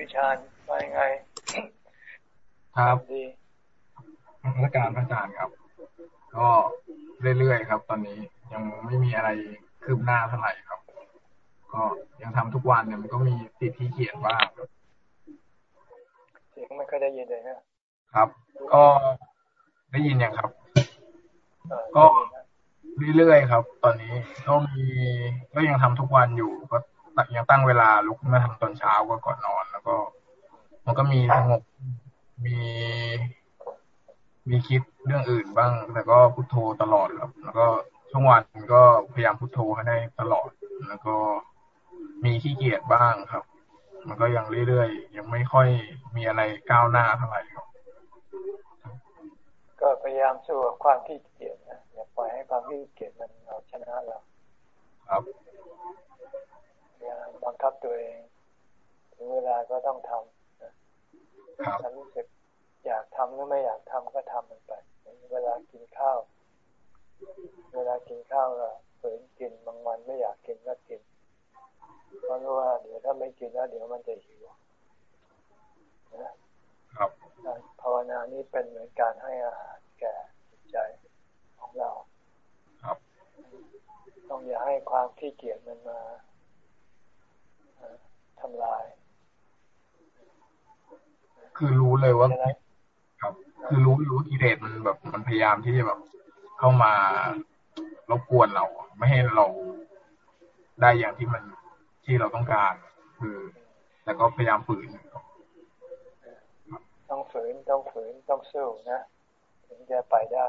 วิชาญว่ายังไง ครับดีราชการพระอาจารย์ครับ ก็เรื่อยๆครับ ตอนนี้ยังไม่มีอะไรคืบหน้าเท่าไหร่ครับ ก็ยังทำทุกวันเนี่ยมันก็มีติดที่เขียนบ้างครับเสียงไม่ค่อยได้ยินเลยนะครับ ก็ได้ยินยังครับเออก็ได้ยินนะเรื่อยๆครับ ตอนนี้ก็มีก็ยังทำทุกวันอยู่ก็ ยังตั้งเวลาลุกขึ้นมาทำตอนเช้าก็ก่อนนอน แล้วก็ มันก็มีสงบมี มีคิดเรื่องอื่นบ้าง แต่ก็พุโทโธตลอดครับแล้วก็ช่วงวันก็พยายามพุโทโธให้ได้ตลอด แล้วก็มีขี้เกียจบ้างครับ มันก็ยังเรื่อยๆ ยังไม่ค่อยมีอะไรก้าวหน้าเท่าไหร่ครับก็พยายามสู้กับความขี้เกียจนะอย่าปล่อยให้ความขี้เกียจมันเอาชนะเราครับ พยายามบังคับตัวเอง ถึงเวลาก็ต้องทำนะครับถ้ารู้สึกอยากทำหรือไม่อยากทำก็ทำมันไป เวลากินข้าว เวลากินข้าวก็ฝืนกินบางวันไม่อยากกินก็กิน เพราะรู้ว่าเดี๋ยวถ้าไม่กินแล้วเดี๋ยวมันจะหิวนะครับการภาวนานี้เป็นเหมือนการให้อาหารแก่จิตใจของเรา ครับ ต้องอย่าให้ความขี้เกียจมันมาเอ่อ ทำลาย คือรู้เลยว่าใช่ไหมครับ คือรู้อยู่ว่ากิเลสมันแบบมันพยายามที่จะแบบ เข้ามารบกวนเรา ไม่ให้เราได้อย่างที่มันที่เราต้องการ คือ แต่ก็พยายามฝืนครับต้องฝืนต้องฝืนต้องสู้นะถึงจะไปได้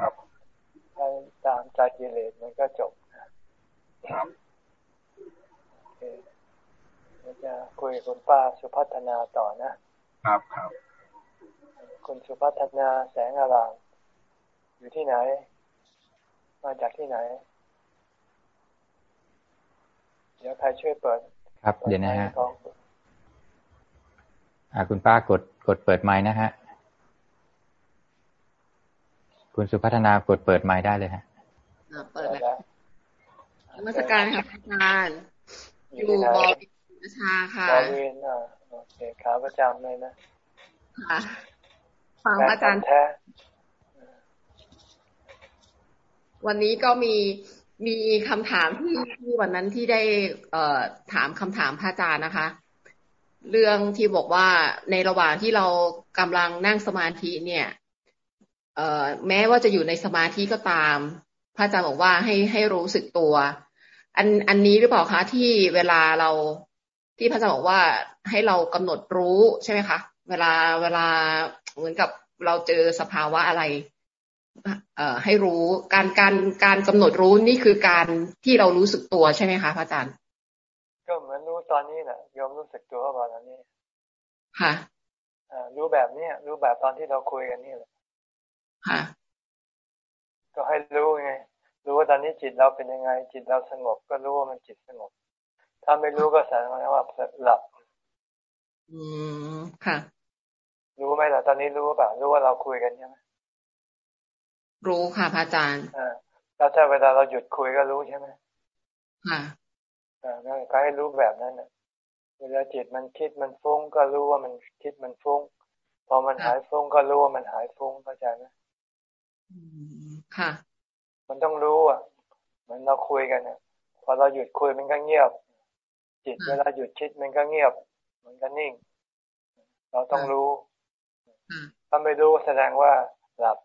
ครับถ้าตามใจกิเลสมันก็จบนะครับโอเคเดี๋ยว จะคุยกับคุณป้าสุพัฒนาต่อนะ ครับครับ คุณสุพัฒนาแสงอารามอยู่ที่ไหน มาจากที่ไหน เดี๋ยวใครช่วยเปิด ครับ เดี๋ยวนะฮะปิไมค์ของอ่าคุณป้ากดกดเปิดไม้นะฮะ คุณสุพัฒนากดเปิดไม้ได้เลยฮะอ่าเปิดเปิดแล้วแล้วนมัสการค่ะอาจารย์ออยู่ยู่ที่ไหนบอวิน ชาค่ะบอวินอ่าโอเคขาประจำเลยนะค่ะฟังพระอาจารย์แฟนพันธุ์แท้วันนี้ก็มีมีคำถามที่ที่วันนั้นที่ได้เอ่อถามคำถามพระอาจารย์นะคะ เรื่องที่บอกว่าในระหว่างที่เรากำลังนั่งสมาธิเนี่ย เอ่อแม้ว่าจะอยู่ในสมาธิก็ตาม พระอาจารย์บอกว่าให้ให้รู้สึกตัว อันอันนี้หรือเปล่าคะที่เวลาเรา ที่พระอาจารย์บอกว่าให้เรากำหนดรู้ใช่ไหมคะ เวลาเวลาเหมือนกับเราเจอสภาวะอะไร เอ่อให้รู้การการการกำหนดรู้นี่คือการที่เรารู้สึกตัวใช่ไหมคะพระอาจารย์ ก็เหมือนรู้ตอนนี้แหละโยมรู้สึกตัวว่าตอนนี้ ค่ะอ่ารู้แบบเนี้ยรู้แบบตอนที่เราคุยกันนี่แหละค่ะก็ให้รู้ไง รู้ว่าตอนนี้จิตเราเป็นยังไง จิตเราสงบ ก็รู้ว่ามันจิตสงบ ถ้าไม่รู้ก็แสดงว่าหลับ อืมค่ะ รู้ไหมล่ะตอนนี้รู้เปล่ารู้ว่าเราคุยกันใช่ไหมรู้ค่ะพระอาจารย์อ่าแล้วถ้าเวลาเราหยุดคุยก็รู้ใช่ไหมค่ะอ่าก็ให้รู้แบบนั้นน่ะเวลาจิตมันคิดมันฟุ้งก็รู้ว่ามันคิดมันฟุ้ง พอมันหายฟุ้งก็รู้ว่ามันหายฟุ้งเข้าใจไหมอืมค่ะ มันต้องรู้อะเหมือนเราคุยกันอะพอเราหยุดคุยมันก็เงียบ จิตค่ะเวลาหยุดคิดมันก็เงียบ มันก็นิ่ง เราต้องรู้ค่ะถ้าไม่รู้แสดงว่าหลับ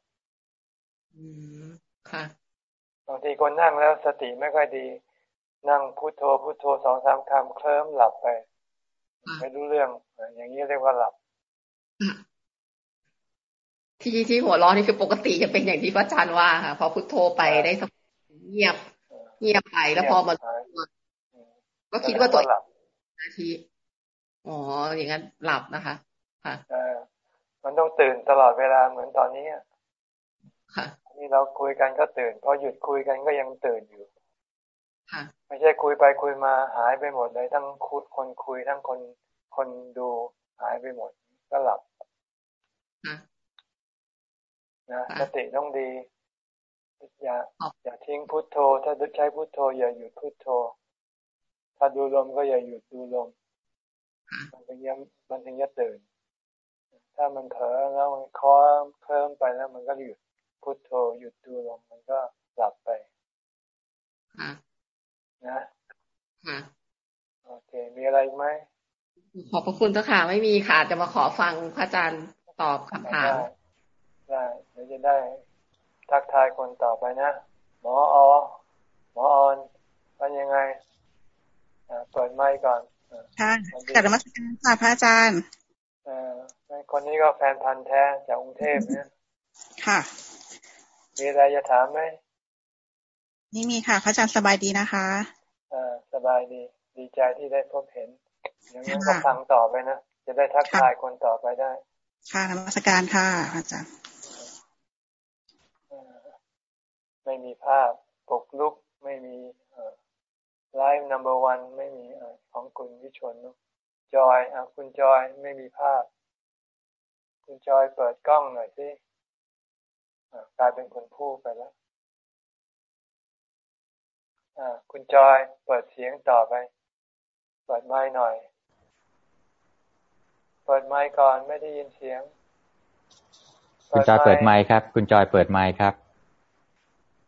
อืมค่ะบางทีคนนั่งแล้วสติไม่ค่อยดี นั่งพุโทโธพุโทโธสองสามคำเคลิ้มหลับไปค่ะไม่รู้เรื่อง อย่างนี้เรียกว่าหลับ ที่ที่หัวเร้อนนี่คือปกติจะเป็นอย่างที่พระอาจารย์ว่าค่ะพอพุทโธไปได้สักเงียบ เงียบไปแล้วพอมาหาย ก็คิดว่าตัวเองหลับสมาธิอ๋ออย่างนั้นหลับนะคะ ค่ะเออมันต้องตื่นตลอดเวลาเหมือนตอนนี้อะค่ะนี่เราคุยกันก็ตื่น พอหยุดคุยกันก็ยังตื่นอยู่ค่ะไม่ใช่คุยไปคุยมาหายไปหมดเลยทั้งคุคนคุยทั้งคนคนดูหายไปหมด ก็หลับค่ะนะค่ะสติต้องดีอย่าครับอย่าทิ้งพุทโธ ถ้าใช้พุทโธอย่าหยุดพุทโธ ถ้าดูลมก็อย่าหยุดดูลม มันถึงจะมันถึงจะตื่น ถ้ามันเผลอแล้วมันคอเคลิ้มไปแล้ว มันก็หยุดพุทโธหยุดดูลมมันก็หลับไปนะโอเค มีอะไรไหมขอบพระคุณเจ้าค่ะ ไม่มีค่ะ จะมาขอฟังพระอาจารย์ตอบคำถามได้เดี๋ยวจะได้ทักทายคนต่อไปนะ หมออหมอออนเป็นยังไง เปิดไมค์ก่อนค่ะกลับมาสักการค่ะพระอาจารย์เออคนนี้ก็แฟนพันธ์แท้จากกรุงเทพเนี่ยค่ะ มีอะไรจะถามไหมนี่มีค่ะ พระอาจารย์สบายดีนะคะอ่าสบายดี ดีใจที่ได้พบเห็นยังงั้นก็ฟังต่อไปนะ จะได้ทักทายคนต่อไปได้ ค่ะนมัสการค่ะอาจารย์ไม่มีภาพปกลุกไม่มี ไลฟ์นัมเบอร์วันไม่มีของคุณวิชนจอยอะคุณจอยไม่มีภาพ คุณจอยเปิดกล้องหน่อยสิกลายเป็นคนพูดไปแล้วคุณจอยเปิดเสียงต่อไป เปิดไม้หน่อย เปิดไม้ก่อนไม่ได้ยินเสียง คุณจอยเปิดไม้ครับ คุณจอยเปิดไม้ครับ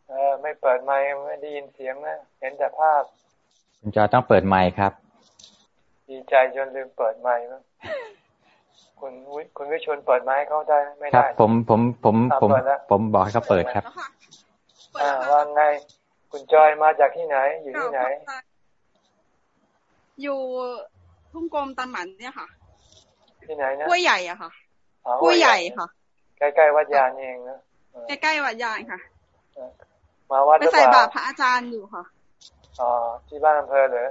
เออ ไม่เปิดไม้ไม่ได้ยินเสียงนะ เห็นแต่ภาพ คุณจอยต้องเปิดไม้ครับ ดีใจจนลืมเปิดไม้มั้งคุณวิคุณวิชนเปิดไม้เขาได้ไม่ได้ครับ ผมผมผมผมผมบอกให้เขาเปิดครับอ่าว่าไง คุณจอยมาจากที่ไหน อยู่ที่ไหน อยู่ทุ่งกรมตาหมันเนี่ยค่ะที่ไหนนะห้วยใหญ่อะค่ะห้วยใหญ่ค่ะ ใกล้ๆวัดยานเองนะใกล้ๆวัดยานค่ะมาวัดไปใส่บาตรพระอาจารย์อยู่ค่ะ อ๋อที่บ้านอำเภอเหรอ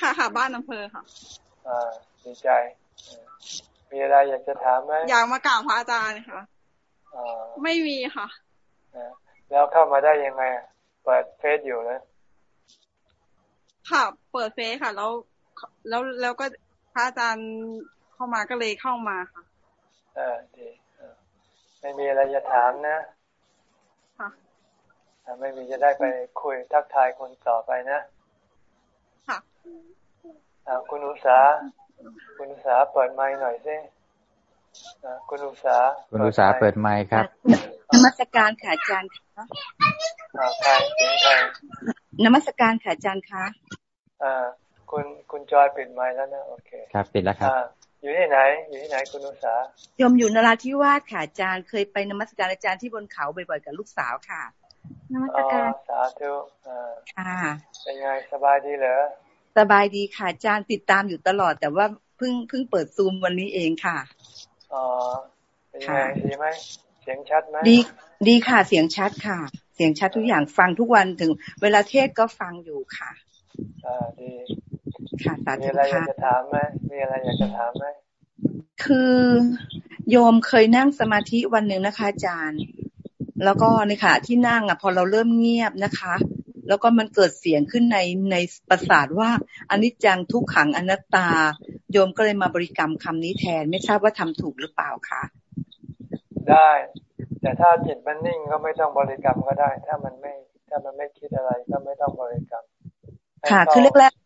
ค่ะค่ะบ้านอำเภอค่ะอ่าดีใจ มีอะไรอยากจะถามไหมอยากมากราบพระอาจารย์ค่ะไม่มีค่ะแล้วเข้ามาได้ยังไงเปิดเฟซอยู่นะค่ะเปิดเฟซค่ะ แล้วแล้วแล้วก็พระอาจารย์เข้ามาก็เลยเข้ามาค่ะ เออดีไม่มีอะไรจะถามนะค่ะ ไม่มีจะได้ไปคุยทักทายคนต่อไปนะ ค่ะคุณอุษาคุณอุษาเปิดไมค์หน่อยสิคุณอุษาคุณอุษาเปิดไมค์ครับนมัสการค่ะอาจารย์ค่ะใครเสียงใครนมัสการค่ะอาจารย์คะอ่าคุณคุณจอยปิดไมค์แล้วนะโอเคครับปิดแล้วครับอยู่ที่ไหน อยู่ที่ไหนคุณอุษายมอยู่นราธิวาสค่ะอาจารย์เคยไปนมัสการอาจารย์ที่บนเขาบ่อยๆกับลูกสาวค่ะ นมัสการสาธุอ่าค่ะเป็นไงสบายดีเหรอสบายดีค่ะอาจารย์ติดตามอยู่ตลอด แต่ว่าเพิ่งเพิ่งเปิดซูมวันนี้เองค่ะอ๋อเป็นไงดีไหมเสียงชัดไหมดีดีค่ะเสียงชัดค่ะ เสียงชัดทุกอย่างฟังทุกวันถึง เวลาเทศก็ฟังอยู่ค่ะอ่าดีค่ะสาธุค่ะมีอะไรอยากจะถามไหมมีอะไรอยากจะถามไหมคือโยมเคยนั่งสมาธิวันหนึ่งนะคะอาจารย์ แล้วก็ในขณะที่นั่งอะพอเราเริ่มเงียบนะคะ แล้วก็มันเกิดเสียงขึ้นในในประสาทว่าอนิจจังทุกขังอนัตตา โยมก็เลยมาบริกรรมคำนี้แทน ไม่ทราบว่าทำถูกหรือเปล่าคะได้ แต่ถ้าจิตมันนิ่งก็ไม่ต้องบริกรรมก็ได้ ถ้ามันไม่ ถ้ามันไม่คิดอะไรก็ไม่ต้องบริกรรมค่ะคือแรกๆค่ะ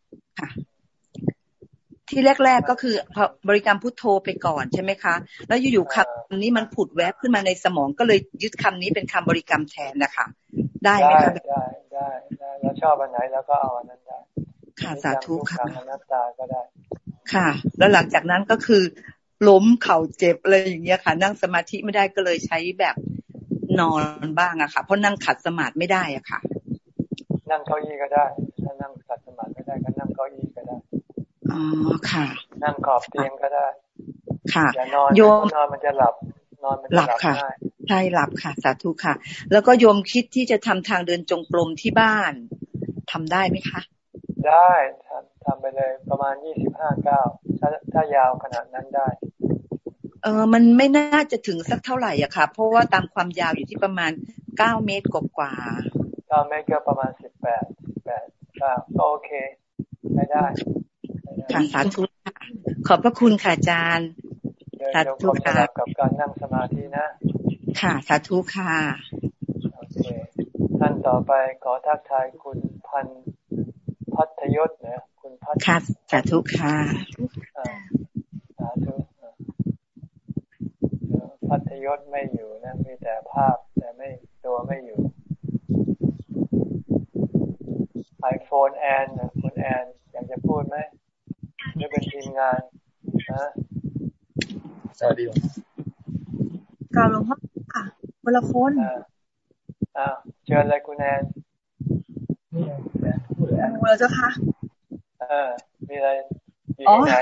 ที่แรก ๆก็คือบริกรรมพุทโธไปก่อนใช่ไหมคะ แล้วอยู่ๆคำนี้มันผุดแวบขึ้นมาในสมองก็เลยยึดคำนี้เป็นคำบริกรรมแทนนะคะ ได้ไหมคะได้ได้ได้แล้วชอบอันไหนแล้วก็เอาอันนั้นได้ค่ะสาธุค่ะอนัตตาก็ได้ ค่ะ แล้วหลังจากนั้นก็คือ ล้มเข่าเจ็บอะไรอย่างเงี้ยค่ะ นั่งสมาธิไม่ได้ก็เลยใช้แบบนอนบ้างอะค่ะ เพราะนั่งขัดสมาธิไม่ได้อะค่ะ นั่งเก้าอี้ก็ได้ถ้านั่งขัดสมาธิไม่ได้ก็นั่งเก้าอี้ก็ได้ อ๋อค่ะ นั่งขอบเตียงก็ได้ ค่ะอย่านอนโยมนอนมันจะหลับ นอนมันจะหลับค่ะใช่หลับค่ะ สาธุค่ะ แล้วก็โยมคิดที่จะทำทางเดินจงกรมที่บ้านทำได้ไหมคะ ได้ทำทำไปเลยประมาณยี่สิบห้าเก้าถ้าถ้ายาวขนาดนั้นได้เออมันไม่น่าจะถึงสักเท่าไหร่อะค่ะ เพราะว่าตามความยาวอยู่ที่ประมาณเก้าเมตรกว่าเก้าเมตรก็ประมาณสิบแปดแปดเก้าก็โอเคไม่ได้ ค่ะสาธุค่ะขอบพระคุณค่ะอาจารย์สาธุค่ะกับการนั่งสมาธินะ ค่ะสาธุค่ะท่านต่อไปขอทักทายคุณพันพัทยศนะคุณพัทค่ะสาธุค่ะสาธุพัทยศไม่อยู่นะมีแต่ภาพแต่ไม่ตัวไม่อยู่ iPhone แอนนะคุณแอนอยากจะพูดไหม หรือเป็นทีมงานนะสวัสดีกล่าวหลวงพ่อค่ะวลคนอ่าเชิญเลยคุณแอนนี่แอนพูดแล้วเจ้าค่ะเออมีอะไรอยู่ที่ไหน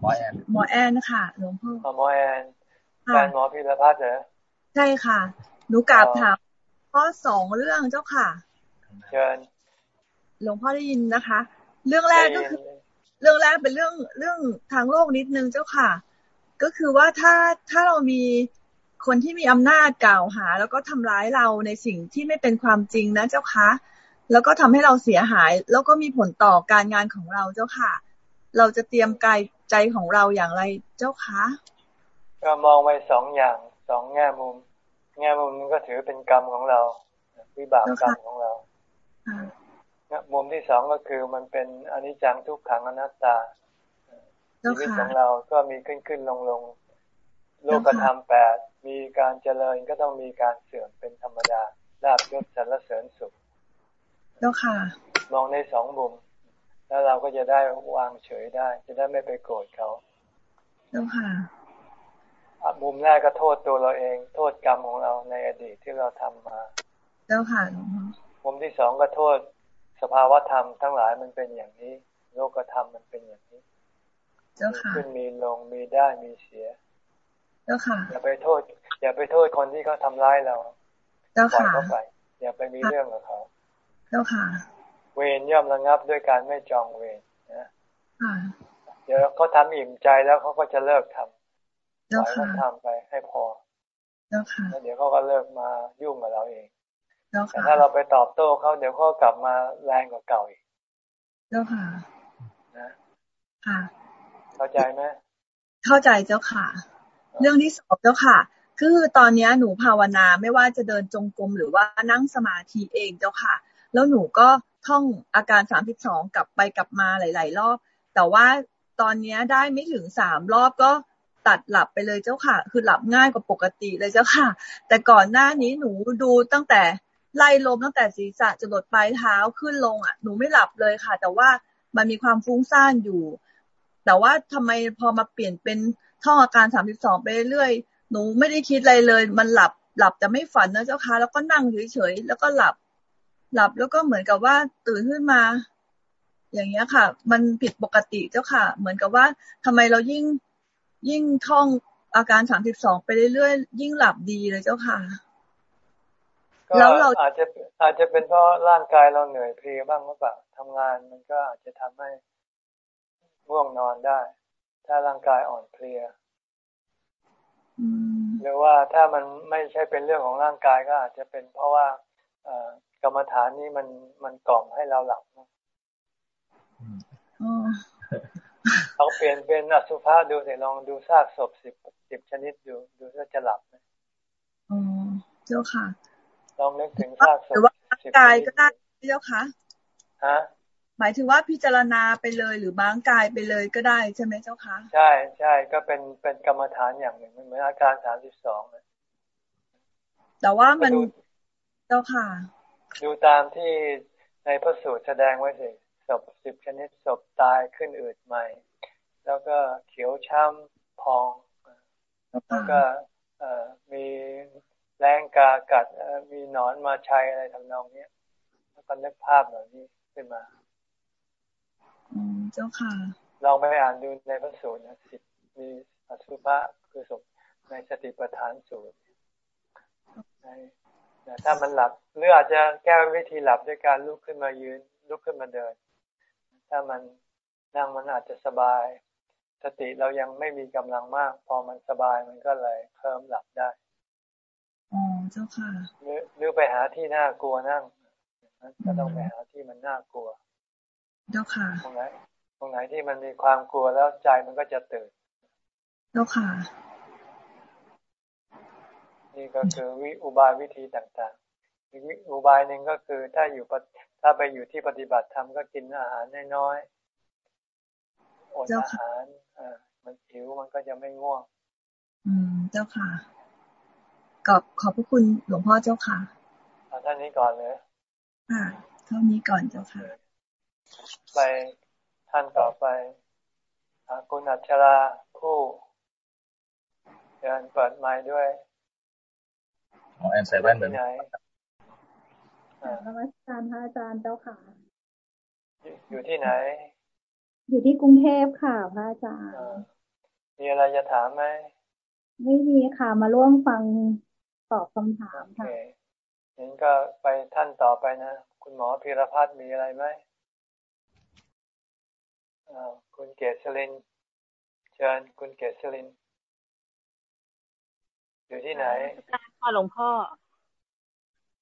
หมอแอนหมอแอนค่ะหลวงพ่อหมอแอนแฟนหมอพิรพัฒน์เหรอใช่ค่ะหนูกราบถามข้อสองเรื่องเจ้าค่ะ เชิญหลวงพ่อได้ยินนะคะ เรื่องแรกก็คือ เรื่องแรกเป็นเรื่องเรื่องทางโลกนิดนึงเจ้าค่ะ ก็คือว่าถ้าถ้าเรามีคนที่มีอำนาจกล่าวหา แล้วก็ทำร้ายเราในสิ่งที่ไม่เป็นความจริงนะเจ้าค่ะแล้วก็ทำให้เราเสียหาย แล้วก็มีผลต่อการงานของเราเจ้าค่ะ เราจะเตรียมกายใจของเราอย่างไรเจ้าคะก็มองไปสองอย่างสองแง่มุม แง่มุมนึงก็ถือเป็นกรรมของเรา วิบากกรรมของเรา มุมที่สองก็คือมันเป็นอนิจจังทุกขังอนัตตาชีวิตของเราก็มีขึ้นขึ้นลงลงโลกธรรมแปดมีการเจริญก็ต้องมีการเสื่อมเป็นธรรมดาลาบยศสรรเสริญสุขเจ้าค่ะ มองในสองมุม แล้วเราก็จะได้วางเฉยได้ จะได้ไม่ไปโกรธเขาเจ้าค่ะมุมแรกก็โทษตัวเราเอง โทษกรรมของเราในอดีตที่เราทำมาเจ้าค่ะมุมที่สองก็โทษ สภาวธรรมทั้งหลายมันเป็นอย่างนี้ โลกธรรมมันเป็นอย่างนี้เจ้าค่ะขึ้นมีลงมีได้มีเสียเจ้าค่ะอย่าไปโทษ อย่าไปโทษคนที่เขาทาร้ายเราเจ้าค่ะเขาไป อย่าไปมีเรื่องกับเขาเจ้าค่ะเวรย่อมระงับด้วยการไม่จองเวรนะเดี๋ยวเขาทาอิ่มใจแล้วเขาก็จะเลิกทำปล่อยเขาทำไปให้พอแล้วเดี๋ยวเขาก็เลิกมายุ่งกับเราเอง แต่ถ้าเราไปตอบโต้เขาเดี๋ยวเขากลับมาแรงกว่าเก่าอีกเจ้าค่ะนะค่ะ เข้าใจไหมเข้าใจเจ้าค่ะ เรื่องที่สองเจ้าค่ะ คือตอนนี้หนูภาวนาไม่ว่าจะเดินจงกรมหรือว่านั่งสมาธิเองเจ้าค่ะ แล้วหนูก็ท่องอาการสามสิบสองกลับไปกลับมาหลาย ๆ รอบ แต่ว่าตอนนี้ได้ไม่ถึงสามรอบก็ตัดหลับไปเลยเจ้าค่ะ คือหลับง่ายกว่าปกติเลยเจ้าค่ะ แต่ก่อนหน้านี้หนูดูตั้งแต่ ไล่ลมตั้งแต่ศีรษะจนหลดปลายเท้าขึ้นลงอะ หนูไม่หลับเลยค่ะ แต่ว่ามันมีความฟุ้งซ่านอยู่ แต่ว่าทำไมพอมาเปลี่ยนเป็นท่องอาการสามสิบสองไปเรื่อยหนูไม่ได้คิดอะไรเลย มันหลับหลับแต่ไม่ฝันนะเจ้าค่ะแล้วก็นั่งเฉยๆแล้วก็หลับ หลับแล้วก็เหมือนกับว่าตื่นขึ้นมา อย่างเงี้ยค่ะ มันผิดปกติเจ้าค่ะ เหมือนกับว่าทำไมเรายิ่งยิ่งท่องอาการสามสิบสองไปเรื่อยๆยิ่งหลับดีเลยเจ้าค่ะ แล้วเราอาจจะอาจจะเป็นเพราะร่างกายเราเหนื่อยเพลียบ้างหรือเปล่าทำงานมันก็อาจจะทำให้ง่วงนอนได้ ถ้าร่างกายอ่อนเพลียหรือว่าถ้ามันไม่ใช่เป็นเรื่องของร่างกายก็อาจจะเป็นเพราะว่ากรรมฐานนี้มันมันกล่อมให้เราหลับเราเปลี่ยนเป็นอสุภะดูสิลองดูซากศพสิบสิบชนิดดูดูว่าจะหลับไหมอ๋อเจ้าค่ะ ลองนึกถึงซากศพหรือว่าร่างกายก็ได้เจ้าค่ะฮะหมายถึงว่าพิจารณาไปเลยหรือบางกายไปเลยก็ได้ใช่ไหมเจ้าคะใช่ใช่ก็เป็นเป็นกรรมฐานอย่างหนึ่งเหมือนอาการสามสิบสองแต่ว่ามันเจ้าค่ะ ดูตามที่ในพระสูตรแสดงไว้สิศพสิบชนิดศพตายขึ้นอืดใหม่ แล้วก็เขียวช้ำพอง แล้วก็มี แรงกากัดมีหนอนมาชัยอะไรทำนองเนี้ยแล้วก็นึกภาพเหล่านี้ขึ้นมาอืมเจ้าค่ะลองไปอ่านดูในพระสูตรนะสิมีอสุภะคือศพในสติปัฏฐานสูตรในถ้ามันหลับหรืออาจจะแก้วิธีหลับด้วยการลุกขึ้นมายืน ลุกขึ้นมาเดิน ถ้ามันนั่งมันอาจจะสบาย สติเรายังไม่มีกำลังมาก พอมันสบายมันก็เลยเพิ่มหลับได้อ๋อ เจ้าค่ะหรือไปหาที่น่ากลัวนั่งก็ต้องไปหาที่มันน่ากลัว เจ้าค่ะ ตรงไหนตรงไหนที่มันมีความกลัวแล้วใจมันก็จะตื่น เจ้าค่ะ นี่ก็คือวิอุบายวิธีต่างๆอีกอุบายหนึ่งก็คือถ้าอยู่ถ้าไปอยู่ที่ปฏิบัติธรรมก็กินอาหารน้อยๆอดอาหารอ่ามันหิวมันก็จะไม่ง่วง อืม เจ้าค่ะ ขอบขอบพระคุณหลวงพ่อเจ้าค่ะเอาท่านนี้ก่อนเลยค่ะเท่านี้ก่อนเจ้าค่ะ ไปท่านต่อไปคุณอัชราผู้เดินเปิดไม้ด้วยอ๋อแอนใส่แว่นเหมือนไหนนมัสการพระอาจารย์เจ้าค่ะ อยู่ที่ไหน อยู่ที่กรุงเทพค่ะพระอาจารย์ มีอะไรจะถามไหม ไม่มีค่ะ มาร่วมฟัง ตอบคำถามค่ะงั้นก็ไปท่านต่อไปนะ คุณหมอพีรพัฒน์มีอะไรไหมคุณเกศลินเชิญคุณเกศลิน อยู่ที่ไหนพ่อหลวงพ่อ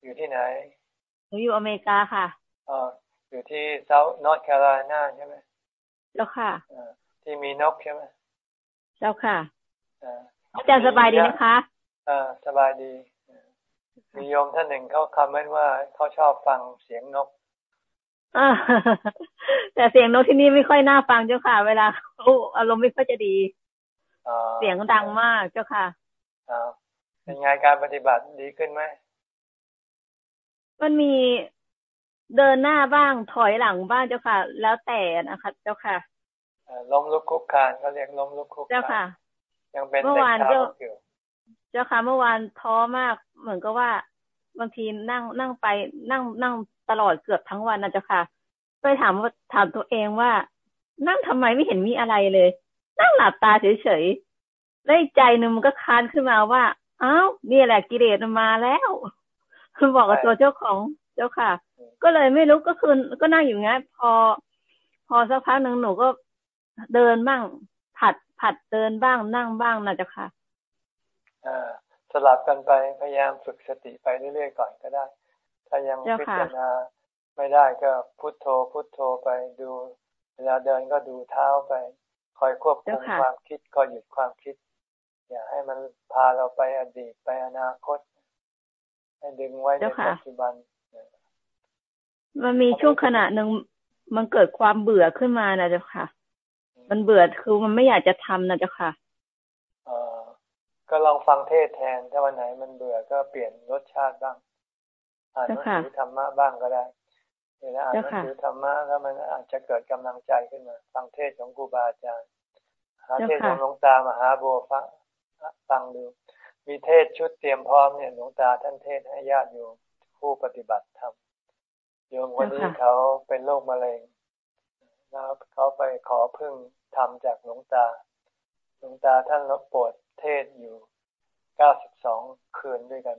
อยู่ที่ไหนหนูอยู่อเมริกาค่ะอ๋ออยู่ที่เซาท์นอร์ทแคโรไลนาใช่ไหมเจ้าค่ะที่มีนกใช่ไหมเจ้าค่ะอาจารย์สบายดีนะคะ อ่าสบายดี มีโยมท่านหนึ่งเขาคอมเมนต์ว่าเขาชอบฟังเสียงนกแต่เสียงนกที่นี่ไม่ค่อยน่าฟังเจ้าค่ะ เวลาเขาอารมณ์ไม่ค่อยจะดีเสียงดังมากเจ้าค่ะเป็นไงการปฏิบัติดีขึ้นไหมมันมีเดินหน้าบ้างถอยหลังบ้างเจ้าค่ะ แล้วแต่นะคะ เจ้าค่ะล้มลุกคุกคานเขาเรียกล้มลุกคุกเจ้าค่ะ ยังเป็นเมื่อวานเจ้า เจ้าค่ะเมื่อวานท้อมาก เหมือนกับว่าบางทีนั่งนั่งไปนั่งนั่งตลอดเกือบทั้งวันนะเจ้าค่ะก็ถามว่าถามตัวเองว่า นั่งทำไมไม่เห็นมีอะไรเลย นั่งหลับตาเฉยๆแล้ใจหนึ่งมันก็ค้านขึ้นมาว่าอ้าวนี่แหละกิเลสมันมาแล้วคือบอกกับตัวเจ้าของเจ้าค่ะ ก็เลยไม่รู้ก็คือก็นั่งอยู่งั้นพอ พอสักพักหนึ่งหนูก็เดินบ้าง ผัดผัดเดินบ้างนั่งบ้างนะเจ้าค่ะ สลับกันไปพยายามฝึกสติไปเรื่อยๆก่อนก็ได้ ถ้ายังพิจารณาไม่ได้ก็พุทโธ พุทโธไปดูเวลาเดินก็ดูเท้าไป คอยควบคุมความคิดคอยหยุดความคิด อย่าให้มันพาเราไปอดีตไปอนาคต ให้ดึงไว้ในปัจจุบัน มันมีช่วงขณะหนึ่งมันเกิดความเบื่อขึ้นมานะเจ้าค่ะ มันเบื่อคือมันไม่อยากจะทำนะเจ้าค่ะอ ก็ลองฟังเทศแทน ถ้าวันไหนมันเบื่อก็เปลี่ยนรสชาติบ้าง อ่านหนังสือธรรมะบ้างก็ได้เวลาอ่านหนังสือธรรมะแล้วมันอาจจะเกิดกำลังใจขึ้นมา ฟังเทศของครูบาอาจารย์ หาเทศของหลวงตามหาบัวฟังฟังดู มีเทศชุดเตรียมพร้อมเนี่ยหลวงตาท่านเทศให้ญาติโยมผู้ปฏิบัติธรรมโยมคนนี้เขาเป็นโรคมะเร็งแล้วเขาไปขอพึ่งทำจากหลวงตา หลวงตาท่านรับปวด เทศอยู่เก้าสิบสองคืนด้วยกัน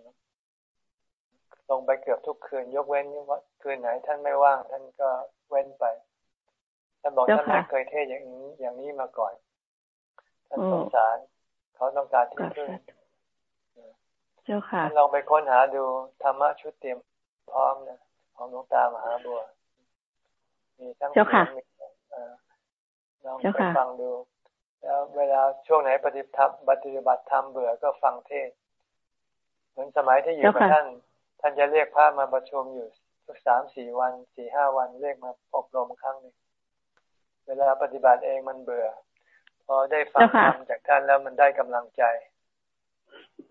ลงไปเกือบทุกคืน ยกเว้นว่าคืนไหนท่านไม่ว่าง ท่านก็เว้นไปท่านบอกท่านไม่เคยเทศอย่างนี้อย่างนี้มาก่อน ท่านสงสารเขาต้องการที่พึ่งเจ้าค่ะลองไปค้นหาดูธรรมะชุดเตรียมพร้อมนะของหลวงตามหาบัวมีทั้งเจ้าค่ะลองไปฟังดู แล้วเวลาช่วงไหนปฏิบัติปฏิบัติธรรมเบื่อก็ฟังเทศเหมือนสมัยที่อยู่กับท่าน ท่านจะเรียกพระมาประชุมอยู่ทุกสามสี่วันสี่ห้าวันเรียกมาอบรมครั้งหนึ่งเวลาปฏิบัติเองมันเบื่อ พอได้ฟังธรรมจากท่านแล้วมันได้กำลังใจ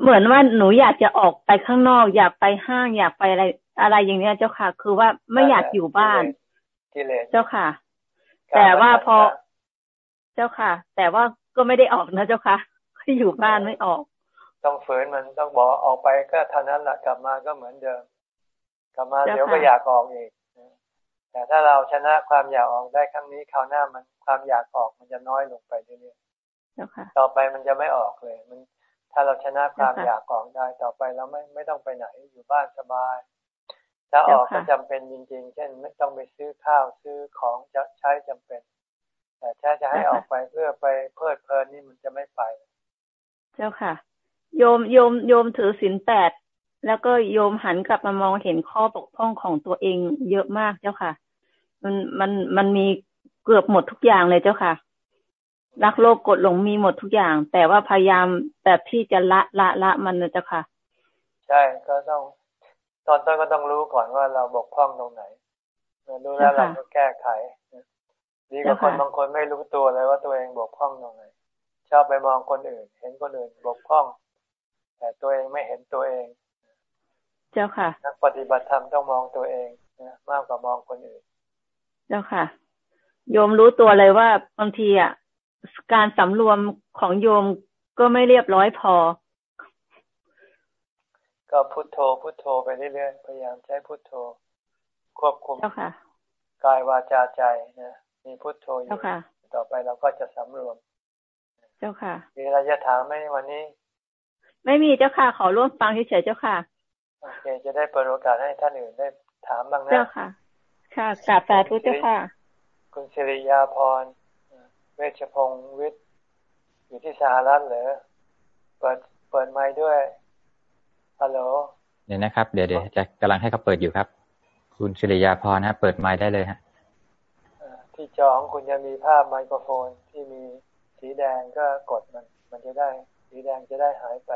เหมือนว่าหนูอยากจะออกไปข้างนอก อยากไปห้างอยากไปอะไรอะไรอย่างเนี้ยเจ้าค่ะ คือว่าไม่อยากอยู่บ้านเจ้าค่ะ แต่ว่าพอ เจ้าค่ะ แต่ว่าก็ไม่ได้ออกนะเจ้าค่ะอยู่บ้านไม่ออก ต้องฝืนมันต้องบอกออกไปก็เท่านั้นแหละกลับมาก็เหมือนเดิม กลับมาเดี๋ยวก็อยากออกอีกแต่ถ้าเราชนะความอยากออกได้ครั้งนี้คราวหน้ามันความอยากออกมันจะน้อยลงไปเรื่อยๆต่อไปมันจะไม่ออกเลย มัน ถ้าเราชนะความอยากออกได้ต่อไปเราไม่ไม่ต้องไปไหนอยู่บ้านสบายถ้าออกก็จำเป็นจริง ๆ เช่น ไม่ต้องไปซื้อข้าวซื้อของจะใช้จำเป็น แต่ถ้าจะให้ออกไปเพื่อไปเพลิดเพลินนี่มันจะไม่ไป เจ้าค่ะ โยมโยมโยมถือศีลแปดแล้วก็โยมหันกลับมามองเห็นข้อบกพร่องของตัวเองเยอะมากเจ้าค่ะ มันมันมันมีเกือบหมดทุกอย่างเลยเจ้าค่ะ รักโลภกดหลงมีหมดทุกอย่าง แต่ว่าพยายามแบบที่จะละละละมันนะเจ้าค่ะ ใช่ก็ต้อง ตอนต้นก็ต้องรู้ก่อนว่าเราบกพร่องตรงไหนรู้แล้วเราก็แก้ไข ดีกว่าคนบางคนไม่รู้ตัวเลยว่าตัวเองบกพร่องตรงไหนชอบไปมองคนอื่น เห็นคนอื่นบกพร่อง แต่ตัวเองไม่เห็นตัวเอง เจ้าค่ะนักปฏิบัติธรรมต้องมองตัวเองนะมากกว่ามองคนอื่น เจ้าค่ะ โยมรู้ตัวเลยว่าบางทีอะการสำรวมของโยมก็ไม่เรียบร้อยพอ ก็พุโทโธพุโทโธไปเรื่อยๆพยายามใช้พุโทโธ ควบคุมเจ้าค่ะกายวาจาใจนะ มีพุโทโธอยู่เจ้าค่ะต่อไปเราก็จะสำรวม เจ้าค่ะมีอะไรจะถามไหมวันนี้ ไม่มีเจ้าค่ะ ขอร่วมฟังเฉยๆเจ้าค่ะโอเคจะได้เปิดโอกาสให้ท่านอื่นได้ถามบ้างนะเจ้าค่ะ ค่ะกราบสาธุเจ้าค่ะ คุณสิริยาพรเวชพงศ์วิทย์อยู่ที่สหรัฐเหรอเปิดเปิดไมค์ด้วยฮัลโหลเดี๋ยวนะครับ เดี๋ยวเดี๋ยวจะกำลังให้เขาเปิดอยู่ครับ คุณศิริยาพรฮะเปิดไมค์ได้เลยฮะ ที่จอของคุณจะมีภาพไมโครโฟนที่มีสีแดงก็กดมัน มันจะได้ สีแดงจะได้หายไป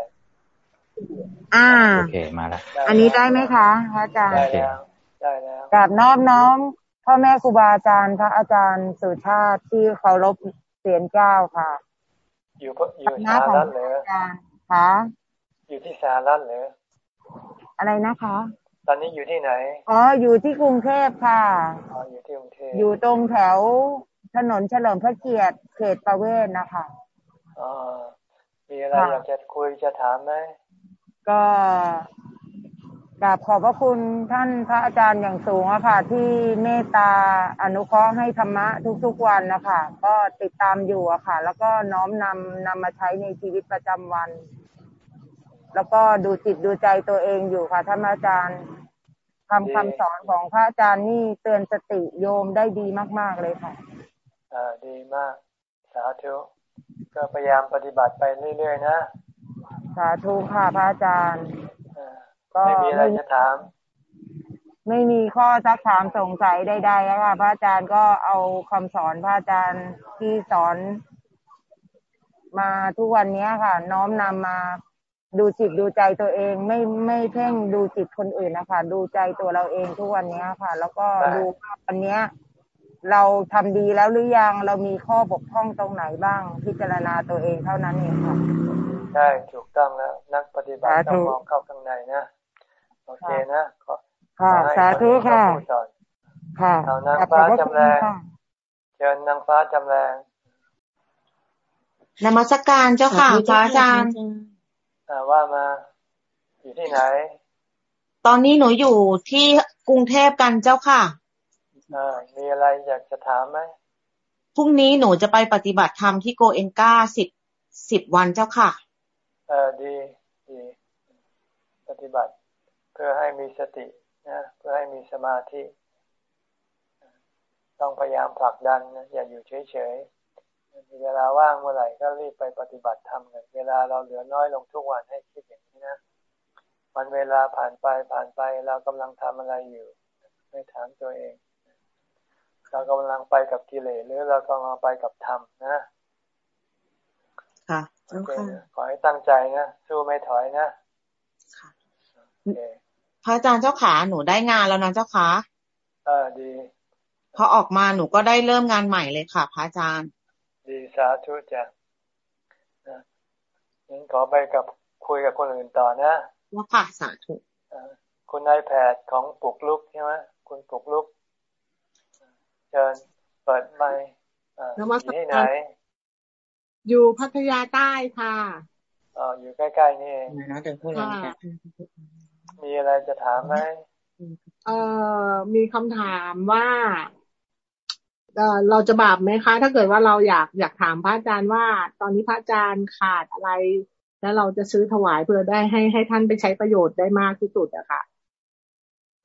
อ่า โอเคมาแล้ว อันนี้ได้ไหมคะพระอาจารย์ ได้แล้ว ได้แล้วกราบนอบน้อมพ่อแม่ครูบาอาจารย์พระอาจารย์สุชาติที่เคารพเสียนเจ้าค่ะ อยู่พอยู่สหรัฐเหรอค่ะอยู่ที่สหรัฐเหรออะไรนะคะ ตอนนี้อยู่ที่ไหน อ๋อ อยู่ที่กรุงเทพค่ะ อ๋อ อยู่ที่กรุงเทพ อยู่ตรงแถวถนนเฉลิมพระเกียรติ เขตประเวศนะคะ อ๋อ มีอะไรอยากจะคุยจะถามไหม ก็กราบขอบพระคุณท่านพระอาจารย์อย่างสูงอะค่ะ ที่เมตตาอนุเคราะห์ให้ธรรมะทุกๆวันนะคะก็ติดตามอยู่อะค่ะ แล้วก็น้อมนำนำมาใช้ในชีวิตประจำวัน แล้วก็ดูจิตดูใจตัวเองอยู่ค่ะท่านอาจารย์ คำคำสอนของพระอาจารย์นี่เตือนสติโยมได้ดีมาก ๆเลยค่ะอ่าดีมาก สาธุก็พยายามปฏิบัติไปเรื่อยๆนะ สาธุค่ะพระอาจารย์อ่าก็ไม่มีอะไรจะถาม ไม่มีข้อซักถามสงสัยใดๆแล้วค่ะพระอาจารย์ก็เอาคำสอนพระอาจารย์ที่สอนมาทุกวันนี้ค่ะ น้อมนำมา ดูจิตดูใจตัวเองไม่ไม่เพ่งดูจิตคนอื่นนะคะดูใจตัวเราเองทุกวันนี้ค่ะ แล้วก็ดูว่าวันนี้ เราทำดีแล้วหรือยังเรามีข้อบกพร่องตรงไหนบ้าง พิจารณาตัวเองเท่านั้นเองค่ะใช่ถูกต้องแล้ว นักปฏิบัติสาธุต้องมองเข้าข้างในนะโอเคนะขอค่ะขอให้สาธุนอื่นค่ะเข้าพูดก่อนค่ะเอานางขอบฟ้าพระจำคุณแรงค่ะเชิญนางฟ้าจำแรงนมัสการเจ้าค่ะพระอาจารย์ อ่าว่ามาอยู่ที่ไหน ตอนนี้หนูอยู่ที่กรุงเทพกันเจ้าค่ะอ่ามีอะไรอยากจะถามไหมพรุ่งนี้หนูจะไปปฏิบัติธรรมที่โกเอนกาสิบสิบวันเจ้าค่ะเออดีดีปฏิบัติ เพื่อให้มีสตินะเพื่อให้มีสมาธิ ต้องพยายามผลักดันนะอย่าอยู่เฉยๆ มีเวลาว่างเมื่อไหร่ก็รีบไปปฏิบัติธรรมกันเวลาเราเหลือน้อยลงทุกวันให้คิดอย่างนี้นะมันเวลาผ่านไปผ่านไปเรากำลังทำอะไรอยู่ไม่ถามตัวเอง เรากำลังไปกับกิเลสหรือเรากำลังไปกับธรรมนะค่ะโอเจ้าเคค่ะนะขอให้ตั้งใจนะสู้ไม่ถอยนะค่ะโอเคพระอาจารย์เจ้าขาหนูได้งานแล้วนะเจ้าค่ะเออดีพอออกมาหนูก็ได้เริ่มงานใหม่เลยค่ะ พระอาจารย์ ดีสาธุจ้ะนะงั้นขอไปกับคุยกับคนอื่นต่อนะว่าค่ะสาธุเอ่อคุณนายแพทย์ของปลุกลุกใช่ไหมคุณปลุกลุกเชิญเปิดไมค์อ่าอยู่ที่ไหน อยู่พัทยาใต้ค่ะอ๋ออยู่ใกล้ๆนี่เองนะเดี๋ยวพูดแล้วค่ะมีอะไรจะถามไหมเอ่อมีคำถามว่า เอ่อเราจะบาปไหมคะ ถ้าเกิดว่าเราอยากอยากถามพระอาจารย์ว่า ตอนนี้พระอาจารย์ขาดอะไร แล้วเราจะซื้อถวายเพื่อได้ให้ให้ท่านไปใช้ประโยชน์ได้มากที่สุดอะค่ะ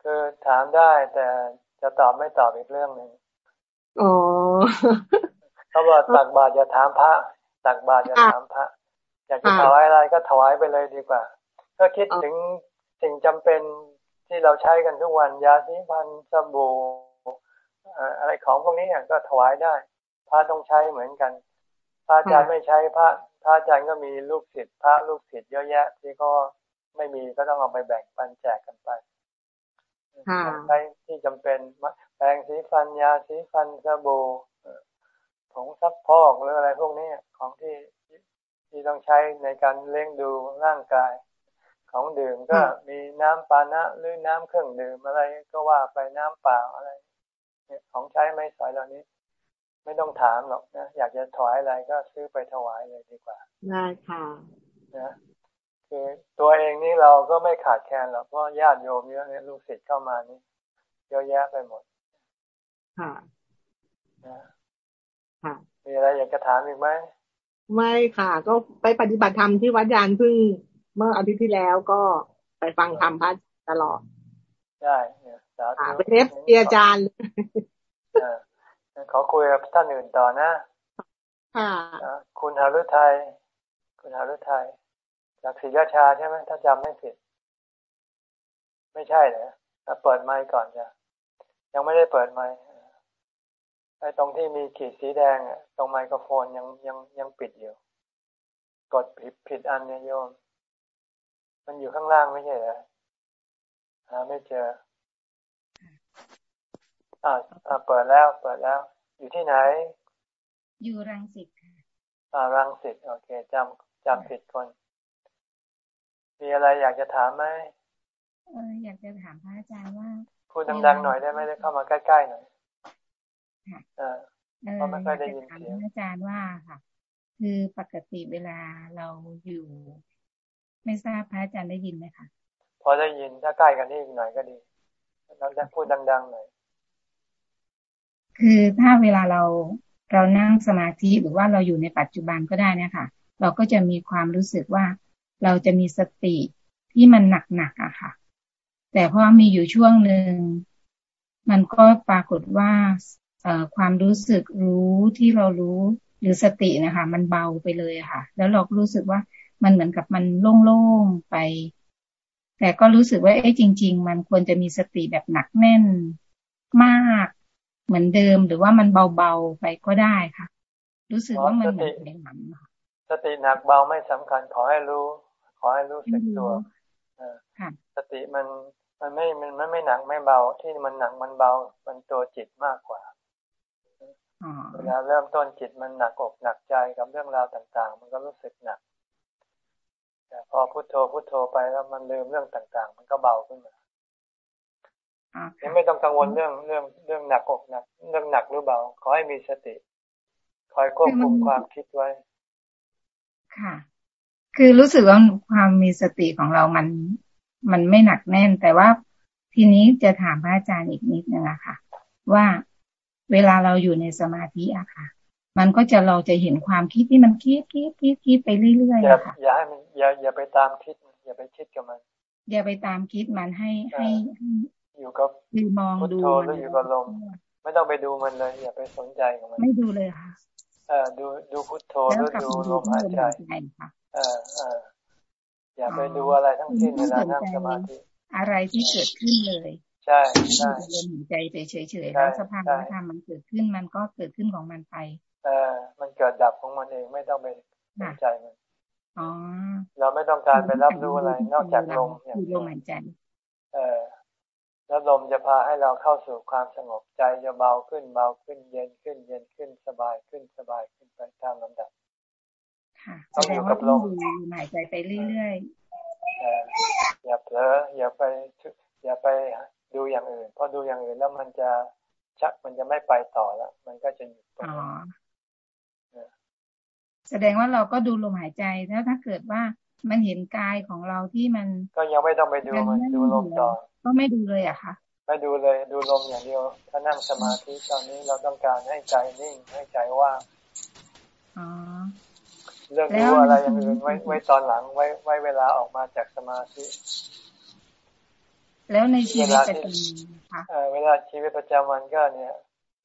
คือถามได้แต่จะตอบไม่ตอบอีกเรื่องหนึ่งอ๋อเขาบอกตักบาตรอย่าถามพระตักบาตรอย่าถามพระอยากจะถวายอะไรก็ถวายไปเลยดีกว่า ก็คิดถึงสิ่งจำเป็นที่เราใช้กันทุกวันยาสีฟันสบู่เอ่ออะไรของพวกนี้ก็ถวายได้ พระต้องใช้เหมือนกัน พระอาจารย์ไม่ใช้พระพระอาจารย์ก็มีลูกศิษย์พระลูกศิษย์เยอะแยะ ที่ก็ไม่มีก็ต้องเอาไปแบ่งปันแจกกันไปค่ะใช้ที่จำเป็นแปรงสีฟันยาสีฟันสบู่เอ่อผงซักพอกหรืออะไรพวกนี้ของที่ต้องใช้ในการเลี้ยงดูร่างกาย ของดื่มก็มีน้ำปานะหรือน้ำเครื่องดื่มอะไรก็ว่าไปน้ำเปล่าอะไร ของใช้ไม่สอยเหล่านี้ ไม่ต้องถามหรอกนะอยากจะถวายอะไรก็ซื้อไปถวายเลยดีกว่าได้ค่ะนะคือตัวเองนี่เราก็ไม่ขาดแคลนหรอกเพราะญาติโยมเยอะเนี่ยลูกศิษย์เข้ามานี่เยอะแยะไปหมด ค่ะนะค่ะมีอะไรอยากจะถามอีกไหมไม่ค่ะ ก็ไปปฏิบัติธรรมที่วัดยานพึ่งเมื่ออาทิตย์ที่แล้วก็ไปฟังธรรมพระตลอดใช่เนี่ยสาธุ เป็นเทปอาจารย์ขอคุยกับท่านอื่นต่อนะค่ะคุณหารุไทย คุณหารุไทยจากศรีราชาใช่ไหมถ้าจำไม่ผิด ไม่ใช่เหรอเปิดไมค์ก่อนจ้ะยังไม่ได้เปิดไมค์ไอ้ตรงที่มีขีดสีแดงอะตรงไมโครโฟนยังยังยังปิดอยู่กดผิดผิดอันเนี่ยโยม มันอยู่ข้างล่างไม่ใช่เหรอหาไม่เจอ อ่าอ่าเปิดแล้วเปิดแล้ว อยู่ที่ไหน อยู่รังสิตค่ะอ่ารังสิตโอเคจำจำผิดคน มีอะไรอยากจะถามไหมเอออยากจะถามพระอาจารย์ว่าพูดดังๆหน่อยได้ไหมได้เข้ามาใกล้ๆหน่อยค่ะเออเพราะไม่ค่อยได้ยินเสียงอาจารย์ว่าค่ะ คือปกติเวลาเราอยู่ ไม่ทราบพระอาจารย์ได้ยินไหมคะพอได้ยินถ้าใกล้กันนี่อีกหน่อยก็ดีเราจะพูดดังๆหน่อย คือถ้าเวลาเราเรานั่งสมาธิหรือว่าเราอยู่ในปัจจุบันก็ได้นี่ยค่ะเราก็จะมีความรู้สึกว่าเราจะมีสติที่มันหนักๆอะค่ะ แต่พอมีอยู่ช่วงหนึ่งมันก็ปรากฏว่าความรู้สึกรู้ที่เรารู้หรือสตินะคะ มันเบาไปเลยค่ะ แล้วเราก็รู้สึกว่ามันเหมือนกับมันโล่งๆไป แต่ก็รู้สึกว่าเอ๊ะจริง ๆ มันควรจะมีสติแบบหนักแน่นมาก เหมือนเดิมหรือว่ามันเบาๆไปก็ได้ค่ะ รู้สึกว่ามันเหมือนเดิมสติหนักเบาไม่สำคัญขอให้รู้ ขอให้รู้สึกตัวสติมันมันไม่มันไม่หนักไม่เบาที่มันหนักมันเบา มันตัวจิตมากกว่าเวลาเริ่มต้นจิตมันหนักอกหนักใจกับเรื่องราวต่าง ๆ มันก็รู้สึกหนักแต่พอพุโทโธพุโทโธไปแล้วมันลืมเรื่องต่าง ๆ มันก็เบาขึ้นมา ไม่ต้องกังวลเรื่องเรื่องเรื่องหนักอกหนักเรื่องหนักหรือเบาขอให้มีสติ คอยควบคุมความคิดไว้ ค่ะ คือรู้สึกว่าความมีสติของเรามัน มันไม่หนักแน่น แต่ว่าทีนี้จะถามพระอาจารย์อีกนิดนึงอะค่ะ ว่าเวลาเราอยู่ในสมาธิอะค่ะ มันก็จะเราจะเห็นความคิดที่มันคิดคิดคิดคิดไปเรื่อยๆอะค่ะอย่าให้มันอย่าอย่าไปตามคิด อย่าไปคิดกับมัน อย่าไปตามคิดมันให้ให้ อยู่กับดูมองดูหรืออยู่กับลม ไม่ต้องไปดูมันเลย อย่าไปสนใจกับมัน ไม่ดูเลยค่ะ เออดูดูพุทโธหรือดูลมหายใจเออเอออย่าไปดูอะไรทั้งสิ้นเวลานั่งสมาธิอะไรที่เกิดขึ้นเลย ใช่ใช่ลมหายใจไปเฉยๆแล้วสภาพธรรมมันเกิดขึ้นมันก็เกิดขึ้นของมันไป เออมันเกิดดับของมันเองไม่ต้องไปสนใจมันอ๋อเราไม่ต้องการไปรับรู้อะไร นอกจากลมอย่างลมหายใจ เออ แล้วลมจะพาให้เราเข้าสู่ความสงบใจจะเบาขึ้นเบาขึ้นเย็นขึ้นเย็นขึ้นสบายขึ้นสบายขึ้นไปตามลำดับ ค่ะแสดงว่าต้องดูหายใจไปเรื่อยๆอย่าเผลออย่าไปอย่าไปดูอย่างอื่นเพราะดูอย่างอื่นแล้วมันจะชักมันจะไม่ไปต่อแล้ว มันก็จะหยุดอ๋อแสดงว่าเราก็ดูลมหายใจแล้วถ้าเกิดว่ามันเห็นกายของเราที่มัน ก็ยังไม่ต้องไปดูมันดูลมต่อ ก็ไม่ดูเลยอะค่ะไม่ดูเลยดูลมอย่างเดียว ถ้านั่งสมาธิตอนนี้เราต้องการให้ใจนิ่งให้ใจว่างเรื่องรู้อะไรอย่างอื่นไว้ไว้ตอนหลังไว้ไว้เวลาออกมาจากสมาธิ แล้วในชีวิตประจำวันคะเวลาชีวิตประจำวันก็เนี่ย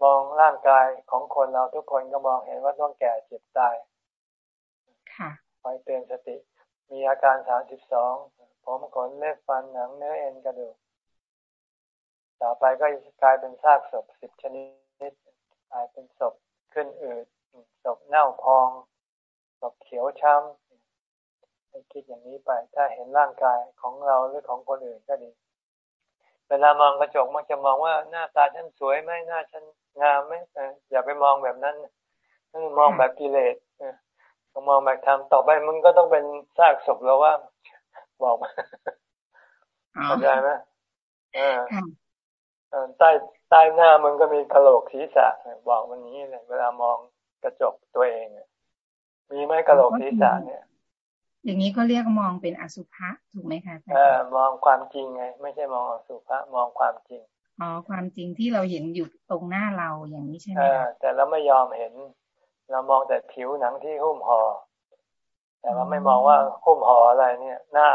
มองร่างกายของคนเราทุกคนก็มองเห็นว่าต้องแก่เจ็บตาย ค่ะคอยเตือนสติ มีอาการสามสิบสองผมขนเล็บฟันหนังเนื้อเอ็นกระดูก ต่อไปก็กลายเป็นซากศพสิบชนิดกลายเป็นศพขึ้นอืดศพเน่าพองศพเขียวช้ำให้คิดอย่างนี้ไป ถ้าเห็นร่างกายของเราหรือของคนอื่นก็ดี เวลามองกระจกมักจะมองว่าหน้าตาฉันสวยไหมหน้าฉันงามไหมอย่าไปมองแบบนั้นนั่นมองแบบกิเลสมมองแบบทำต่อไปมึงก็ต้องเป็นซากศพแล้วว่าบอกมาเข้าใจไหมอ่า ใต้ใต้หน้ามึงก็มีกระโหลกศีรษะบอกมันนี้เลยเวลามองกระจกตัวเองมีไหมกระโหลกศีรษะเนี่ย อย่างนี้ก็เรียกมองเป็นอสุภะถูกไหมคะเออมองความจริงไง ไม่ใช่มองอสุภะมองความจริงอ๋อความจริงที่เราเห็นอยู่ตรงหน้าเราอย่างนี้ใช่ไหมแต่เราไม่ยอมเห็น เรามองแต่ผิวหนังที่หุ้มห่อแต่เราไม่มองว่าหุ้มห่ออะไรเนี่ย หน้า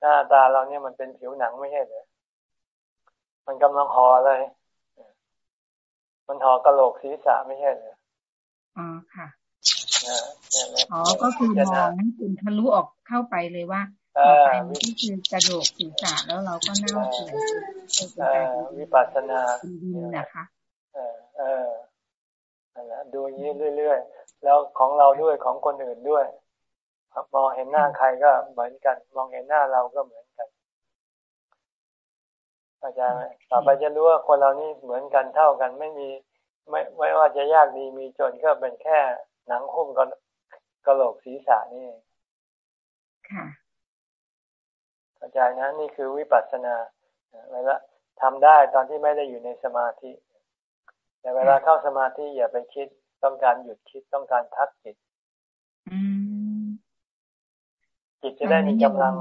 หน้าตาเราเนี่ยมันเป็นผิวหนังไม่ใช่เหรอ มันกำลังห่ออะไร มันห่อกระโหลกศีรษะไม่ใช่เหรออ๋อค่ะอ๋อก็คือมองให้คุณทะลุออกเข้าไปเลยว่าต่อไปนี่คือกระโหลกศีรษะแล้วเราก็นั่งเฉยวิปัสสนาดีนะคะเออเออนะดูนี้เรื่อยๆ แล้วของเราด้วยของคนอื่นด้วยมองเห็นหน้าใครก็เหมือนกัน มองเห็นหน้าเราก็เหมือน กันอาจารย์ต่อไปจะรู้ว่าคนเรานี่เหมือนกันเท่ากัน ไม่มีไม่ไม่ว่าจะยากดีมีจนก็เป็นแค่หนังหุ้มกันกระโหลกศีรษะนี่ค่ะเข้าใจนะนี่คือวิปัสสนาเวลาทำได้ตอนที่ไม่ได้อยู่ในสมาธิ แต่เวลาเข้าสมาธิอย่าไปคิดต้องการหยุดคิดต้องการพักจิตจิตจะได้มีกำลัง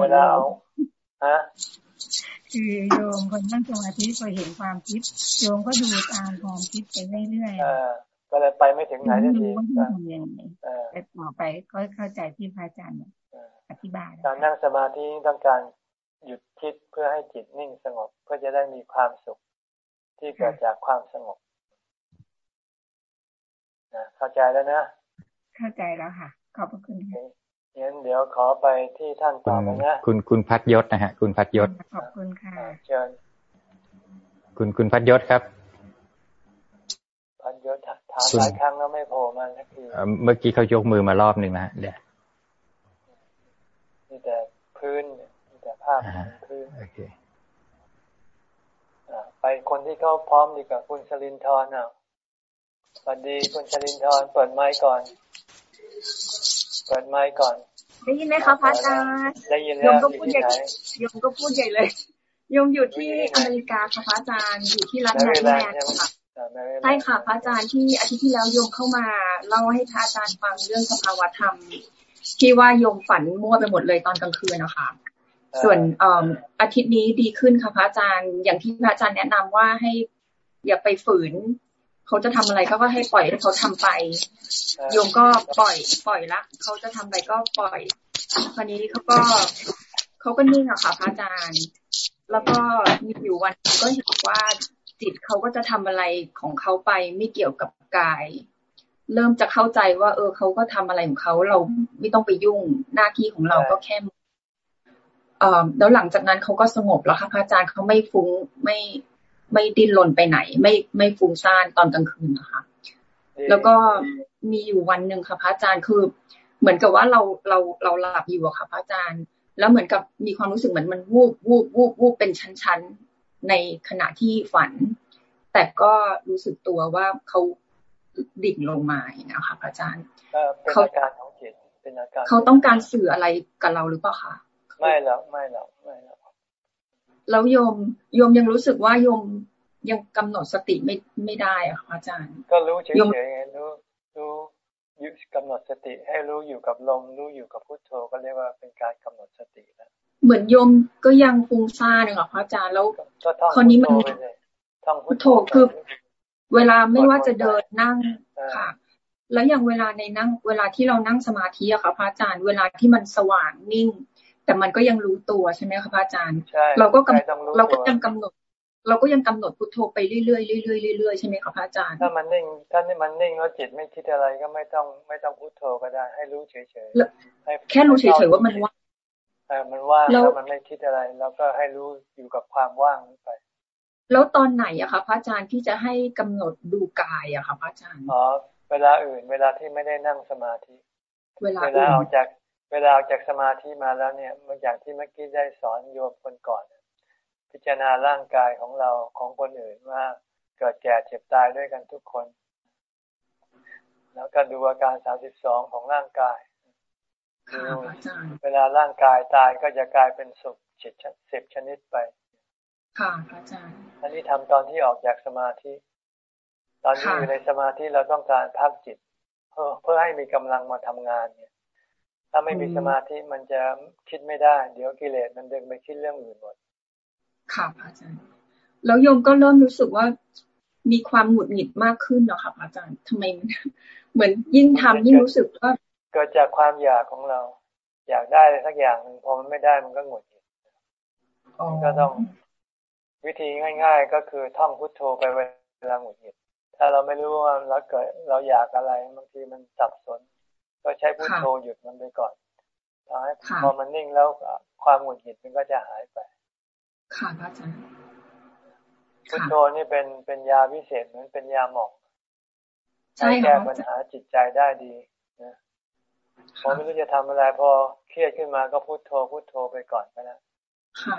เวลาเอาฮะ คือโยมคนนั่งสมาธิพอเห็นความคิดโยมก็ดูตามความคิดไปเรื่อยๆก็เลยไปไม่ถึงไหนทันทีแต่ต่อไปก็เข้าใจที่พระอาจารย์อธิบายการนั่งสมาธิต้องการหยุดคิดเพื่อให้จิตนิ่งสงบเพื่อจะได้มีความสุขที่เกิดจากความสงบนะเข้าใจแล้วนะ เข้าใจแล้วค่ะ ขอบพระคุณ งั้นเดี๋ยวขอไปที่ท่านต่อไปนะคุณคุณพัดยศนะฮะ คุณพัดยศขอบคุณค่ะเชิญคุณคุณพัดยศครับ พัดยศถามหลายครั้งแล้วไม่โผล่มาสักทีเมื่อกี้เขายกมือมารอบหนึ่งนะฮะเดี๋ยวมีแต่พื้นมีแต่ภาพพื้นโอเคไปคนที่เขาพร้อมดีกับคุณชลินทร์อะสวัสดีคุณชลินทร์เปิดไมค์ก่อน เปิดไมค์ก่อน ได้ยินไหมคะพระอาจารย์ได้ยินแล้วยมก็พูดใหญ่ยมก็พูดใหญ่เลยยมอยู่ที่อเมริกาค่ะพระอาจารย์อยู่ที่รัฐแมริแลนด์ค่ะใช่ค่ะพระอาจารย์ที่อาทิตย์ที่แล้วโยมเข้ามาเล่าให้พระอาจารย์ฟังเรื่องสภาวธรรม ที่ว่าโยมฝันมั่วไปหมดเลยตอนกลางคืนนะคะ ส่วนอาทิตย์นี้ดีขึ้นค่ะพระอาจารย์อย่างที่พระอาจารย์แนะนำว่าให้อย่าไปฝืน เขาจะทำอะไรก็ให้ปล่อยให้เขาทำไป โยมก็ปล่อย ปล่อยละเขาจะทำอะไรก็ปล่อยคราวนี้เขาก็เขาก็นิ่งอะค่ะพระอาจารย์ แล้วก็มีอยู่วันก็เห็นว่าจิตเขาก็จะทำอะไรของเขาไปไม่เกี่ยวกับกาย เริ่มจะเข้าใจว่า เออเขาก็ทำอะไรของเขาเราไม่ต้องไปยุ่งหน้าที่ของเราก็แค่เอ่อแล้วหลังจากนั้นเขาก็สงบแล้วค่ะพระอาจารย์เขาไม่ฟุ้งไม่ ไม่ดิ้นรนไปไหน ไม่ไม่ฟุ้งซ่านตอนกลางคืนนะคะ แล้วก็มีอยู่วันหนึ่งค่ะพระอาจารย์คือ เหมือนกับว่าเราเราเราหลับอยู่อะค่ะพระอาจารย์ แล้วเหมือนกับมีความรู้สึกเหมือนมันวูบวูบวูบวูบเป็นชั้นๆในขณะที่ฝัน แต่ก็รู้สึกตัวว่าเขาดิ่งลงมานะคะอาจารย์เขาการของจิตเป็นอาการเขาต้องการสื่ออะไรกับเราหรือเปล่าคะไม่หรอกไม่หรอกไม่หรอก แล้วโยมโยมยังรู้สึกว่าโยมยังกำหนดสติไม่ไม่ได้อะค่ะอาจารย์ ก็รู้เฉยๆไงรู้รู้อยู่กำหนดสติให้รู้อยู่กับลมรู้อยู่กับพุทโธก็เรียกว่าเป็นการกำหนดสติแล้วเหมือนโยมก็ยังฟุ้งซ่านค่ะพระอาจารย์แล้วคนนี้มันพุทโธคือ เวลาไม่ว่าจะเดินนั่งค่ะ แล้วอย่างเวลาในนั่ง เวลาที่เรานั่งสมาธิอะค่ะพระอาจารย์ เวลาที่มันสว่างนิ่ง แต่มันก็ยังรู้ตัวใช่ไหมคะพระอาจารย์ เราก็กำเราก็ยังกำหนด เราก็ยังกำหนดพุทโธไปเรื่อยๆเรื่อยๆเรื่อยๆใช่ไหมคะพระอาจารย์ ถ้ามันนิ่งถ้านี่มันนิ่งแล้วจิตไม่คิดอะไรก็ไม่ต้องไม่ต้องพุทโธก็ได้ ให้รู้เฉยๆแค่รู้เฉยๆว่ามันว่างมันว่างแล้วมันไม่คิดอะไร แล้วก็ให้รู้อยู่กับความว่างไปแล้วตอนไหนอะคะพระอาจารย์ที่จะให้กำหนดดูกายอะคะพระอาจารย์อ๋อเวลาอื่น เวลาที่ไม่ได้นั่งสมาธิ เวลาเวลาออกจาก เวลาออกจากสมาธิมาแล้วเนี่ยเมื่ออย่างที่เมื่อกี้ได้สอนโยมคนก่อน พิจารณาร่างกายของเราของคนอื่นว่าเกิดแก่เจ็บตายด้วยกันทุกคน แล้วก็ดูอาการสามสิบสองของร่างกายเวลาร่างกายตายก็จะกลายเป็นสุขสิบชนิดไป ค่ะอาจารย์ อันนี้ทำตอนที่ออกจากสมาธิ ตอนที่อยู่ในสมาธิเราต้องการพักจิต เพื่อเพื่อให้มีกำลังมาทำงานเนี่ย ถ้าไม่มีสมาธิมันจะคิดไม่ได้ เดี๋ยวกิเลสมันดึงไปคิดเรื่องอื่นหมดค่ะอาจารย์แล้วโยมก็เริ่มรู้สึกว่ามีความหงุดหงิดมากขึ้นเนาะค่ะอาจารย์ทำไมเหมือนยิ่งทำยิ่งรู้สึกว่าเกิดจากความอยากของเรา อยากได้สักอย่างหนึ่งพอมันไม่ได้มันก็หงุดหงิดก็ต้องวิธีง่าย ๆ ก็คือท่องพุทโธไปเวลาหงุดหงิดถ้าเราไม่รู้ว่าเราเกิดเราอยากอะไรบางทีมันสับสน ก็ใช้พุทโธหยุดมันไปก่อนพอให้พอมันนิ่งแล้วความหงุดหงิดมันก็จะหายไป ค่ะพระอาจารย์พุทโธนี่เป็นเป็นยาวิเศษเหมือนเป็นยาหมองใช้แก้ปัญหาจิตใจได้ดีนะพอไม่รู้จะทำอะไรพอเครียดขึ้นมาก็พุทโธพุทโธไปก่อนก็แล้วค่ะ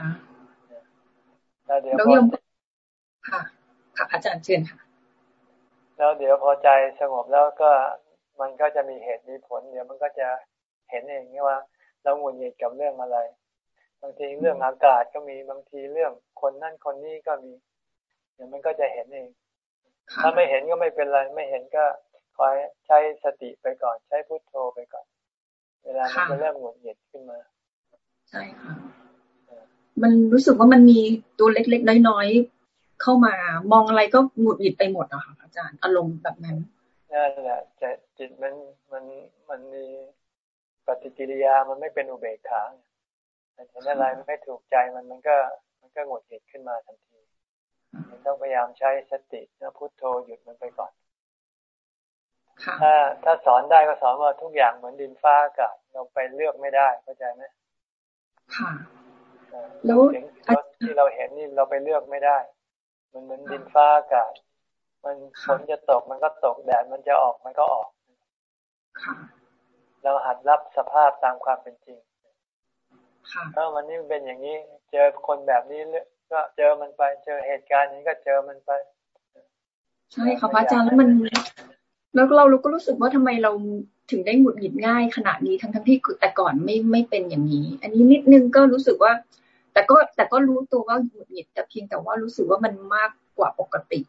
แล้วเดี๋ยวพอค่ะ ค่ะ อาจารย์เชิญค่ะ แล้วเดี๋ยวพอใจสงบแล้วก็ มันก็จะมีเหตุมีผล เดี๋ยวมันก็จะเห็นเองว่า เราหงุดหงิดกับเรื่องอะไร บางทีเรื่องอากาศก็มีบางทีเรื่องคนนั่นคนนี้ก็มี เดี๋ยวมันก็จะเห็นเอง ถ้าไม่เห็นก็ไม่เป็นไร ไม่เห็นก็คอยใช้สติไปก่อน ใช้พุทโธไปก่อน เวลามันจะเริ่มหงุดหงิดขึ้นมา ใช่ค่ะ มันรู้สึกว่ามันมีตัวเล็กๆน้อยๆเข้ามามองอะไรก็หงุดหงิดไปหมดอะค่ะอาจารย์อารมณ์แบบนั้นนั่นแหละจะ จิตมันมันมันมีปฏิกิริยามันไม่เป็นอุเบกขาเห็นอะไรมันไม่ถูกใจมันมันก็ มันก็หงุดหงิดขึ้นมาทันทีมันต้องพยายามใช้สตินะพุทโธหยุดมันไปก่อนถ้าถ้าสอนได้ก็สอนว่าทุกอย่างเหมือนดินฟ้าอากาศเราไปเลือกไม่ได้เข้าใจไหมค่ะแล้วที่เราเห็นนี่เราไปเลือกไม่ได้ มันเหมือนดินฟ้าอากาศ มันฝนจะตกมันก็ตกแดดมันจะออกมันก็ออก เราหัดรับสภาพตามความเป็นจริงถ้าวันนี้มันเป็นอย่างนี้ เจอคนแบบนี้ก็เจอมันไป เจอเหตุการณ์นี้ก็เจอมันไป ใช่ค่ะพระอาจารย์แล้วมัน แล้วเราเราก็รู้สึกว่าทำไมเราถึงได้หงุดหงิดง่ายขนาดนี้ทั้งทั้งที่แต่ก่อนไม่ไม่เป็นอย่างนี้ อันนี้นิดนึงก็รู้สึกว่า แต่ก็แต่ก็รู้ตัวว่าหงุดหงิดแต่เพียงแต่ว่ารู้สึกว่ามันมากกว่าปกติ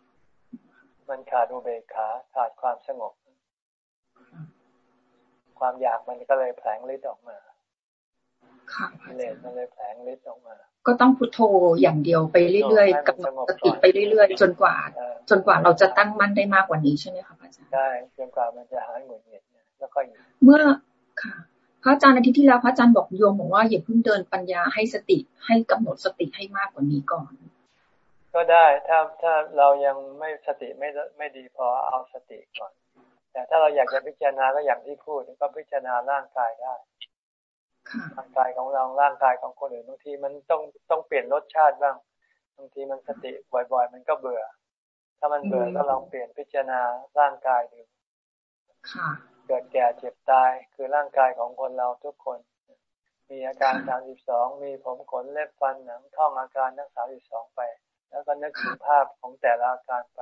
มันขาดอุเบกขาขาดความสงบ ความอยากมันก็เลยแผลงฤทธิ์ออกมา ค่ะเลสมันเลยแผลงฤทธิ์ออกมา ก็ต้องพุทโธอย่างเดียวไปเรื่อยๆกับสติไปเรื่อยๆ จนกว่า จนกว่าเราจะตั้งมั่นได้มากกว่านี้ใช่ไหมคะอาจารย์ได้จนกว่ามันจะหายหงุดหงิดแล้วก็เมื่อค่ะพระอาจารย์อาทิตย์ที่แล้วพระอาจารย์บอกโยมบอกว่าอย่าเพิ่งเดินปัญญาให้สติให้กำหนดสติให้มากกว่านี้ก่อน ก็ได้ถ้าถ้าเรายังไม่สติไม่ไม่ดีพอเอาสติก่อน แต่ถ้าเราอยากจะพิจารณาก็อย่างที่พูดก็พิจารณาร่างกายได้ร่างกายของเราร่างกายของคนอื่นบางทีมันต้องต้องเปลี่ยนรสชาติบ้างบางทีมันสติบ่อย ๆ มันก็เบื่อ ถ้ามันเบื่อก็ลองเปลี่ยนพิจารณาร่างกายดูค่ะเกิดแก่เจ็บตายคือร่างกายของคนเราทุกคน มีอาการสามสิบสองมีผมขนเล็บฟันหนังท่องอาการทั้งสามสิบสองไป แล้วก็นึกถึงภาพของแต่ละอาการไป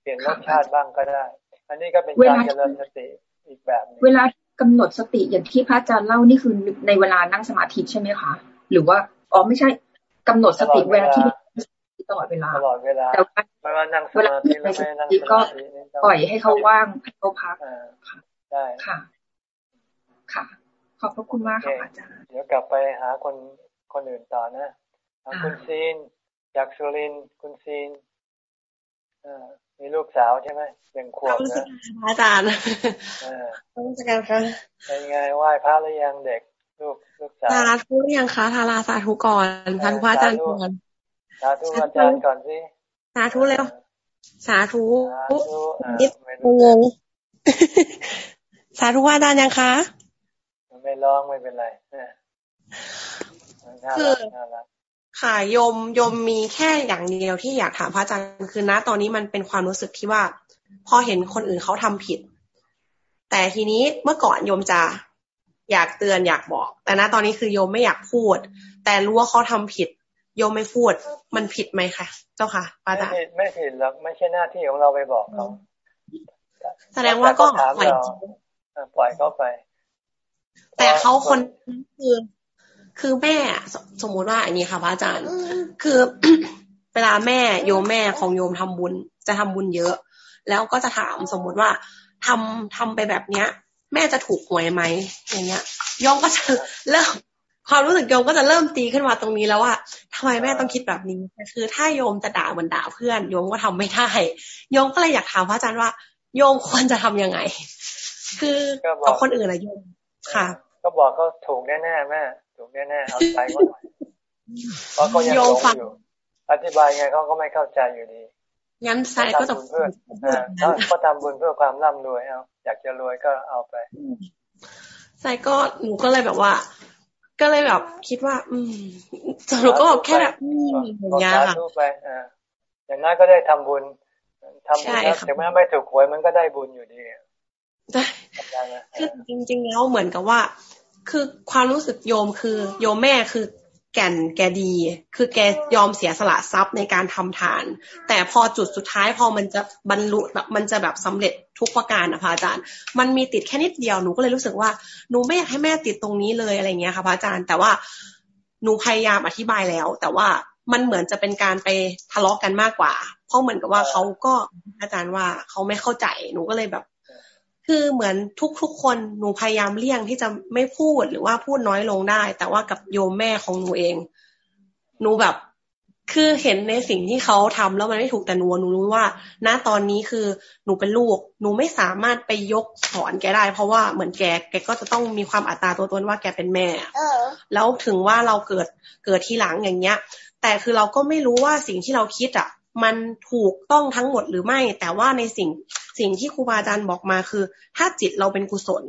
เปลี่ยนรสชาติบ้างก็ได้ อันนี้ก็เป็นการเจริญสติอีกแบบนึงเวลากำหนดสติอย่างที่พระอาจารย์เล่านี่คือในเวลานั่งสมาธิใช่ไหมคะหรือว่าอ๋อไม่ใช่กำหนดสติเวลาที่ตลอดเวลาตลอดเวลาแต่ว่านั่งสมาธิแล้วไม่นั่งสมาธิปล่อยให้เขาว่างให้เขาพักได้ค่ะ ค่ะ ขอบพระคุณมากค่ะอาจารย์เดี๋ยวกลับไปหาคนคนอื่นต่อนะคุณซีนจากสุรินคุณซีน มีลูกสาวใช่ไหมเป็นขวบนะอาจารย์ต้องจัดการค่ะเป็นไงไหว้พระหรือยังเด็กลูกลูกสาวทาราทุยังคะทาราสาธุก่อนทานพระอาจารย์ก่อนสาธุอาจารย์ก่อนสิสาธุแล้วสาธุนิดงงสาธุว่าดานยังคะไม่ร้องไม่เป็นไรคือ ค่ะโยมโยมมีแค่อย่างเดียวที่อยากถามพระอาจารย์คือณตอนนี้มันเป็นความรู้สึกที่ว่า พอเห็นคนอื่นเขาทำผิด แต่ทีนี้เมื่อก่อนโยมจะอยากเตือนอยากบอก แต่ณตอนนี้คือโยมไม่อยากพูด แต่รู้ว่าเขาทำผิด โยมไม่พูด มันผิดไหมคะเจ้าค่ะพระอาจารย์ไม่ผิดหรอกไม่ใช่หน้าที่ของเราไปบอกเขาแสดงว่าก็ปล่อยปล่อยเขาไป แต่เขาคนคือ คือแม่สมมุติว่าอันนี้ค่ะพระอาจารย์ คือเวลาแม่โยมแม่ของโยมทำบุญ จะทำบุญเยอะ แล้วก็จะถามสมมุติว่าทำทำไปแบบเนี้ย แม่จะถูกหวยไหมอย่างเงี้ยยองก็จะเริ่มความรู้สึกโยมก็จะเริ่มตีขึ้นมาตรงนี้แล้วว่าทำไมแม่ต้องคิดแบบนี้คือ ถ้าโยมจะด่าเหมือนด่าเพื่อนโยมก็ทำไม่ได้โยมก็เลยอยากถามพระอาจารย์ว่า โยมควรจะทํำยังไง คือกับคนอื่นอะโยมค่ะ ก็บอกเขาถูกแน่ๆแม่ ถูกแน่ๆเอาใจเขาหน่อยเพราะเขายังหลงอยู่อธิบายไงเขาก็ไม่เข้าใจอยู่ดีงั้นใส่ก็จะเพื่อเขาทำบุญเพื่อความร่ำรวยเอาอยากจะรวยก็เอาไปใส่ก็หนูก็เลยแบบว่า ก็เลยแบบคิดว่า อืมหนูก็บอกแค่แบบอืมอย่างเงี้ยค่ะไปอ่าอย่างนั้นก็ได้ทำบุญทำบุญแล้วถึงแม้ไม่ถูกหวยมันก็ได้บุญอยู่ดีใช่คือจริง ๆ แล้วเหมือนกับว่า คือความรู้สึกโยมคือ โยมแม่คือแก่นแกดี คือแกยอมเสียสละทรัพย์ในการทำทาน แต่พอจุดสุดท้ายพอมันจะบรรลุแบบมันจะแบบสำเร็จทุกประการนะพระอาจารย์ มันมีติดแค่นิดเดียวหนูก็เลยรู้สึกว่าหนูไม่อยากให้แม่ติดตรงนี้เลยอะไรเงี้ยค่ะพระอาจารย์ แต่ว่าหนูพยายามอธิบายแล้ว แต่ว่ามันเหมือนจะเป็นการไปทะเลาะกันมากกว่า เพราะเหมือนกับว่าเขาก็อาจารย์ว่าเขาไม่เข้าใจหนูก็เลยแบบ คือเหมือนทุกๆคนหนูพยายามเลี่ยงที่จะไม่พูดหรือว่าพูดน้อยลงได้ แต่ว่ากับโยมแม่ของหนูเอง หนูแบบคือเห็นในสิ่งที่เขาทำแล้วมันไม่ถูกแต่หนูหนูรู้ว่า ณตอนนี้คือหนูเป็นลูก หนูไม่สามารถไปยกสอนแกได้ เพราะว่าเหมือนแกแกก็จะต้องมีความอัตราตัวตนว่าแกเป็นแม่แล้วถึงว่าเราเกิดเกิดทีหลังอย่างเงี้ย แต่คือเราก็ไม่รู้ว่าสิ่งที่เราคิดอะ มันถูกต้องทั้งหมดหรือไม่ แต่ว่าในสิ่ง สิ่งที่ครูบาอาจารย์บอกมาคือ ถ้าจิตเราเป็นกุศล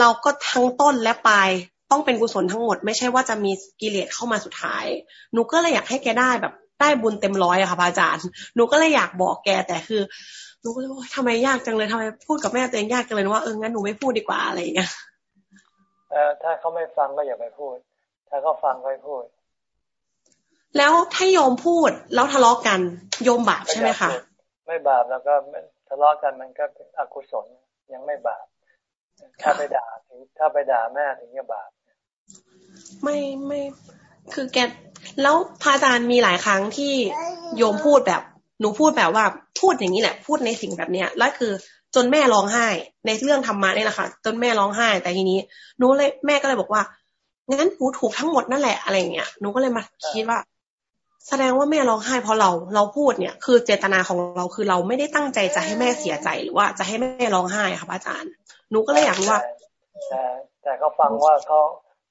เราก็ทั้งต้นและปลายต้องเป็นกุศลทั้งหมด ไม่ใช่ว่าจะมีกิเลสเข้ามาสุดท้าย หนูก็เลยอยากให้แกได้แบบได้บุญเต็มร้อยอะค่ะอาจารย์ หนูก็เลยอยากบอกแกแต่คือหนูก็เลยว่าทำไมยากจังเลยทำไมพูดกับแม่ตัวเองยากจังเลยว่าเอองั้นหนูไม่พูดดีกว่าอะไรอย่างเงี้ยเออถ้าเขาไม่ฟังก็อย่าไปพูด ถ้าเขาฟังก็พูด แล้วถ้าโยมพูดแล้วทะเลาะกันโยมบาปใช่ไหมคะ ไม่บาปแล้วก็ทะ เลาะกันมันก็เป็นอกุศลยังไม่บาปถ้าไปด่าถึงถ้าไปด่าแม่ถึงจะบาปไม่ไม่ คือแกแล้วพระอาจารย์มีหลายครั้งที่โยมพูดแบบ หนูพูดแบบว่าพูดอย่างนี้แหละ พูดในสิ่งแบบเนี้ยแล้วคือจนแม่ร้องไห้ ในเรื่องธรรมะนี่แหละค่ะ จนแม่ร้องไห้ แต่ทีนี้หนูเลยแม่ก็เลยบอกว่างั้นหนูถูกทั้งหมดนั่นแหละอะไรเงี้ยหนูก็เลยมาคิดว่า แสดงว่าแม่ร้องไห้เพราะเราเราพูดเนี่ย คือเจตนาของเราคือเราไม่ได้ตั้งใจจะให้แม่เสียใจหรือว่าจะให้แม่ร้องไห้ค่ะอาจารย์หนูก็เลยอยากรู้ว่าแต่แต่เขาฟังว่าเขา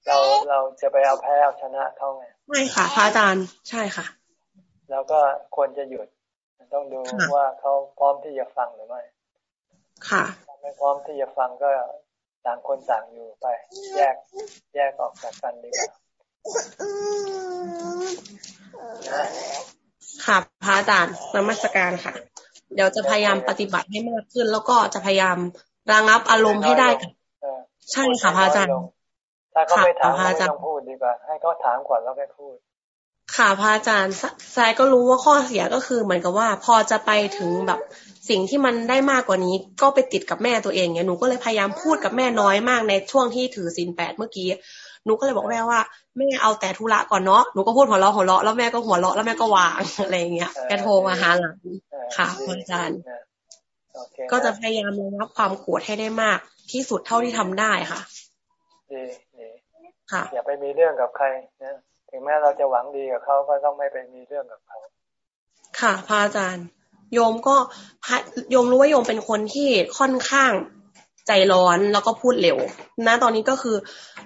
เราเราจะไปเอาแพ้เอาชนะเขาไงไม่ค่ะพระอาจารย์ใช่ค่ะ แล้วก็ควรจะหยุดต้องดูว่าเขาพร้อมที่จะฟังหรือไม่ค่ะไม่พร้อมที่จะฟังก็ต่างคนต่างอยู่ไป แยกแยกออกจากกันดีกว่า ค่ะพระอาจารย์นมัสการค่ะ เดี๋ยวจะพยายามปฏิบัติให้มากขึ้น แล้วก็จะพยายามระงับอารมณ์ให้ได้ใช่ค่ะพระอาจารย์ถ้าเขาไม่ถามไม่ต้องพูดดีกว่า ให้เขาถามก่อนแล้วค่อยพูดค่ะพระอาจารย์สายก็รู้ว่าข้อเสียก็คือเหมือนกับว่า พอจะไปถึงแบบสิ่งที่มันได้มากกว่านี้ ก็ไปติดกับแม่ตัวเองเนี่ยหนูก็เลยพยายามพูดกับแม่น้อยมากในช่วงที่ถือศีลแปดเมื่อกี้ หนูก็เลยบอกแม่ว่าแม่เอาแต่ธุระก่อนเนาะหนูก็พูดหัวเราะหัวเราะแล้วแม่ก็หัวเราะแล้วแม่ก็วางอะไรเงี้ยแกโทรมาหาหลังค่ะอาจารย์ก็จะพยายามระงับความโกรธให้ได้มาก ที่สุดเท่าที่ทำได้ค่ะดีดีค่ะอย่าไปมีเรื่องกับใครนะถึงแม้เราจะหวังดีกับเขาก็ต้องไม่ไปมีเรื่องกับเขาค่ะพระอาจารย์ โยมก็โยมรู้ว่าโยมเป็นคนที่ค่อนข้าง ใจร้อนแล้วก็พูดเร็วนะตอนนี้ก็คือ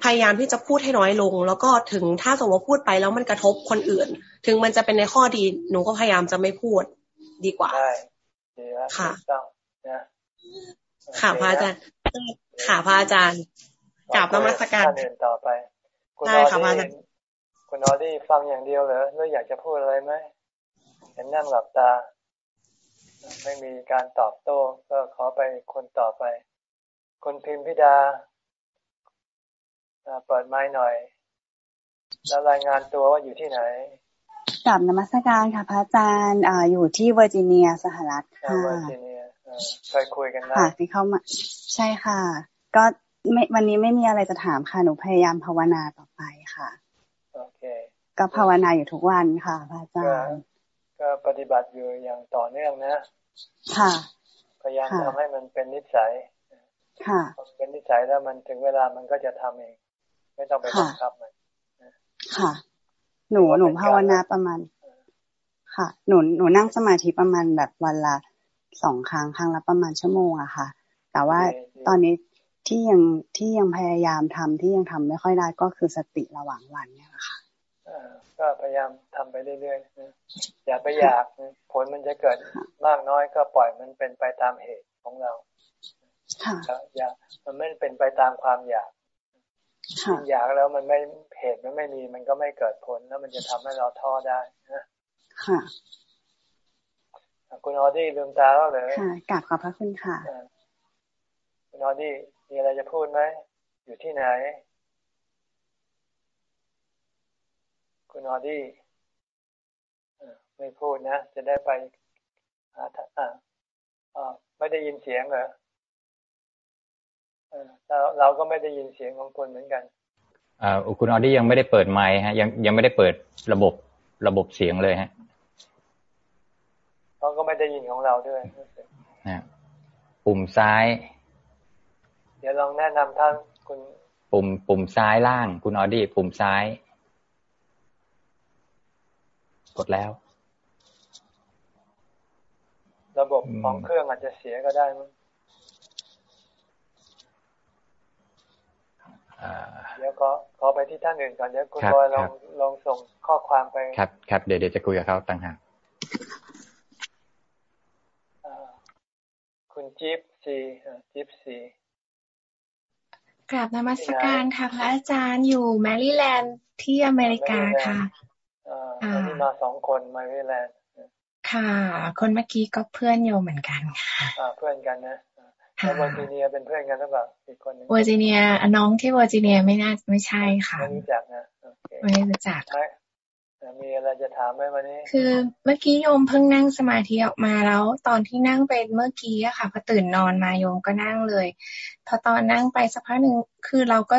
พยายามที่จะพูดให้น้อยลง แล้วก็ถึงถ้าสมมติพูดไปแล้วมันกระทบคนอื่น ถึงมันจะเป็นในข้อดีหนูก็พยายามจะไม่พูดดีกว่าใช่ค่ะค่ะพระอาจารย์ค่ะพระอาจารย์กราบนมัสการต่อไปคุณออดี้คุณออดี้ฟังอย่างเดียวเหรอหรืออยากจะพูดอะไรไหมเห็นนั่งหลับตา ไม่มีการตอบโต้ ก็ขอไปคนต่อไป คุณพิมพิดาเปิดไม้หน่อย แล้วรายงานตัวว่าอยู่ที่ไหนกลับนมัสการค่ะพระอาจารย์ออยู่ที่เวอร์จิเนียสหรัฐค่ะเวอร์จิเนียเคยคุยกันค่ะที่เข้ามาใช่ค่ะ ก็ไม่วันนี้ไม่มีอะไรจะถามค่ะหนูพยายามภาวนาต่อไปค่ะโอเคก็ภาวนาอยู่ทุกวันค่ะพระอาจารย์ก็ปฏิบัติอยู่อย่างต่อเนื่องนะ ค่ะ พยายามทำให้มันเป็นนิสัย ค่ะเป็นนิสัยแล้วมันถึงเวลามันก็จะทำเอง ไม่ต้องไปบังคับมันค่ะ หนูหนูภาวนาประมาณ ค่ะ หนูหนูนั่งสมาธิประมาณแบบวันละสองครั้งครั้งละประมาณชั่วโมงอะค่ะ แต่ว่าตอนนี้ที่ยังที่ยังพยายามทำที่ยังทำไม่ค่อยได้ก็คือสติระหว่างวันเนี่ยค่ะก็พยายามทำไปเรื่อยๆอย่าไปอยากผลมันจะเกิดมากน้อยก็ปล่อยมันเป็นไปตามเหตุของเรา อย่ามันไม่เป็นไปตามความอยากอยากแล้วมันไม่เหตุมันไม่มีมันก็ไม่เกิดผลแล้วมันจะทำให้เราท้อได้นะค่ะคุณออดี้ลืมตาแล้วเลยค่ะกราบขอบพระคุณค่ะคุณออดี้มีอะไรจะพูดไหมอยู่ที่ไหน คุณออดี้ไม่พูดนะ จะได้ไปอ่าไม่ได้ยินเสียงเหรอ เราเราก็ไม่ได้ยินเสียงของคุณเหมือนกันอ่าคุณออดี้ยังไม่ได้เปิดไมค์ฮะ ยังยังไม่ได้เปิดระบบระบบเสียงเลยฮะเขาก็ไม่ได้ยินของเราด้วยนะปุ่มซ้าย เดี๋ยวลองแนะนำท่านคุณปุ่ม ปุ่มซ้ายล่าง คุณออดี้ปุ่มซ้าย กดแล้ว ระบบของเครื่องอาจจะเสียก็ได้มั้ง เดี๋ยวขอขอไปที่ท่านอื่นก่อนเดี๋ยวคุณบอยลองลองส่งข้อความไป ครับครับเดี๋ยวเดี๋ยวจะคุยกับเขาต่างหากคุณจิ๊บซีจิ๊บซีกราบนมัสการค่ะพระอาจารย์อยู่แมริแลนด์ที่อเมริกาค่ะอ่ามาสองคนแมริแลนด์ค่ะ คนเมื่อกี้ก็เพื่อนโยเหมือนกันค่ะอ่าเพื่อนกันนะแล้ว เวอร์จิเนียเป็นเพื่อนกันหรือเปล่าอีกคนนึงเวอร์จิเนียน้องที่เวอร์จิเนียไม่น่าไม่ใช่ค่ะไม่รู้จักนะไม่รู้จักมีอะไรจะถามไหมวันนี้ คือเมื่อกี้โยมเพิ่งนั่งสมาธิออกมาแล้ว ตอนที่นั่งเป็นเมื่อกี้อะค่ะพอตื่นนอนมาโยมก็นั่งเลย พอตอนนั่งไปสักพักหนึ่งคือเราก็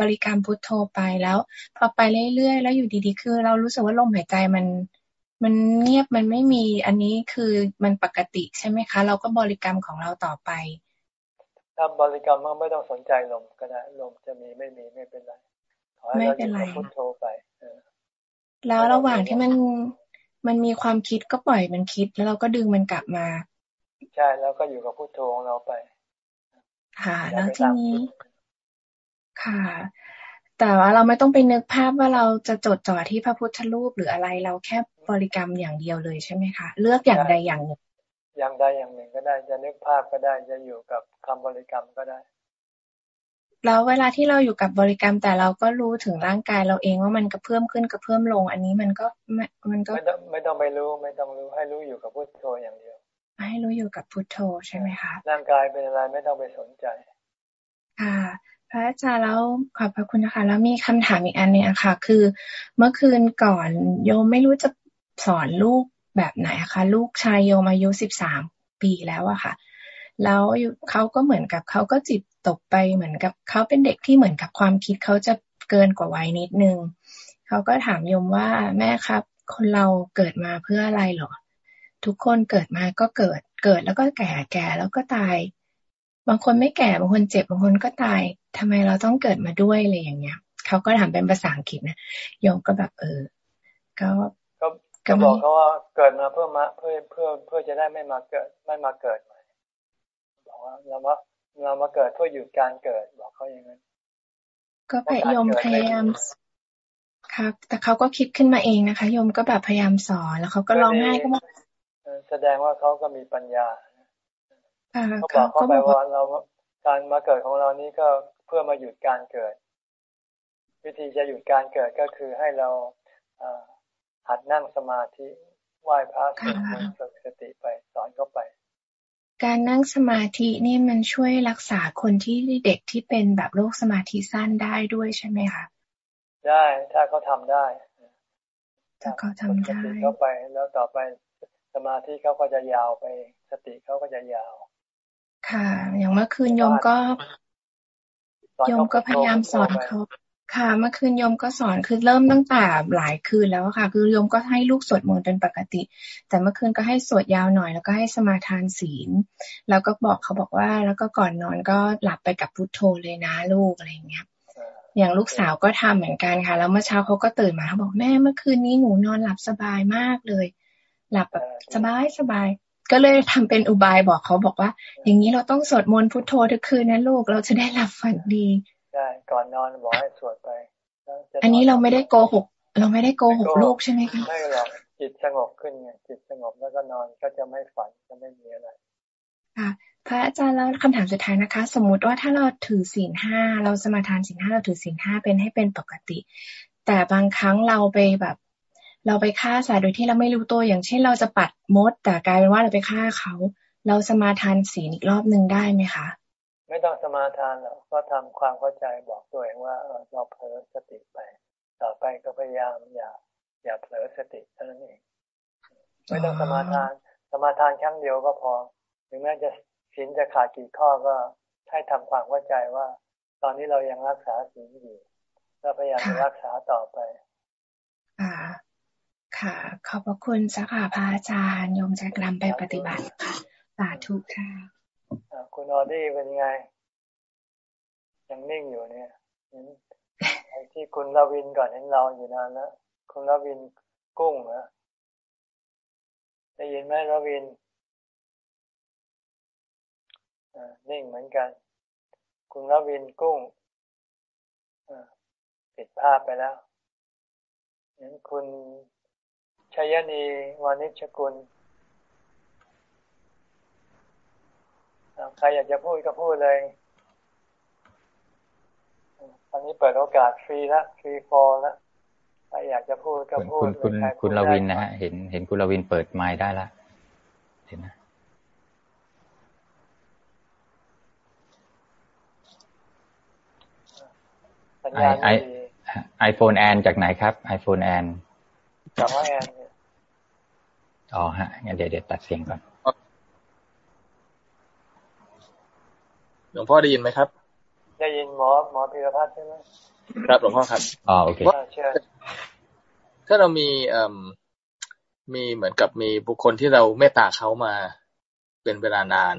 บริกรรมพุทโธไปแล้ว พอไปเรื่อยๆแล้วอยู่ดีๆ คือ เรารู้สึกว่าลมหายใจมันมันเงียบมันไม่มีอันนี้คือมันปกติใช่ไหมคะ เราก็บริกรรมของเราต่อไป ถ้าบริกรรมมันไม่ต้องสนใจลมก็ได้ลมจะมีไม่มีไม่เป็นไรขอให้เราอยู่พุทโธไปแล้วระหว่างที่มันมันมีความคิดก็ปล่อยมันคิด แล้วเราก็ดึงมันกลับมา ใช่แล้วก็อยู่กับพุทโธของเราไป ค่ะ แล้วทีนี้ค่ะ แต่ว่าเราไม่ต้องไปนึกภาพว่าเราจะจดจ่อที่พระพุทธรูปหรืออะไร เราแค่บริกรรมอย่างเดียวเลยใช่ไหมคะ เลือกอย่างใดอย่างหนึ่ง อย่างใดอย่างหนึ่งก็ได้ จะนึกภาพก็ได้ จะอยู่กับคำบริกรรมก็ได้ แล้วเวลาที่เราอยู่กับบริกรรมแต่เราก็รู้ถึงร่างกายเราเองว่ามันกระเพิ่มขึ้นกระเพิ่มลง อันนี้มันก็มันก็ไม่ต้องไม่ต้องไปรู้ไม่ต้องรู้ให้รู้อยู่กับพุทโธอย่างเดียว ให้รู้อยู่กับพุทโธใช่ไหมคะร่างกายเป็นอะไรไม่ต้องไปสนใจค่ะพระอาจารย์แล้วขอบพระคุณนะคะแล้วมีคำถามอีกอันนึงค่ะ คือ เมื่อคืนก่อนโยมไม่รู้จะสอนลูก แบบไหนคะ ลูกชายโยมอายุสิบสามปีแล้วอะค่ะ แล้วเขาก็เหมือนกับเขาก็จิตตกไปเหมือนกับเขาเป็นเด็กที่เหมือนกับความคิดเขาจะเกินกว่าวัยนิดนึงเขาก็ถามโยมว่าแม่ครับ คนเราเกิดมาเพื่ออะไรหรอ ทุกคนเกิดมาก็เกิดเกิดแล้วก็แก่แก่แล้วก็ตาย บางคนไม่แก่บางคนเจ็บบางคนก็ตายทำไมเราต้องเกิดมาด้วยอะไรอย่างเงี้ยเขาก็ถามเป็นภาษาอังกฤษนะโยมก็แบบเออ ก็ ก็บอกเขาว่าเกิดมาเพื่อมาเพื่อเพื่อเพื่อจะได้ไม่มาเกิดไม่มาเกิดใหม่บอกว่าเราว่าเรามาเกิดเพื่อหยุดการเกิดบอกเขาอย่างนั้น ก็พยายามพยายามครับ แต่เขาก็คิดขึ้นมาเองนะคะโยมก็แบบพยายามสอนแล้วเขาก็ร้องไห้ก็บอกแสดงว่าเขาก็มีปัญญาเขาบอกเขาไปว่าเราการมาเกิดของเรานี้ก็เพื่อมาหยุดการเกิด วิธีจะหยุดการเกิดก็คือให้เรา หัดนั่งสมาธิไหว้พระสวดมนต์ฝึกสติไปสอนเข้าไป การนั่งสมาธินี่มันช่วยรักษาคนที่เด็กที่เป็นแบบโรคสมาธิสั้นได้ด้วยใช่ไหมคะได้ถ้าเขาทำได้ถ้าเขาทำได้เข้าไป แล้วต่อไปสมาธิเขาก็จะยาวไป สติเขาก็จะยาว ค่ะ อย่างเมื่อคืนโยมก็โยมก็พยายามสอนเขา ค่ะ เมื่อคืนโยมก็สอนคือเริ่มตั้งแต่หลายคืนแล้วค่ะ คือโยมก็ให้ลูกสวดมนต์เป็นปกติ แต่เมื่อคืนก็ให้สวดยาวหน่อย แล้วก็ให้สมาทานศีล แล้วก็บอกเขาบอกว่า แล้วก็ก่อนนอนก็หลับไปกับพุทโธเลยนะลูกอะไรอย่างเงี้ยอย่างลูกสาวก็ทำเหมือนกันค่ะ แล้วเมื่อเช้าเขาก็ตื่นมาเขาบอกแม่เมื่อคืนนี้หนูนอนหลับสบายมากเลย หลับแบบสบายสบาย ก็เลยทำเป็นอุบายบอกเขาบอกว่า อย่างนี้เราต้องสวดมนต์พุทโธทุกคืนนะลูกเราจะได้หลับฝันดี ใช่ก่อนนอนบอกให้สวดไปอันนี้เราไม่ได้โกหก เราไม่ได้โกหกลูกใช่ไหมคะไม่หรอกจิตสงบขึ้นไงจิตสงบแล้วก็นอนก็จะไม่ฝันจะไม่มีอะไรค่ะพระอาจารย์แล้วคำถามสุดท้ายนะคะ สมมุติว่าถ้าเราถือศีลห้าเราสมาทานศีลห้าเราถือศีลห้าเป็นให้เป็นปกติ แต่บางครั้งเราไปแบบ เราไปฆ่าสัตว์โดยที่เราไม่รู้ตัวอย่างเช่น เราจะปัดมด แต่กลายเป็นว่าเราไปฆ่าเขา เราสมาทานศีลอีกรอบหนึ่งได้ไหมคะ ไม่ต้องสมาทานหรอกก็ทำความเข้าใจบอกตัวเองว่าเราเผลอสติไป ต่อไปก็พยายามอย่า อย่าเผลอสติเท่านั้นเองไม่ต้องสมาทาน สมาทานครั้งเดียวก็พอ ถึงแม้จะศีลจะขาดกี่ข้อก็ให้ทำความเข้าใจว่า ตอนนี้เรายังรักษาศีลอยู่เราพยายามรักษาต่อไป ค่ะ ค่ะ ขอบพระคุณสักค่ะพระอาจารย์ ยมจะนำไปปฏิบัติค่ะสาธุค่ะ คุณออดี้เป็นไง ยังนิ่งอยู่เนี่ยไอ้ที่คุณลาวินก่อนเห็นเราอยู่นานแล้วคุณลาวินกุ้งนะได้ยินไหมลาวินนิ่งเหมือนกัน คุณลาวินกุ้งปิดภาพไปแล้วเห็นคุณชยนีวานิชกุล ใครอยากจะพูดก็พูดเลยตอนนี้เปิดโอกาสฟรีละ free for all ละใครอยากจะพูดก็พูดคุณคุณคุณลวินนะฮะเห็นเห็นคุณลวินเปิดไมค์ได้ละเห็นนะไอไอโฟนแอนจากไหนครับไอโฟนแอนจากว่าแอนอ๋อฮะงั้นเดี๋ยวเดี๋ยวตัดเสียงก่อน หลวงพ่อได้ยินไหมครับ ได้ยินหมอหมอพิรพัฒน์ใช่ไหมครับหลวงพ่อครับอ๋อโอเคถ้าเรามีเอ่อมีเหมือนกับมีบุคคลที่เราเมตตาเขามาเป็นเวลานาน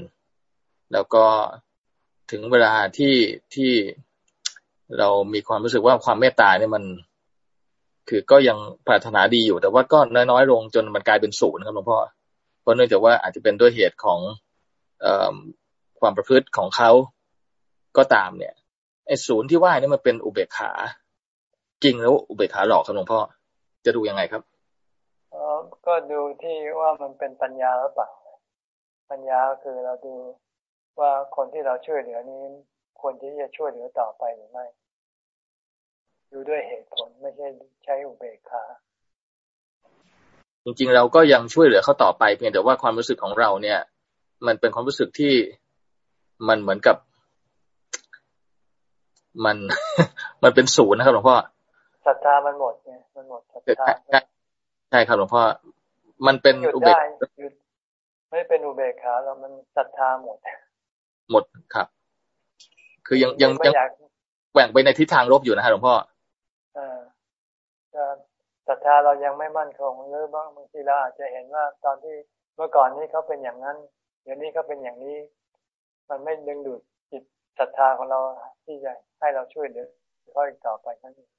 แล้วก็ถึงเวลาที่ที่เรามีความรู้สึกว่าความเมตตาเนี่ยมัน คือก็ยังปรารถนาดีอยู่แต่ว่าก็น้อยๆลงจนมันกลายเป็นศูนย์ครับหลวงพ่อเพราะเนื่องจากว่าอาจจะเป็นด้วยเหตุของเอ่อ ความประพฤติของเขาก็ตามเนี่ยไอ้ศูนย์ที่ว่านี่มันเป็นอุเบกขา จริงแล้วอุเบกขาหลอกครับหลวงพ่อจะดูยังไงครับออก็ดูที่ว่ามันเป็นปัญญาหรือเปล่าปัญญาคือเราดูว่าคนที่เราช่วยเหลือนี้ควรที่จะช่วยเหลือต่อไปหรือไม่ ดูด้วยเหตุผลไม่ใช่ใช้อุเบกขาจริงๆเราก็ยังช่วยเหลือเขาต่อไปเพียงแต่ว่าความรู้สึกของเราเนี่ย มันเป็นความรู้สึกที่ มันเหมือนกับ มัน มันเป็นศูนย์นะครับหลวงพ่อศรัทธามันหมดไงมันหมดศรัทธาใช่ครับหลวงพ่อมันเป็นอุเบกไม่เป็นอุเบกขาเรามันศรัทธาหมด หมดครับ คือยังยังยังแหว่งไปในทิศทางลบอยู่นะครับหลวงพ่ออ่าศรัทธาเรายังไม่มั่นคงหรือบางบางทีเราอาจจะเห็นว่าตอนที่เมื่อก่อนนี้เขาเป็นอย่างนั้น เดี๋ยวนี้เขาเป็นอย่างนี้ มันไม่ดึงดูดจิตศรัทธาของเราที่จะให้เราช่วยเหลือเขาอีกต่อไปนั่นเอง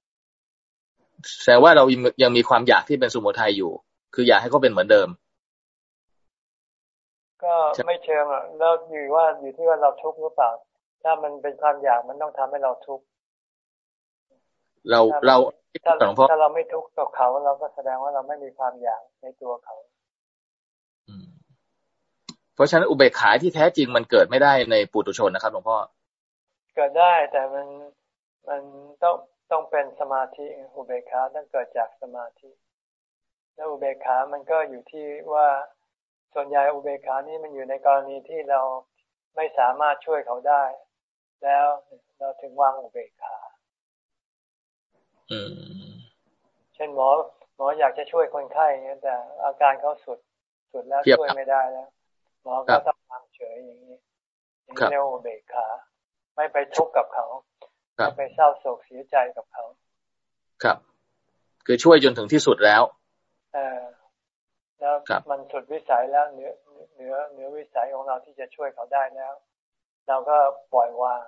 แสดงว่าเรายังมีความอยากที่เป็นสมุทัยอยู่ คืออยากให้เขาเป็นเหมือนเดิม ก็ไม่เชิงอะแล้วอยู่ว่าอยู่ที่ว่าเราทุกข์หรือเปล่า ถ้ามันเป็นความอยากมันต้องทำให้เราทุกข์เราเราถ้าถ้าเราไม่ทุกข์กับเขา เราก็แสดงว่าเราไม่มีความอยากในตัวเขา เพราะฉะนั้นอุเบกขาที่แท้จริงมันเกิดไม่ได้ในปุถุชนนะครับหลวงพ่อ เกิดได้แต่มันมันต้องต้องเป็นสมาธิอุเบกขาต้องเกิดจากสมาธิ แล้วอุเบกขามันก็อยู่ที่ว่าส่วนใหญ่อุเบกขานี่มันอยู่ในกรณีที่เราไม่สามารถช่วยเขาได้ แล้วเราถึงวางอุเบกขาเช่นหมอ หมออยากจะช่วยคนไข้แต่อาการเขาสุดสุดแล้วช่วยไม่ได้แล้ว หมอก็ต้องวางเฉยอย่างนี้อย่างนี้เรียกว่าเบกขา ไม่ไปทุกข์กับเขาไม่ไปเศร้าโศกเสียใจกับเขา ครับ คือช่วยจนถึงที่สุดแล้ว เออแล้วมันสุดวิสัยแล้วเหนือเหนือเหนือวิสัยของเราที่จะช่วยเขาได้แล้ว เราก็ปล่อยวาง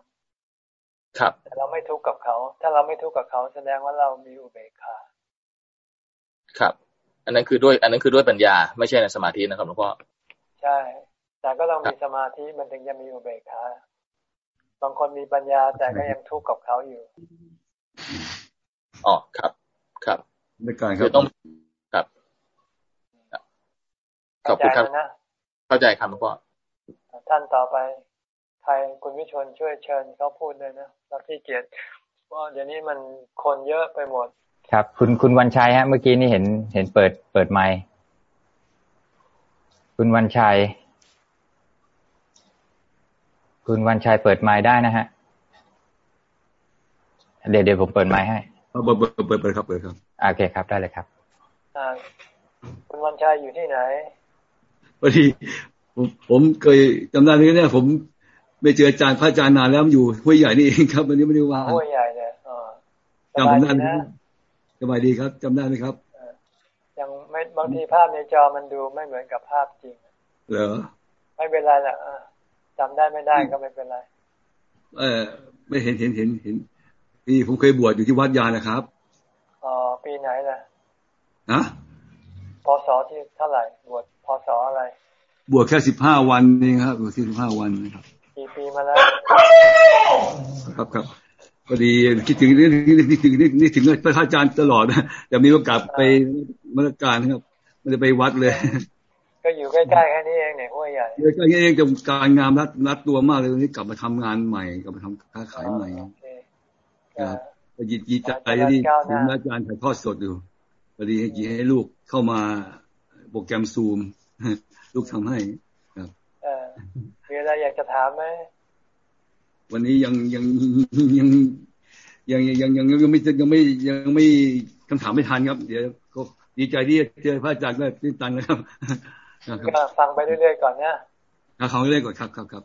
ครับ แต่เราไม่ทุกข์กับเขา ถ้าเราไม่ทุกข์กับเขา แสดงว่าเรามีอุเบกขาครับ อันนั้นคือด้วย อันนั้นคือด้วยปัญญา ไม่ใช่ในสมาธินะครับหลวงพ่อใช่ แต่ก็ต้องมีสมาธิมันถึงจะมีอุเบกขาบางคนมีปัญญาแต่ก็ยังทุกข์กับเขาอยู่อ๋อครับ ครับในการครับต้องครับขอบคุณครับนะเข้าใจครับหลวงพ่อท่านต่อไป ใครคุณวิชนช่วยเชิญเขาพูดเลยนะเราที่เกียรติว่าเดี๋ยวนี้มันคนเยอะไปหมด ครับ คุณคุณวันชัยฮะ เมื่อกี้นี่เห็นเห็นเปิดเปิดไมค์คุณวันชัย คุณวันชัยเปิดไมค์ได้นะฮะ เดี๋ยวเดี๋ยวผมเปิดไมค์ให้เปิดเปิดเปิดเปิดครับเปิดครับโอเคครับได้เลยครับอ่าคุณวันชัยอยู่ที่ไหนพอดีผมผมเคยจำได้ไหมเนี่ย ผมไม่เจออาจารย์พระอาจารย์นานแล้วอยู่ห้วยใหญ่นี่เองครับวันนี้ไม่ได้ว่าห้วยใหญ่เนี่ยจำได้ไหมสบายดีครับจำได้ไหมครับยังไม่บางทีภาพในจอมันดูไม่เหมือนกับภาพจริง เหรอ ไม่เป็นไรละ จำได้ไม่ได้ก็ไม่เป็นไร เออ ไม่เห็นเห็นเห็นเห็นปีผมเคยบวชอยู่ที่วัดยานะครับอ๋อปีไหนล่ะนะพศที่เท่าไหร่ บวชพศอะไร บวชแค่สิบห้าวันเองครับบวชที่สิบห้าวันนะครับกี่ปีมาแล้ว ครับครับพอดีคิดถึงนี่นึกถึงนี่ถึงพระอาจารย์ตลอดนะแต่มีโอกาสไปมรการครับมันจะไปวัดเลย ก็อยู่ใกล้ๆแค่นี้เองเนี่ยห้วยใหญ่ใกล้ๆเองจะการงานรัดรัดตัวมากเลยวันนี้กลับมาทำงานใหม่กลับมาทำค้าขายใหม่ครับยินดีใจที่เห็นอาจารย์ถ่ายทอดสดอยู่พอดีให้ให้ลูกเข้ามาโปรแกรมซูม ลูกทำให้ครับมีอะไรอยากจะถามไหมวันนี้ยังยังยังยังยังยังยังไม่ยังไม่ยังไม่คำถามไม่ทันครับ เดี๋ยวก็ดีใจที่เจอพระอาจารย์ก็ตื่นตันนะครับ ก็ฟังไปเรื่อยๆก่อนนะฟังเรื่อยๆก่อนครับครับครับ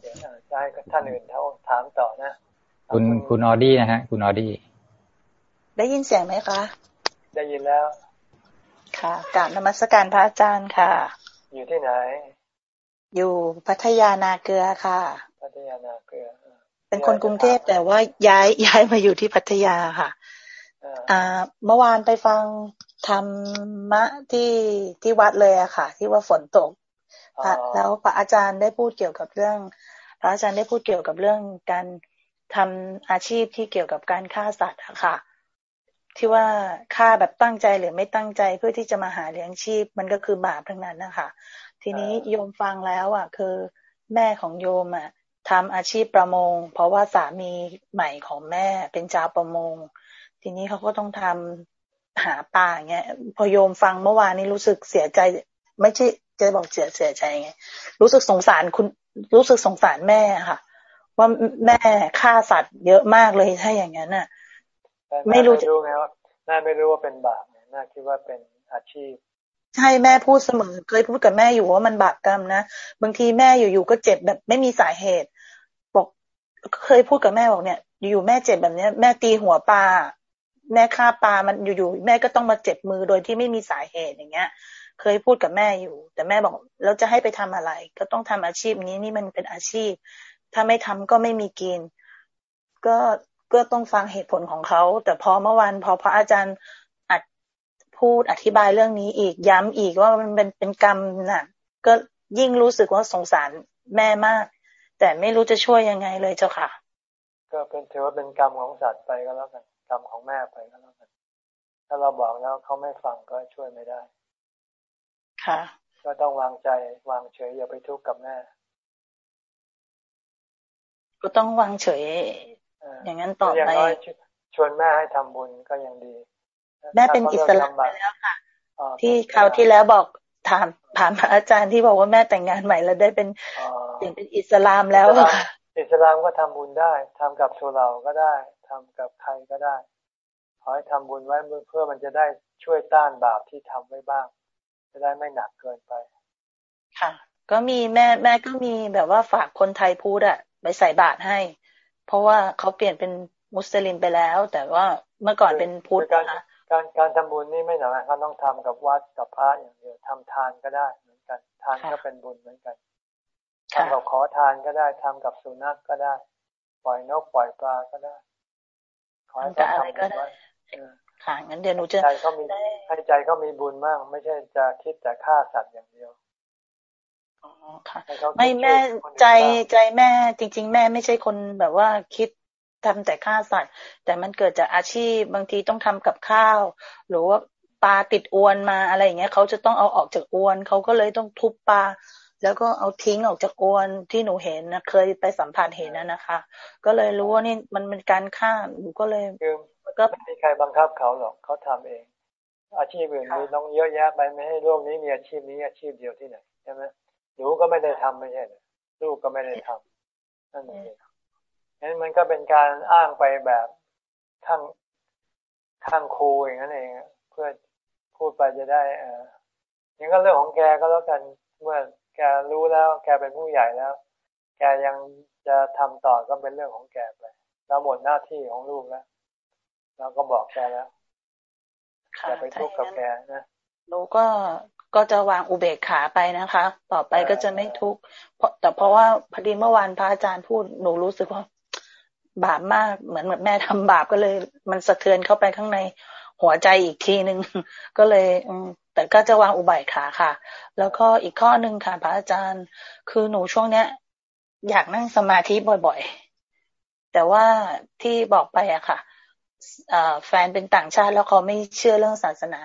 ใช่ท่านอื่นเขาถามต่อนะ คุณคุณออดี้นะฮะ คุณออดี้ได้ยินเสียงไหมคะ ได้ยินแล้ว ค่ะกราบนมัสการพระอาจารย์ค่ะ อยู่ที่ไหน อยู่พัทยานาเกลือค่ะ พัทยานาเกลือ เป็นคนกรุงเทพแต่ว่าย้ายย้ายมาอยู่ที่พัทยาค่ะ อ่า เมื่อวานไปฟัง ธรรมะที่ที่วัดเลยอะค่ะ ที่ว่าฝนตกแล้วพระอาจารย์ได้พูดเกี่ยวกับเรื่อง พระอาจารย์ได้พูดเกี่ยวกับเรื่องการทำอาชีพที่เกี่ยวกับการฆ่าสัตว์อะค่ะ ที่ว่าฆ่าแบบตั้งใจหรือไม่ตั้งใจเพื่อที่จะมาหาเลี้ยงชีพ มันก็คือบาปทั้งนั้นนะคะทีนี้โยมฟังแล้วอะ คือแม่ของโยมอะทำอาชีพประมง เพราะว่าสามีใหม่ของแม่เป็นชาวประมง ทีนี้เขาก็ต้องทำ หาปลาเงี้ย พอโยมฟังเมื่อวานนี้รู้สึกเสียใจ ไม่ใช่จะบอกเสียเสียใจไงรู้สึกสงสารคุณรู้สึกสงสารแม่ค่ะ ว่าแม่ฆ่าสัตว์เยอะมากเลยถ้าอย่างนั้นน่ะ ไม่รู้จะรู้ไงว่าแม่ไม่รู้ว่าเป็นบาปแม่คิดว่าเป็นอาชีพใช่แม่พูดเสมอเคยพูดกับแม่อยู่ว่ามันบาปกรรมนะบางทีแม่อยู่ๆก็เจ็บแบบไม่มีสาเหตุ บอก เคยพูดกับแม่บอกเนี่ย อยู่ๆแม่เจ็บแบบเนี้ย แม่ตีหัวปลา แม่ฆ่าปลามันอยู่ๆแม่ก็ต้องมาเจ็บมือโดยที่ไม่มีสาเหตุอย่างเงี้ย เคยพูดกับแม่อยู่ แต่แม่บอกแล้วจะให้ไปทำอะไร ก็ต้องทำอาชีพนี้นี่มันเป็นอาชีพ ถ้าไม่ทำก็ไม่มีกิน ก็ก็ต้องฟังเหตุผลของเขา แต่พอเมื่อวานพอพระอาจารย์พูดอธิบายเรื่องนี้อีกย้ำอีกว่ามันเป็นเป็นกรรมน่ะ ก็ยิ่งรู้สึกว่าสงสารแม่มาก แต่ไม่รู้จะช่วยยังไงเลยเจ้าค่ะ ก็เป็นถือว่าเป็นกรรมของสัตว์ไปก็แล้วกัน รรมของแม่ไปก็แล้วกันถ้าเราบอกแล้วเขาไม่ฟังก็ช่วยไม่ได้ ค่ะ ก็ต้องวางใจวางเฉยอย่าไปทุกข์กับแม่ ก็ต้องวางเฉย อย่างนั้นต่อไปชวนแม่ให้ทำบุญก็ยังดี แม่เป็นอิสลามไปแล้วค่ะ ที่คราวที่แล้วบอกถามถามพระอาจารย์ที่บอกว่าแม่แต่งงานใหม่แล้วได้เป็นเป็นอิสลามแล้วค่ะอิสลามก็ทำบุญได้ทำกับตัวเราก็ได้ ทำกับใครก็ได้ ขอให้ทำบุญไว้เพื่อมันจะได้ช่วยต้านบาปที่ทำไว้บ้าง จะได้ไม่หนักเกินไป ค่ะก็ก็มีแม่แม่ก็มีแบบว่าฝากคนไทยพูดอะไปใส่บาตรให้ เพราะว่าเขาเปลี่ยนเป็นมุสลิมไปแล้ว แต่ว่าเมื่อก่อนเป็นพุทธนะการการทำบุญนี่ไม่หนาเขาต้องทำกับวัดกับพระอย่างเดียวทำทานก็ได้เหมือนกัน ทานก็เป็นบุญเหมือนกันทำกับขอทานก็ได้ทำกับสุนัขก็ได้ ปล่อยนกปล่อยปลาก็ได้ ขอให้ทำอะไรก็ได้ค่ะงั้นเดี๋ยวหนูจะใจเขามีให้ใจเขามีบุญมาก ไม่ใช่จะคิดแต่ฆ่าสัตว์อย่างเดียวค่ะ ไม่แม่ใจใจแม่จริง ๆ แม่ไม่ใช่คนแบบว่าคิดทำแต่ฆ่าสัตว์ แต่มันเกิดจากอาชีพบางทีต้องทำกับข้าว หรือว่าปลาติดอวนมาอะไรอย่างเงี้ยเขาจะต้องเอาออกจากอวนเขาก็เลยต้องทุบปลา แล้วก็เอาทิ้งออกจากอวนที่หนูเห็นนะเคยไปสัมผัสเห็นนะนะคะ ก็เลยรู้ว่านี่มันเป็นการฆ่าหนูก็เลยก็ไม่มีใครบังคับเขาหรอกเขาทำเอง อาชีพอื่นมีต้องเยอะแยะไปไม่ให้โลกนี้มีอาชีพนี้อาชีพเดียวที่ไหนใช่ไหมหนูก็ไม่ได้ทำไม่ใช่ลูกก็ไม่ได้ทำนั่นเองนั้นมันก็เป็นการอ้างไปแบบข้างข้างครูอย่างนั้นเองเพื่อพูดไปจะได้เออยังก็เรื่องของแกก็แล้วกันเมื่อ แกรู้แล้ว แกเป็นผู้ใหญ่แล้ว แกยังจะทำต่อก็เป็นเรื่องของแกไปเราหมดหน้าที่ของลูกแล้วเราก็บอกแกแล้วอย่าไปทุกข์กับแกนะหนูก็ก็จะวางอุเบกขาไปนะคะ ต่อไปก็จะไม่ทุกข์เพราะแต่เพราะว่าพอดีเมื่อวานพระอาจารย์พูดหนูรู้สึกว่า บาปมากเหมือนเหมือนแม่ทำบาปก็เลย มันสะเทือนเข้าไปข้างในหัวใจอีกทีหนึ่งก็เลย อื แต่ก็จะวางอุบายขาค่ะ แล้วก็อีกข้อหนึ่งค่ะพระอาจารย์ คือหนูช่วงเนี้ย อยากนั่งสมาธิบ่อยๆ แต่ว่าที่บอกไปอะค่ะแฟนเป็นต่างชาติแล้วเขาไม่เชื่อเรื่องศาสนา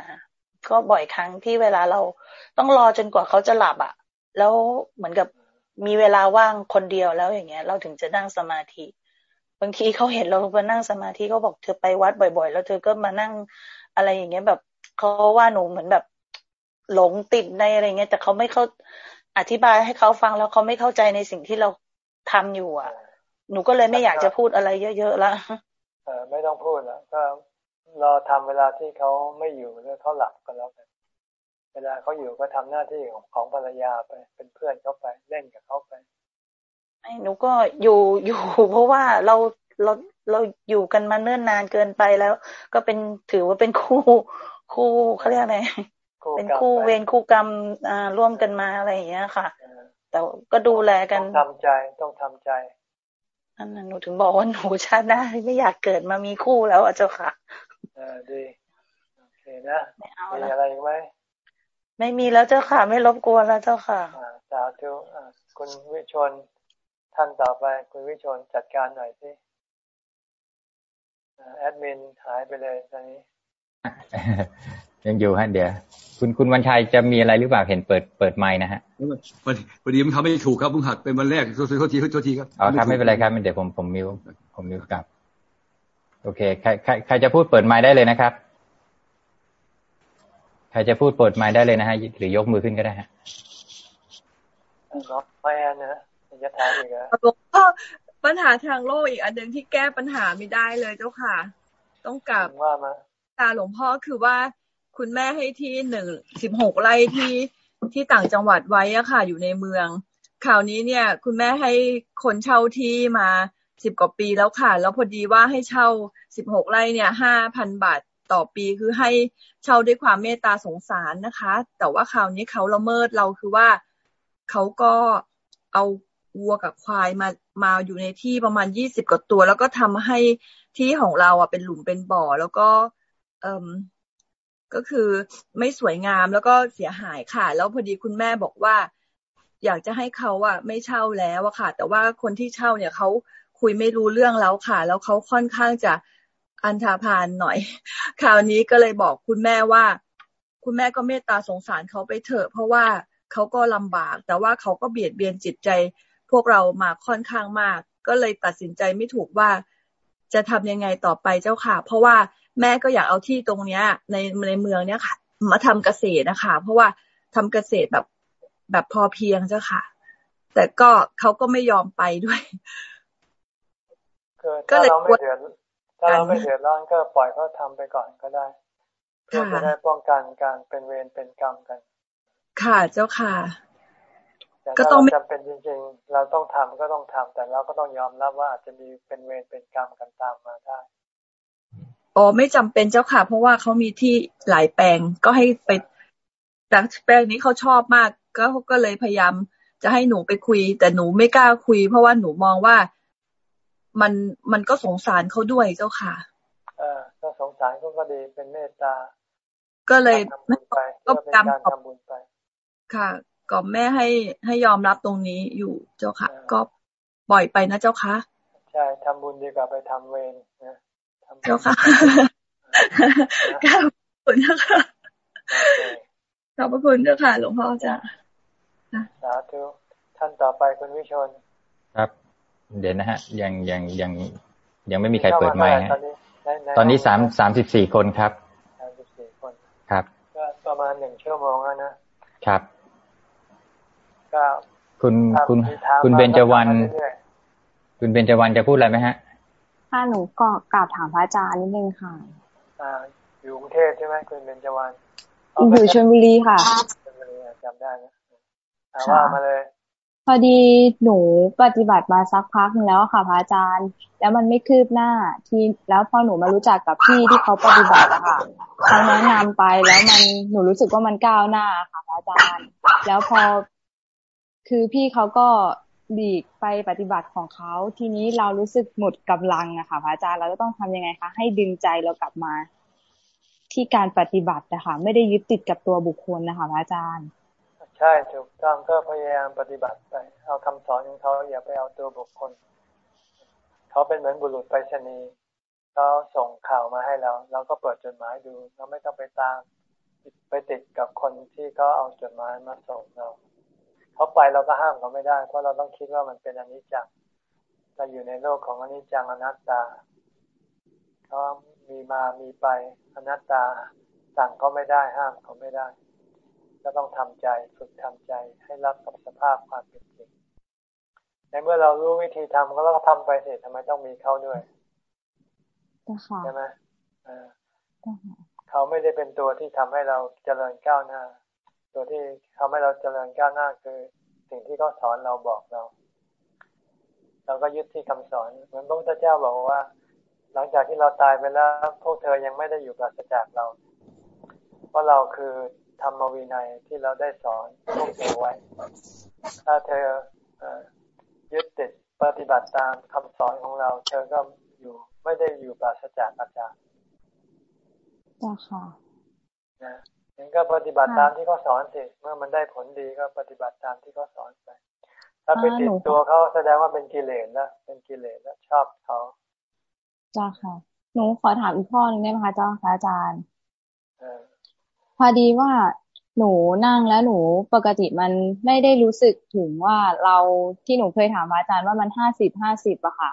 ก็บ่อยครั้งที่เวลาเราต้องรอจนกว่าเขาจะหลับอะแล้วเหมือนกับมีเวลาว่างคนเดียวแล้วอย่างเงี้ย เราถึงจะนั่งสมาธิ บางทีเขาเห็นเราไปนั่งสมาธิเขาบอกเธอไปวัดบ่อย ๆ แล้วเธอก็มานั่งอะไรอย่างเงี้ยแบบเขาว่าหนูเหมือนแบบ หลงติดในอะไรเงี้ยแต่เขาไม่เข้าอธิบายให้เขาฟังแล้วเขาไม่เข้าใจในสิ่งที่เราทำอยู่อะ หนูก็เลยไม่อยากจะพูดอะไรเยอะๆแล้วเออไม่ต้องพูดแล้วก็รอทำเวลาที่เขาไม่อยู่หรือเขาหลับก็แล้วกันเวลาเขาอยู่ก็ทำหน้าที่ของของภรรยาไป เป็นเพื่อนเขาไปเล่นกับเขาไปไอ้หนูก็อยู่อยู่เพราะว่าเราเราเราอยู่กันมาเนิ่นนานเกินไปแล้ว ก็เป็นถือว่าเป็นคู่คู่เขาเรียกอะไร เป็นคู่เวรคู่กรรมอ่าร่วมกันมาอะไรอย่างเงี้ยค่ะ แต่ก็ดูแลกันต้องทำใจต้องทำใจอันนั้นหนูถึงบอกว่าหนูชาติหน้าไม่อยากเกิดมามีคู่แล้วอะเจ้าค่ะเออดีโอเคนะไม่เอามีอะไรไหมไม่มีแล้วเจ้าค่ะ ไม่รบกวนแล้วเจ้าค่ะสาธุคุณวิชนท่านต่อไป คุณวิชนจัดการหน่อยสิแอดมินหายไปเลยตอนนี้ ยังอยู่ฮะเดี๋ยวคุณคุณวันชัยจะมีอะไรหรือเปล่าเห็นเปิดเปิดไม้นะฮะพอดีมันทำไม่ถูกครับผมหักเป็นวันแรกโทษทีโทษทีครับอ๋อครับไม่เป็นไรครับเดี๋ยวผมผมมิวผมมิวกลับ โอเคใครใครใครจะพูดเปิดไม้ได้เลยนะครับ ใครจะพูดเปิดไม้ได้เลยนะฮะหรือยกมือขึ้นก็ได้ฮะไม่นะจะถามอีกอะก็ปัญหาทางโลกอีกอันหนึ่งที่แก้ปัญหาไม่ได้เลยเจ้าค่ะ ต้องกลับว่ามาตาหลวงพ่อคือว่า คุณแม่ให้ที่หนึ่งสิบหกไร่ที่ที่ต่างจังหวัดไว้อะค่ะ อยู่ในเมืองข่าวนี้เนี่ย คุณแม่ให้คนเช่าที่มาสิบกว่าปีแล้วค่ะ แล้วพอดีว่าให้เช่าสิบหกไร่เนี่ยห้าพันบาทต่อปีคือให้เช่าด้วยความเมตตาสงสารนะคะ แต่ว่าข่าวนี้เขาละเมิดเราคือว่าเขาก็เอาวัวกับควายมามาอยู่ในที่ประมาณยี่สิบกว่าตัว แล้วก็ทำให้ที่ของเราอะเป็นหลุมเป็นบ่อ แล้วก็ เอ่ ก็คือไม่สวยงามแล้วก็เสียหายค่ะ แล้วพอดีคุณแม่บอกว่า อยากจะให้เขาอะไม่เช่าแล้วอะค่ะ แต่ว่าคนที่เช่าเนี่ยเขาคุยไม่รู้เรื่องแล้วค่ะ แล้วเขาค่อนข้างจะอันธาพานหน่อย คราวนี้ก็เลยบอกคุณแม่ว่า คุณแม่ก็เมตตาสงสารเขาไปเถอะ เพราะว่าเขาก็ลำบาก แต่ว่าเขาก็เบียดเบียนจิตใจ พวกเรามาค่อนข้างมาก ก็เลยตัดสินใจไม่ถูกว่าจะทำยังไงต่อไปเจ้าค่ะ เพราะว่า แม่ก็อยากเอาที่ตรงเนี้ย ในในเมืองเนี้ยค่ะ มาทำเกษตรนะคะ เพราะว่าทำเกษตรแบบแบบพอเพียงเจ้าค่ะ แต่ก็เขาก็ไม่ยอมไปด้วยก็เลยเราไม่เดือดถ้าเราไม่เดือดร้อนก็ปล่อยเขาทาไปก่อนก็ได้เพื่อจะได้ป้องกันการเป็นเวรเป็นกรรมกัน ค่ะเจ้าค่ะแก็ต้องจำเป็นจริงๆ เราต้องทำก็ต้องทำแต่เราก็ต้องยอมรับว่าอาจจะมีเป็นเวรเป็นกรรมกันตามมาได้ อ๋อไม่จำเป็นเจ้าค่ะ เพราะว่าเขามีที่หลายแปลงก็ให้ไปแต่แปลงนี้เขาชอบมาก ก็ก็เลยพยายามจะให้หนูไปคุย แต่หนูไม่กล้าคุย เพราะว่าหนูมองว่ามันมันก็สงสารเขาด้วยเจ้าค่ะเออก็สงสารเขาก็ดีเป็นเมตตา ก็เลยก็เป็นการทำบุญไป ค่ะก็แม่ให้ให้ยอมรับตรงนี้อยู่เจ้าค่ะ ก็ปล่อยไปนะเจ้าค่ะ ใช่ทำบุญดีกว่าไปทำเวรนะ เจ้าค่ะขอบคุณเจ้าค่ะขอบพระคุณเจ้าค่ะ หลวงพ่อจ้ะสาธุท่านต่อไปคุณวิชน ครับ เดี๋ยวนะฮะ ยังยังยังยังไม่มีใครเปิดไมค์ฮะตอนนี้สามสามสิบสี่คนครับสามสิบสี่คน ครับ ก็ประมาณหนึ่งชั่วโมงแล้วนะ ครับก็คุณคุณคุณเบญจวรรณคุณเบญจวรรณจะพูดอะไรไหมฮะ ค่ะหนูก็กล่าวถามพระอาจารย์นิดนึงค่ะอ่าอยู่กรุงเทพใช่ไหมคุณเบญจวรรณอยู่ชลบุรีค่ะจำได้นะว่ามาเลยพอดีหนูปฏิบัติมาสักพักนึงแล้วค่ะพระอาจารย์ แล้วมันไม่คืบหน้าทีแล้วพอหนูมารู้จักกับพี่ที่เขาปฏิบัติอะค่ะเขาแนะนำไปแล้วมันหนูรู้สึกว่ามันก้าวหน้าค่ะพระอาจารย์ แล้วพอคือพี่เขาก็ หลีกไปปฏิบัติของเขา ทีนี้เรารู้สึกหมดกำลังอะค่ะพระอาจารย์เราจะต้องทำยังไงคะ ให้ดึงใจเรากลับมา ที่การปฏิบัตินะคะไม่ได้ยึดติดกับตัวบุคคลนะคะพระอาจารย์ ใช่ถูกต้องก็พยายามปฏิบัติไปเอาคำสอนของเขาอย่าไปเอาตัวบุคคล เขาเป็นเหมือนบุรุษไปรษณีย์เขาส่งข่าวมาให้เราเราก็เปิดจดหมายดู เราไม่ต้องไปตามไปติดกับคนที่เขาเอาจดหมายมาส่งเรา เขาไปเราก็ห้ามเขาไม่ได้ เพราะเราต้องคิดว่ามันเป็นอนิจจังเราอยู่ในโลกของอนิจจังอนัตตาเขามีมามีไปอนัตตาสั่งเขาไม่ได้ห้ามเขาไม่ได้ก็ต้องทำใจฝึกทำใจให้รับกับสภาพความเป็นจริงในเมื่อเรารู้วิธีทำก็ต้องทำไปเสร็จทำไมต้องมีเขาด้วยใช่ไหมเขาไม่ได้เป็นตัวที่ทำให้เราเจริญก้าวหน้า ตัวที่ทำให้เราเจริญก้าวหน้าคือสิ่งที่เขาสอนเราบอกเรา เราก็ยึดที่คำสอน เหมือนพระพุทธเจ้าบอกว่า หลังจากที่เราตายไปแล้วพวกเธอยังไม่ได้อยู่ปราศจากเรา เพราะเราคือธรรมวินัยที่เราได้สอนพวกเธอไว้ ถ้าเธอยึดติดปฏิบัติตามคำสอนของเรา เธอก็อยู่ไม่ได้อยู่ปราศจากอาจารย์จ้าค่ะนะ เองก็ปฏิบัติตามที่เขาสอนสิเมื่อมันได้ผลดีก็ปฏิบัติตามที่เขาสอนไป ถ้าไปติดตัวเขาแสดงว่าเป็นกิเลสแล้วเป็นกิเลสแล้วชอบเขาจ้าค่ะ หนูขอถามอีกข้อหนึ่งได้ไหมคะเจ้าค่ะอาจารย์พอดีว่าหนูนั่งแล้วหนูปกติมันไม่ได้รู้สึกถึงว่าเราที่หนูเคยถามอาจารย์ว่ามันห้าสิบห้าสิบอะค่ะ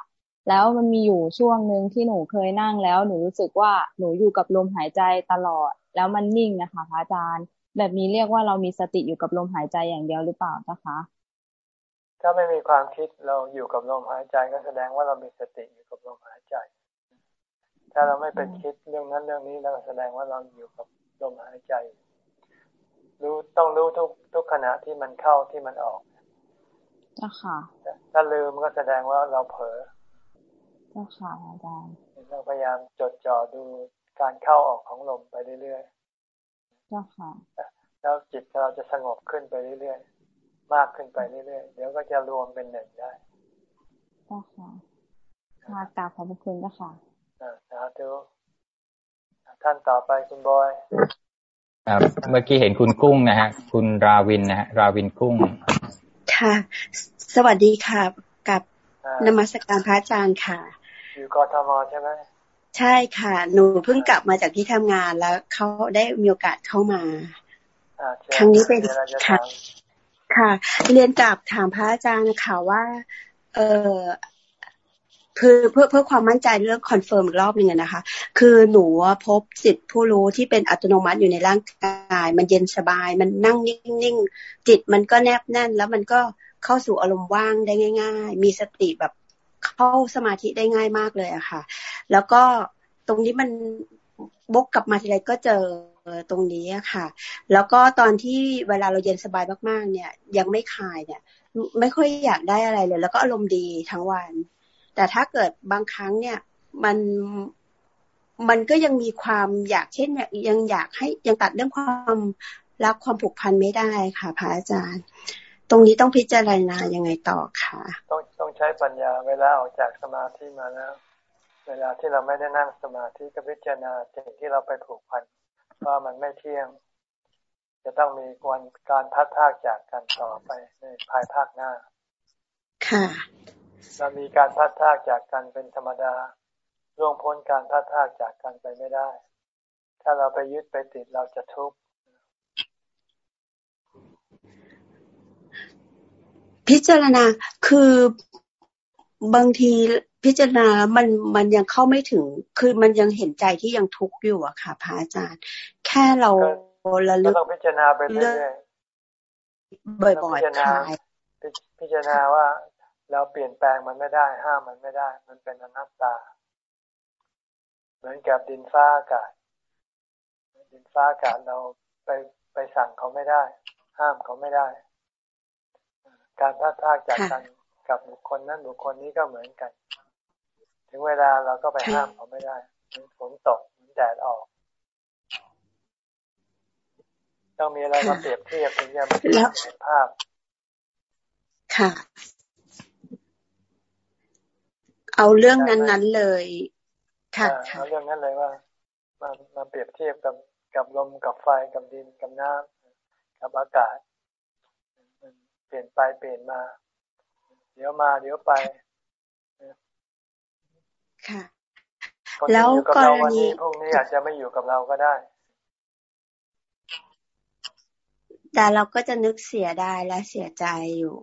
แล้วมันมีอยู่ช่วงหนึ่งที่หนูเคยนั่งแล้ว หนูรู้สึกว่าหนูอยู่กับลมหายใจตลอด แล้วมันนิ่งนะคะพระอาจารย์ แบบนี้เรียกว่าเรามีสติอยู่กับลมหายใจอย่างเดียวหรือเปล่าเจ้าคะถ้าไม่มีความคิดเราอยู่กับลมหายใจก็แสดงว่าเรามีสติอยู่กับลมหายใจ ถ้าเราไม่ไปคิดเรื่องนั้นเรื่องนี้เราแสดงว่าเราอยู่กับลมหายใจ รู้ต้องรู้ทุกทุกขณะที่มันเข้าที่มันออกเจ้าค่ะถ้าลืมก็แสดงว่าเราเผลอเจ้าค่ะอาจารย์เราพยายามจดจ่อดู การเข้าออกของลมไปเรื่อยๆเจ้าค่ะแล้วจิตเราจะสงบขึ้นไปเรื่อยๆ มากขึ้นไปเรื่อยๆ เดี๋ยวก็จะรวมเป็นหนึ่งได้เจ้าค่ะค่ะกราบขอบคุณนะค่ะสาธุท่านต่อไปคุณบอยครับเมื่อกี้เห็นคุณกุ้งนะฮะ คุณราวินนะฮะ ราวินกุ้ง ค่ะ สวัสดีค่ะ กับนมัสการพระอาจารย์ค่ะ อยู่กทมใช่ไหม ใช่ค่ะ หนูเพิ่งกลับมาจากที่ทำงานแล้วเขาได้มีโอกาสเข้ามาครั้งนี้เป็นค่ะ ค่ะ เรียนกราบถามพระอาจารย์นะคะว่า เออเพื่อเพื่อเพื่อความมั่นใจเรื่อง confirm อีกรอบหนึ่งนะคะ คือหนูพบสิทธิผู้รู้ที่เป็นอัตโนมัติอยู่ในร่างกาย มันเย็นสบาย มันนั่งนิ่งๆจิตมันก็แนบแน่น แล้วมันก็เข้าสู่อารมณ์ว่างได้ง่าย ๆ มีสติแบบ เข้าสมาธิได้ง่ายมากเลยอะค่ะ แล้วก็ตรงนี้มันบกกลับมาทีไรก็เจอตรงนี้อะค่ะ แล้วก็ตอนที่เวลาเราเย็นสบายมากๆ เนี่ย ยังไม่คลายเนี่ย ไม่ค่อยอยากได้อะไรเลย แล้วก็อารมณ์ดีทั้งวัน แต่ถ้าเกิดบางครั้งเนี่ยมันมันก็ยังมีความอยากเช่นยยังอยากให้ยังตัดเรื่องความรักความผูกพันไม่ได้ค่ะพระอาจารย์ ตรงนี้ต้องพิจารณายังไงต่อค่ะต้องต้องใช้ปัญญาเวลาออกจากสมาธิมาแล้ว เวลาที่เราไม่ได้นั่งสมาธิก็พิจารณาสิ่งที่เราไปผูกพันว่ามันไม่เที่ยง จะต้องมีวันการพัดพากจากกันต่อไปในภายภาคหน้า ค่ะเรามีการพัดพากจากกันเป็นธรรมดาล่วงพ้นการพัดพากจากกันไปไม่ได้ ถ้าเราไปยึดไปติดเราจะทุกข์ พิจารณาคือบางทีพิจารณามันมันยังเข้าไม่ถึง คือมันยังเห็นใจที่ยังทุกข์อยู่อะค่ะพระอาจารย์ แค่เราระลึกต้องพิจารณาไปเรื่อยๆบ่อยๆค่ะพิจารณาว่าเราเปลี่ยนแปลงมันไม่ได้ ห้ามมันไม่ได้ มันเป็นอนัตตา เหมือนกับดินฟ้าอากาศ ดินฟ้าอากาศเราไปไปสั่งเขาไม่ได้ ห้ามเขาไม่ได้ การพัดพากจากกันกับบุคคลนั้นบุคคลนี้ก็เหมือนกัน ถึงเวลาเราก็ไปห้ามเขาไม่ได้ฝนตกแดดออก ต้องมีอะไรมาเปรียบเทียบถึงจะมาเห็นภาพ ค่ะ เอาเรื่องนั้นๆเลย ค่ะเอาเรื่องนั้นเลยว่ามามาเปรียบเทียบกับกับลมกับไฟกับดินกับน้ำกับอากาศ เปลี่ยนไปเปลี่ยนมา เดี๋ยวมาเดี๋ยวไป ค่ะ แล้วกรณีพวกนี้อาจจะไม่อยู่กับเราก็ได้ แต่เราก็จะนึกเสียได้และเสียใจอยู่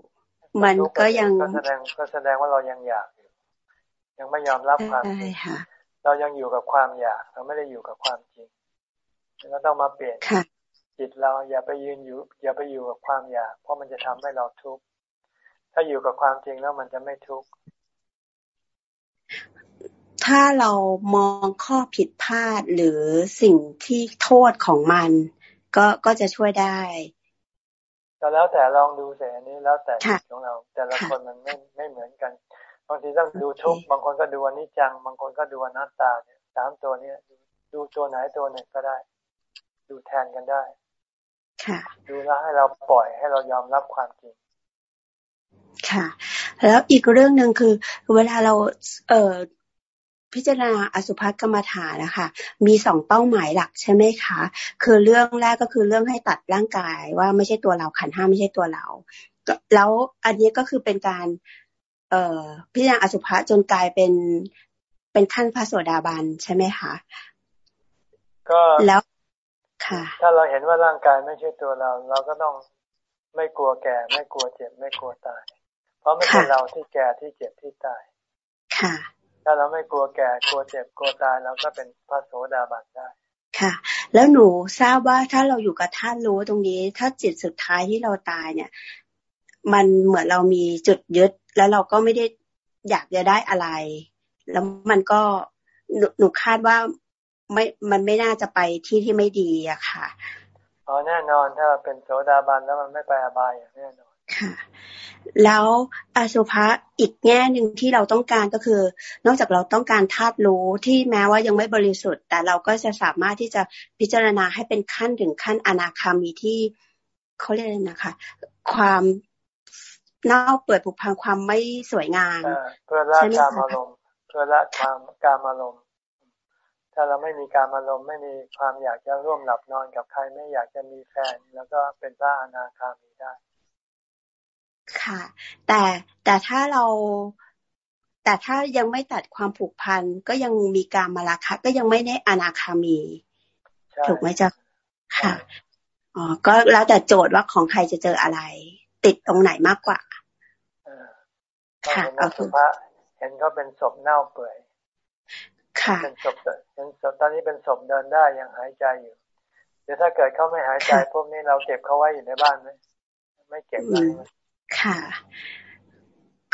มันก็ยังก็แสดงก็แสดงว่าเรายังอยากอยู่ ยังไม่ยอมรับความจริงเรายังอยู่กับความอยาก เราไม่ได้อยู่กับความจริงเราต้องมาเปลี่ยน จิตเราอย่าไปยืนอยู่ อย่าไปอยู่กับความอยากเพราะมันจะทำให้เราทุกข์ถ้าอยู่กับความจริงแล้วมันจะไม่ทุกข์ถ้าเรามองข้อผิดพลาดหรือสิ่งที่โทษของมัน ก็ก็จะช่วยได้ก็แล้วแต่ลองดูแต่อันนี้แล้วแต่ของเรา แต่ละคนมันไม่ไม่เหมือนกันบางทีต้องดูทุกบางคนก็ดูอนิจจัง บางคนก็ดูอนัตตาเนี่ยสามตัวเนี้ยดูตัวไหนตัวหนึ่งก็ได้ ดูแทนกันได้ ดูแลให้เราปล่อยให้เรายอมรับความจริงค่ะ แล้วอีกเรื่องหนึ่งคือ เวลาเราเอ่อพิจารณาอสุภกรรมฐานนะคะมีสองเป้าหมายหลักใช่ไหมคะ คือเรื่องแรกก็คือเรื่องให้ตัดร่างกายว่าไม่ใช่ตัวเราขันห้าไม่ใช่ตัวเรา แล้วอันนี้ก็คือเป็นการ เอ่อพิจารณาอสุภะจนกลายเป็นเป็นขั้นพระโสดาบันใช่ไหมคะก็แล้ว ถ้าเราเห็นว่าร่างกายไม่ใช่ตัวเรา เราก็ต้องไม่กลัวแก่ ไม่กลัวเจ็บ ไม่กลัวตาย เพราะไม่ใช่เราที่แก่ที่เจ็บที่ตายค่ะถ้าเราไม่กลัวแก่กลัวเจ็บกลัวตายเราก็เป็นพระโสดาบันได้ ค่ะ แล้วหนูทราบว่าถ้าเราอยู่กับท่านรู้ตรงนี้ ถ้าจิตสุดท้ายที่เราตายเนี่ย มันเหมือนเรามีจุดยึด แล้วเราก็ไม่ได้อยากจะได้อะไร แล้วมันก็หนูคาดว่า ไม่มันไม่น่าจะไปที่ที่ไม่ดีอะค่ะอ๋อแน่นอนถ้าเป็นโสดาบันแล้วมันไม่ไปอบายอย่างแน่นอนค่ะ แล้วอสุภะอีกแง่หนึ่งที่เราต้องการก็คือ นอกจากเราต้องการธาตุรู้ที่แม้ว่ายังไม่บริสุทธิ์ แต่เราก็จะสามารถที่จะพิจารณาให้เป็นขั้นถึงขั้นอนาคามีที่เขาเรียกนะคะ ความเน่าเปิดผุพังความไม่สวยงามเพื่อละการอารมณ์เพื่อละความการอารมณ์ ถ้าเราไม่มีการอารมณ์ไม่มีความอยากจะร่วมหลับนอนกับใครไม่อยากจะมีแฟน แล้วก็เป็นพระอนาคามีได้ ค่ะ แต่แต่ถ้าเราแต่ถ้ายังไม่ตัดความผูกพันก็ยังมีการมาราคะก็ยังไม่ได้อนาคามี ถูกไหมจ๊ะค่ะอ๋อก็แล้วแต่โจทย์ว่าของใครจะเจออะไร ติดตรงไหนมากกว่าค่ะเอาสุภาเห็นเขาเป็นศพเน่าเปื่อย เป็นศพเป็นศพตอนนี้เป็นศพเดินได้ยังหายใจอยู่เดี๋ยวถ้าเกิดเขาไม่หายใจพวกนี้เราเก็บเขาไว้อยู่ในบ้านไหมไม่เก็บเลยค่ะ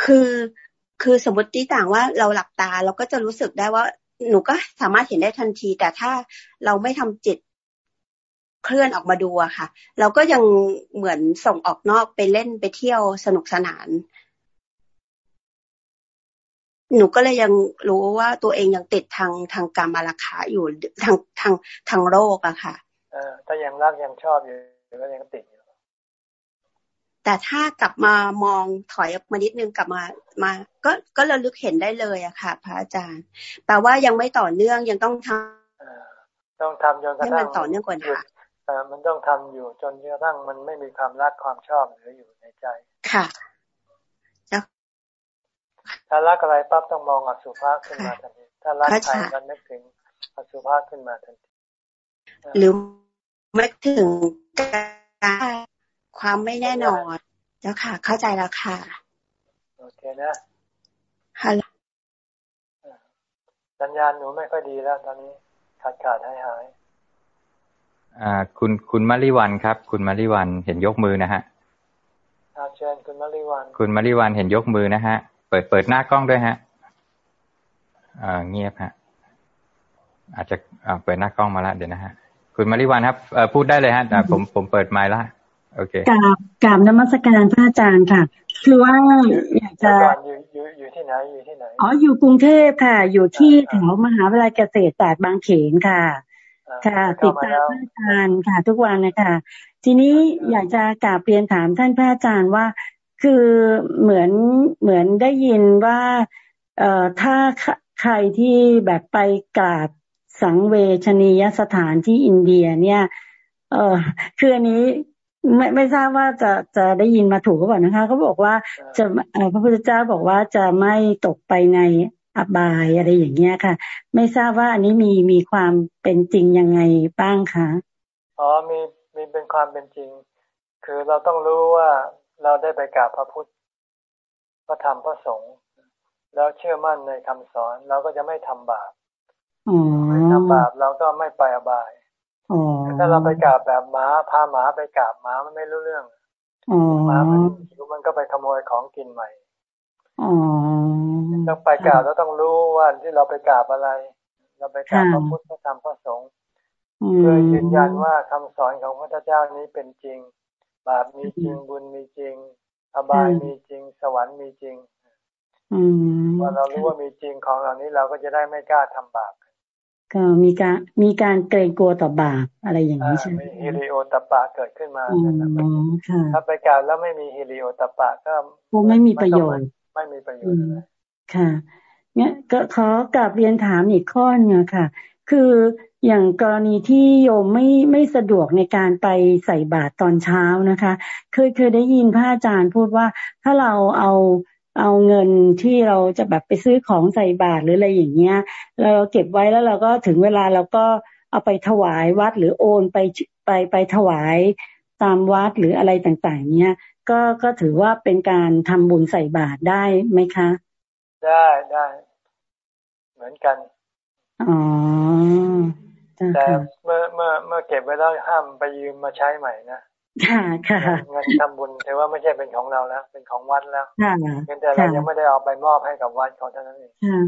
คือคือสมมติที่ต่างว่าเราหลับตาเราก็จะรู้สึกได้ว่า หนูก็สามารถเห็นได้ทันที แต่ถ้าเราไม่ทำจิตเคลื่อนออกมาดูอะค่ะ เราก็ยังเหมือนส่งออกนอกไปเล่นไปเที่ยวสนุกสนาน หนูก็เลยยังรู้ว่าตัวเองยังติดทางทางกรรมราคาอยู่ทางทางทางโลกอะค่ะเออถ้ายังรักยังชอบอยู่ก็ยังติดอยู่แต่ถ้ากลับมามองถอยออกมานิดนึงกลับมามา ก็ก็ระลึกเห็นได้เลยอะค่ะ พระอาจารย์แปลว่ายังไม่ต่อเนื่องยังต้องทำต้องทำจนกระทั่งต่อเนื่องกว่านี้มันต้องทำอยู่จนกระทั่งมันไม่มีความรักความชอบเหลืออยู่ในใจค่ะ ถ้ารักอะไรปั๊บต้องมองอสุภะขึ้นมาทันทีถ้ารักใครก็นึกถึงอสุภะขึ้นมาทันทีหรือไม่ถึงการความไม่แน่นอนเจ้าค่ะ เข้าใจแล้วค่ะโอเคนะฮัลโหลสัญญาณหนูไม่ค่อยดีแล้ว ตอนนี้ขาดขาดหายหายอ่า คุณคุณมาริวันครับ คุณมาริวันเห็นยกมือนะฮะเชิญคุณมาริวันคุณมาริวันเห็นยกมือนะฮะ เปิดเปิดหน้ากล้องด้วยฮะอ่าเงียบฮะ อาจจะอ่าเปิดหน้ากล้องมาแล้วเดี๋ยวนะฮะ คุณมาริวันครับเอ่อพูดได้เลยฮะแต่ผมผมเปิดไมค์แล้วโอเคกราบกราบนมัสการพระอาจารย์ค่ะ คือว่าอยากจะอยู่อยู่อยู่ที่ไหนอยู่ที่ไหนอ๋ออยู่กรุงเทพค่ะ อยู่ที่แถวมหาวิทยาลัยเกษตรศาสตร์บางเขนค่ะ ค่ะ ติดตามพระอาจารย์ค่ะ ทุกวันนะคะทีนี้อยากจะกราบเรียนถามท่านพระอาจารย์ว่า คือเหมือนเหมือนได้ยินว่าเอ่อถ้าใครที่แบบไปกราบสังเวชนียสถานที่อินเดียเนี่ย เออคืออันนี้ไม่ไม่ทราบว่าจะจะได้ยินมาถูกหรือเปล่านะคะเขาบอกว่าจะพระพุทธเจ้าบอกว่าจะไม่ตกไปในอบายอะไรอย่างเงี้ยค่ะ ไม่ทราบว่าอันนี้มีมีความเป็นจริงยังไงบ้างคะอ๋อมีมีเป็นความเป็นจริง คือเราต้องรู้ว่า เราได้ไปกราบพระพุทธ พระธรรมพระสงฆ์แล้วเชื่อมั่นในคำสอนเราก็จะไม่ทำบาปไม่ทำบาปเราก็ไม่ไปอบายถ้าเราไปกราบแบบหมาพาหมาไปกราบหมามันไม่รู้เรื่องหมามันมันก็ไปขโมยของกินใหม่ต้องไปกราบแล้วต้องรู้ว่าที่เราไปกราบอะไร เราไปกราบพระพุทธพระธรรมพระสงฆ์เพื่อยืนยันว่าคำสอนของพระเจ้านี้เป็นจริง บาปมีจริงบุญมีจริง อบายมีจริง สวรรค์มีจริงว่าเรารู้ว่ามีจริงของเหล่านี้เราก็จะได้ไม่กล้าทำบาปก็มีการมีการเกรงกลัวต่อบาปอะไรอย่างนี้ใช่ไหมฮิริโอตปะเกิดขึ้นมาถ้าไปกล่าวแล้วไม่มีฮิริโอตปะก็ไม่มีประโยชน์ ไม่มีประโยชน์ค่ะเนี่ยก็ขอกลับเรียนถามอีกข้อนึงค่ะ คือ อย่างกรณีที่โยมไม่ไม่สะดวกในการไปใส่บาตรตอนเช้านะคะ เคยเคยได้ยินพระอาจารย์พูดว่าถ้าเราเอาเอาเงินที่เราจะแบบไปซื้อของใส่บาตรหรืออะไรอย่างเงี้ยเราเก็บไว้แล้วเราก็ถึงเวลาเราก็เอาไปถวายวัดหรือโอนไปไปไปถวายตามวัดหรืออะไรต่างๆ เนี้ยก็ก็ถือว่าเป็นการทำบุญใส่บาตรได้ไหมคะ ได้ได้ เหมือนกันอ๋อ แต่เมื่อเมื่อเมื่อเก็บไว้แล้วห้ามไปยืมมาใช้ใหม่นะค่ะค่ะเงินทำบุญแต่ว่าไม่ใช่เป็นของเราแล้ว เป็นของวัดแล้วเงินแต่เรายังไม่ได้เอาไปมอบให้กับวัดเขาเท่านั้นเองค่ะ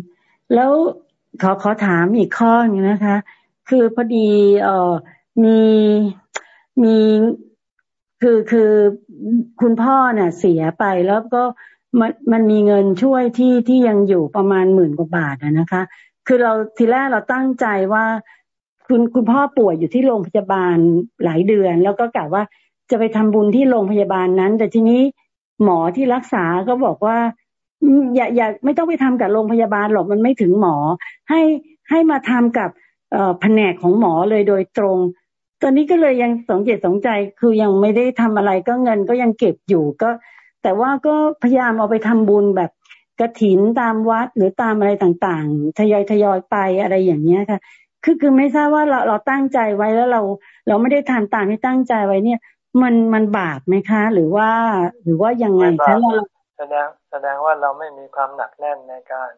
แล้วขอขอถามอีกข้อนึงนะคะ คือพอดีเอ่อมีมีคือคือคุณพ่อเนี่ยเสียไปแล้วก็มันมันมีเงินช่วยที่ที่ยังอยู่ประมาณหมื่นกว่าบาทนะคะ คือเราทีแรกเราตั้งใจว่า คุณคุณพ่อป่วยอยู่ที่โรงพยาบาลหลายเดือน แล้วก็กะว่าจะไปทำบุญที่โรงพยาบาลนั้น แต่ทีนี้หมอที่รักษาก็บอกว่า อย่าอย่าไม่ต้องไปทำกับโรงพยาบาลหรอกมันไม่ถึงหมอ ให้ให้มาทำกับแผนกของหมอเลยโดยตรง ตอนนี้ก็เลยยังสงเจตสงใจคือยังไม่ได้ทำอะไรก็เงินก็ยังเก็บอยู่ก็ แต่ว่าก็พยายามเอาไปทำบุญแบบกระถินตามวัดหรือตามอะไรต่างๆ ทยอยทยอยไปอะไรอย่างเงี้ยค่ะ คือคือไม่ทราบว่าเราเราตั้งใจไว้แล้วเรา เราไม่ได้ทานตามที่ตั้งใจไว้เนี่ย มันมันบาปไหมคะ หรือว่า หรือว่ายังไงคะเราแสดงแสดงว่าเราไม่มีความหนักแน่นในการ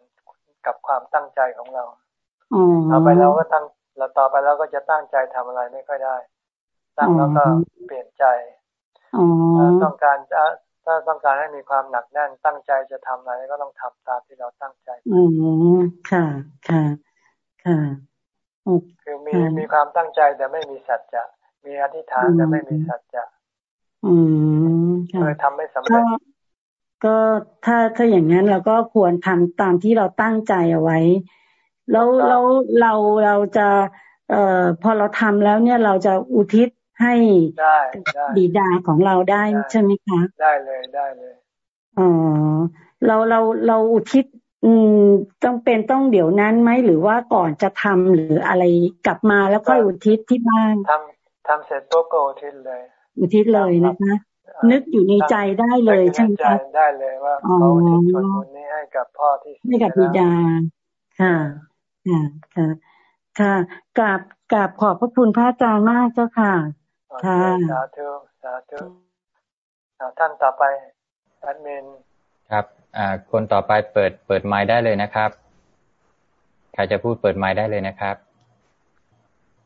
กับความตั้งใจของเราต่อไปเราก็ตั้งเราต่อไปเราก็จะตั้งใจทำอะไรไม่ค่อยได้ ตั้งแล้วก็เปลี่ยนใจถ้าต้องการจะถ้าต้องการให้มีความหนักแน่นตั้งใจจะทำอะไรก็ต้องทำตามที่เราตั้งใจ อืมค่ะ ค่ะ ค่ะ คือมีมีความตั้งใจแต่ไม่มีสัจจะ มีอธิษฐานแต่ไม่มีสัจจะอืมเลยทำไม่สำเร็จก็ถ้าถ้าอย่างนั้นเราก็ควรทำตามที่เราตั้งใจเอาไว้ แล้วแล้วเราเราจะเอ่อพอเราทำแล้วเนี่ยเราจะอุทิศให้ได้ดีดาของเราได้ใช่ไหมคะ ได้เลยได้เลยอ๋อเราเราเราอุทิศ อืมต้องเป็นต้องเดี๋ยวนั้นไหมหรือว่าก่อนจะทำหรืออะไรกลับมาแล้วค่อยอุทิศที่บ้านทำทำเสร็จปุ๊บก็อุทิศเลย อุทิศเลยนะคะนึกอยู่ในใจได้เลยใช่ไหมคะได้เลยว่าเขาอุทิศส่วนบุญนี้ให้กับพ่อที่ให้กับบิดาค่ะค่ะค่ะค่ะกราบกราบขอบพระคุณพระอาจารย์มากเจ้าค่ะค่ะสาธุสาธุท่านต่อไปแอดมินครับอ่า คนต่อไปเปิดเปิดไม้ได้เลยนะครับ ใครจะพูดเปิดไม้ได้เลยนะครับ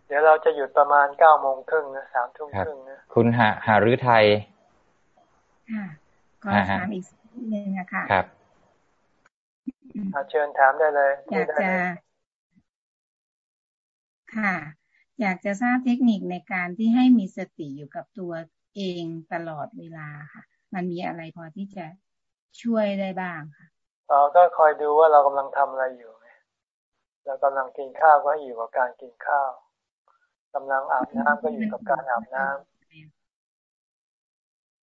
เดี๋ยวเราจะหยุดประมาณเก้าโมงครึ่งนะสามทุ่มครึ่งนะคุณหาหาฤทัยค่ะก็ถามอีกนิดนึงนะคะครับเชิญถามได้เลยอยากจะค่ะ อยากจะทราบเทคนิคในการที่ให้มีสติอยู่กับตัวเองตลอดเวลาค่ะ มันมีอะไรพอที่จะ ช่วยได้บ้างค่ะเราก็คอยดูว่าเรากำลังทำอะไรอยู่เรากำลังกินข้าวก็อยู่กับการกินข้าวกำลังอาบน้ำก็อยู่กับการอาบน้ำ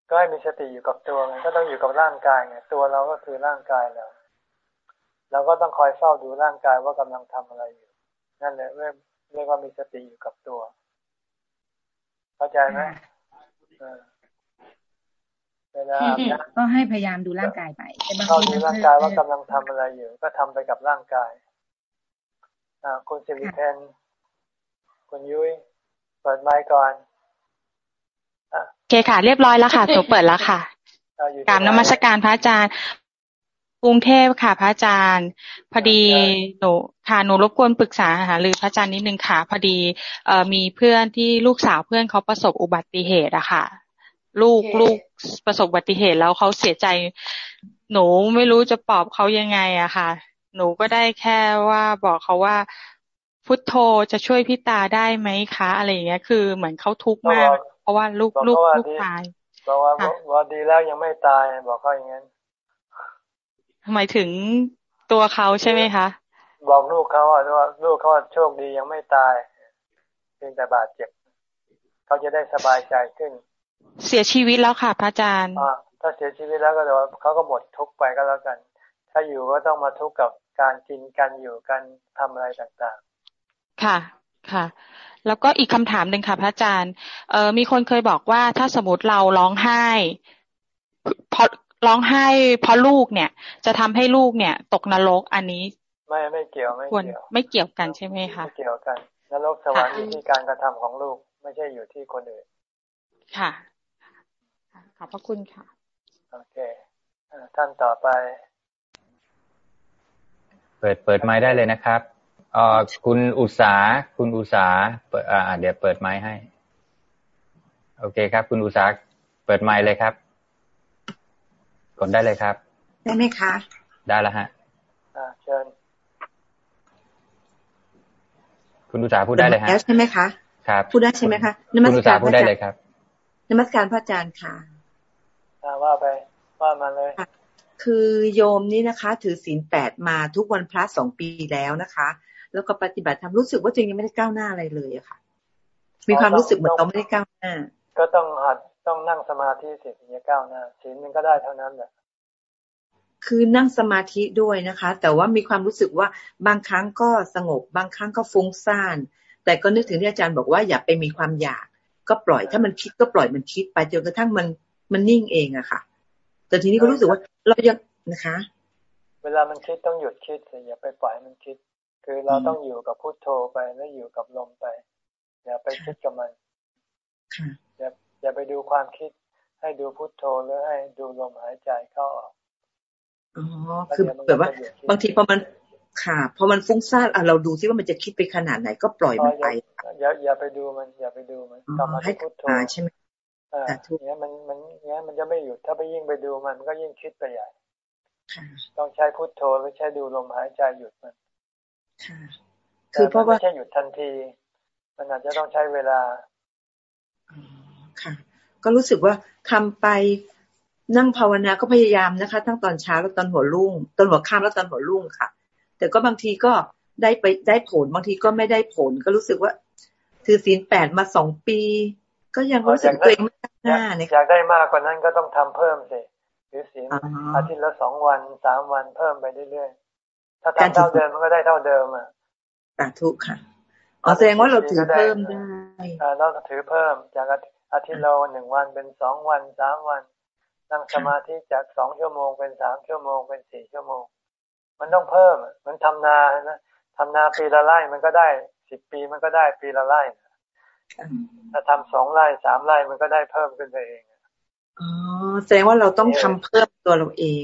ก็ให้มีสติอยู่กับตัวไงก็ต้องอยู่กับร่างกายไงตัวเราก็คือร่างกายเราเราก็ต้องคอยเฝ้าดูร่างกายว่ากำลังทำอะไรอยู่ นั่นแหละเรียกว่ามีสติอยู่กับตัว เข้าใจไหมเวลา ก็ให้พยายามดูร่างกายไปเข้าดูร่างกายว่ากำลังทำอะไรอยู่ ก็ทำไปกับร่างกายอ่าคุณสิริเพนคุณยุ้ยเปิดไมค์ก่อนโอเคค่ะ เรียบร้อยแล้วค่ะตัวเปิดแล้วค่ะกรามนมัสการพระอาจารย์กรุงเทพค่ะ พระอาจารย์ พอดีหนูค่ะหนูรบกวนปรึกษาหารือพระอาจารย์นิดนึงค่ะ พอดีเอ่อมีเพื่อนที่ลูกสาวเพื่อนเขาประสบอุบัติเหตุอะค่ะ ลูกลูกประสบอุบัติเหตุแล้วเขาเสียใจ หนูไม่รู้จะปลอบเขายังไงอะค่ะ หนูก็ได้แค่ว่าบอกเขาว่าพุทโธจะช่วยพี่ตาได้ไหมคะอะไรอย่างเงี้ย คือเหมือนเขาทุกข์มาก เพราะว่าลูกลูกลูกตายบอกว่าบอกดีแล้วยังไม่ตายบอกเขาอย่างนั้นหมายถึงตัวเขาใช่ไหมคะ บอกลูกเขาว่าลูกเขาโชคดียังไม่ตายเพียงแต่บาดเจ็บ เขาจะได้สบายใจขึ้น เสียชีวิตแล้วค่ะ พระอาจารย์ถ้าเสียชีวิตแล้วก็เดี๋ยวเขาก็หมดทุกไปก็แล้วกัน ถ้าอยู่ก็ต้องมาทุกข์กับการกินกันอยู่กันทำอะไรต่างๆ ค่ะค่ะ แล้วก็อีกคำถามหนึ่งค่ะ พระอาจารย์เออมีคนเคยบอกว่าถ้าสมมติเราร้องไห้พอร้องไห้เพราะลูกเนี่ย จะทำให้ลูกเนี่ย ตกนรกอันนี้ ไม่ไม่เกี่ยวไม่เกี่ยวไม่เกี่ยวกันใช่ไหมคะไม่เกี่ยวกันนรกสวรรค์อยู่ที่การกระทำของลูก ไม่ใช่อยู่ที่คนอื่นค่ะข อบพระคุณค่ะ โอเคท่านต่อไป เปิดเปิดไม้ได้เลยนะครับเอ่อคุณอุษาคุณอุษาเปิดอ่าเดี๋ยวเปิดไม้ให้ โอเคครับ คุณอุษาเปิดไม้เลยครับ กดได้เลยครับ ได้ไหมคะ ได้แล้วฮะอ่าเชิญคุณดุษาพูดได้เลยฮะแล้วใช่ไหมคะครับพูดได้ใช่ไหมคะนมัสการพูดได้เลยครับนมัสการพระอาจารย์ค่ะ ว่าไปว่ามาเลย คือโยมนี่นะคะ ถือศีลแปดมาทุกวันพระสองปีแล้วนะคะ แล้วก็ปฏิบัติทำรู้สึกว่าตัวเองยังไม่ได้ก้าวหน้าอะไรเลยอะค่ะ มีความรู้สึกเหมือนเราไม่ได้ก้าวหน้า ก็ต้องหัดต้องนั่งสมาธิสิถึงจะก้าวหน้าศีลมันก็ได้เท่านั้นแหละคือนั่งสมาธิด้วยนะคะ แต่ว่ามีความรู้สึกว่าบางครั้งก็สงบ บางครั้งก็ฟุ้งซ่าน แต่ก็นึกถึงที่อาจารย์บอกว่าอย่าไปมีความอยาก ก็ปล่อยถ้ามันคิดก็ปล่อยมันคิดไปจนกระทั่งมัน มันนิ่งเองอะค่ะ แต่ทีนี้ก็รู้สึกว่า เรายังนะคะ เวลามันคิดต้องหยุดคิดอย่าไปปล่อยมันคิด คือเราต้องอยู่กับพุโทโธไปแล้วอยู่กับลมไป อย่าไปคิดกับมันอย่าอย่าไปดูความคิด ให้ดูพุทโธหรือให้ดูลมหายใจเข้าออกอ๋อคือแบบว่า บางทีพอมันค่ะพอมันฟุ้งซ่านอะเราดูซิว่ามันจะคิดไปขนาดไหนก็ปล่อยมันไปอย่าอย่าไปดูมัน อย่าไปดูมันกลับมาที่พุทโธใช่ไหมอ่า เนี้ยมันมันเนี้ยมันจะไม่หยุดถ้าไปยิ่งไปดูมันมันก็ยิ่งคิดไปใหญ่ต้องใช้พุทโธหรือใช้ดูลมหายใจหยุดมันค่ะคือเพราะว่าไม่ใช่หยุดทันที มันอาจจะต้องใช้เวลาก็รู้สึกว่าทำไปนั่งภาวนาก็พยายามนะคะ ทั้งตอนเช้าและตอนหัวรุ่งตอนหัวค่ำและตอนหัวรุ่งค่ะ แต่ก็บางทีก็ได้ไปได้ผลบางทีก็ไม่ได้ผล ก็รู้สึกว่า ถือศีลแปดมาสองปี ก็ยังรู้สึกตัวเองไม่ หน้าเนี่ยอยากได้มากกว่านั้นก็ต้องทำเพิ่มสิถือศีลอาทิตย์ละสองวันสามวันเพิ่มไปเรื่อยๆถ้าทำเท่าเดิมมันก็ได้เท่าเดิมอะสาธุค่ะอ๋อแสดงว่าเราถือเพิ่มได้เราถือเพิ่มจากอาทิตย์เราหนึ่งวันเป็นสองวันสามวันนั่งสมาธิจากสองชั่วโมงเป็นสามชั่วโมงเป็นสี่ชั่วโมง มันต้องเพิ่มมันทำนานะทำนาปีละไร่มันก็ได้สิบปีมันก็ได้ปีละไร่ ถ้าทำสองไร่สามไร่มันก็ได้เพิ่มขึ้นไปเองอ๋อแสดงว่าเราต้องทำเพิ่มตัวเราเอง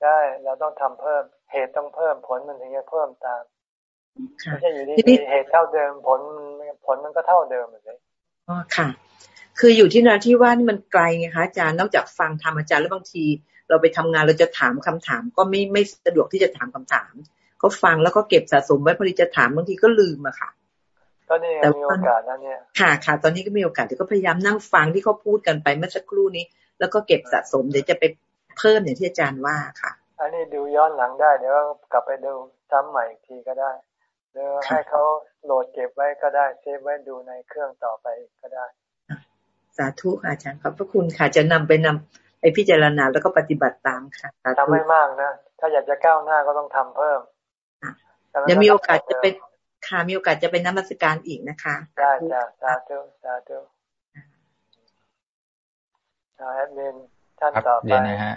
ใช่ เราต้องทำเพิ่ม เหตุต้องเพิ่มผลมันถึงจะเพิ่มตามไม่ใช่อยู่ดีเหตุเท่าเดิมผลผลมันก็เท่าเดิมเลยอ๋อค่ะ คืออยู่ที่นาที่ว่านี่มันไกลไงคะอาจารย์นอกจากฟังธรรมอาจารย์แล้วบางที เราไปทำงานเราจะถามคำถาม ก็ไม่ไม่สะดวกที่จะถามคำถาม ก็ฟังแล้วก็เก็บสะสมไว้พอดีจะถามบางทีก็ลืมอะค่ะ ก็นี่มีโอกาสนะเนี่ยค่ะค่ะ ตอนนี้ก็มีโอกาสที่ก็พยายามนั่งฟังที่เขาพูดกันไปเมื่อสักครู่นี้ แล้วก็เก็บสะสมเดี๋ยวจะไปเพิ่มอย่างที่อาจารย์ว่าค่ะ อันนี้ดูย้อนหลังได้เดี๋ยวกลับไปดูซ้ำใหม่อีกทีก็ได้หรือให้เขาโหลดเก็บไว้ก็ได้เซฟไว้ดูในเครื่องต่อไปก็ได้ สาธุอาจารย์ขอบพระคุณค่ะจะนำไปนำไปพิจารณาแล้วก็ปฏิบัติตามค่ะทำไม่มากนะ ถ้าอยากจะก้าวหน้าก็ต้องทำเพิ่มยังมีโอกาสจะเป็นค่ะ มีโอกาสจะเป็นนักมัสการอีกนะคะได้จ้ะสาธุสาธุแอดมินท่านต่อไปนะฮะ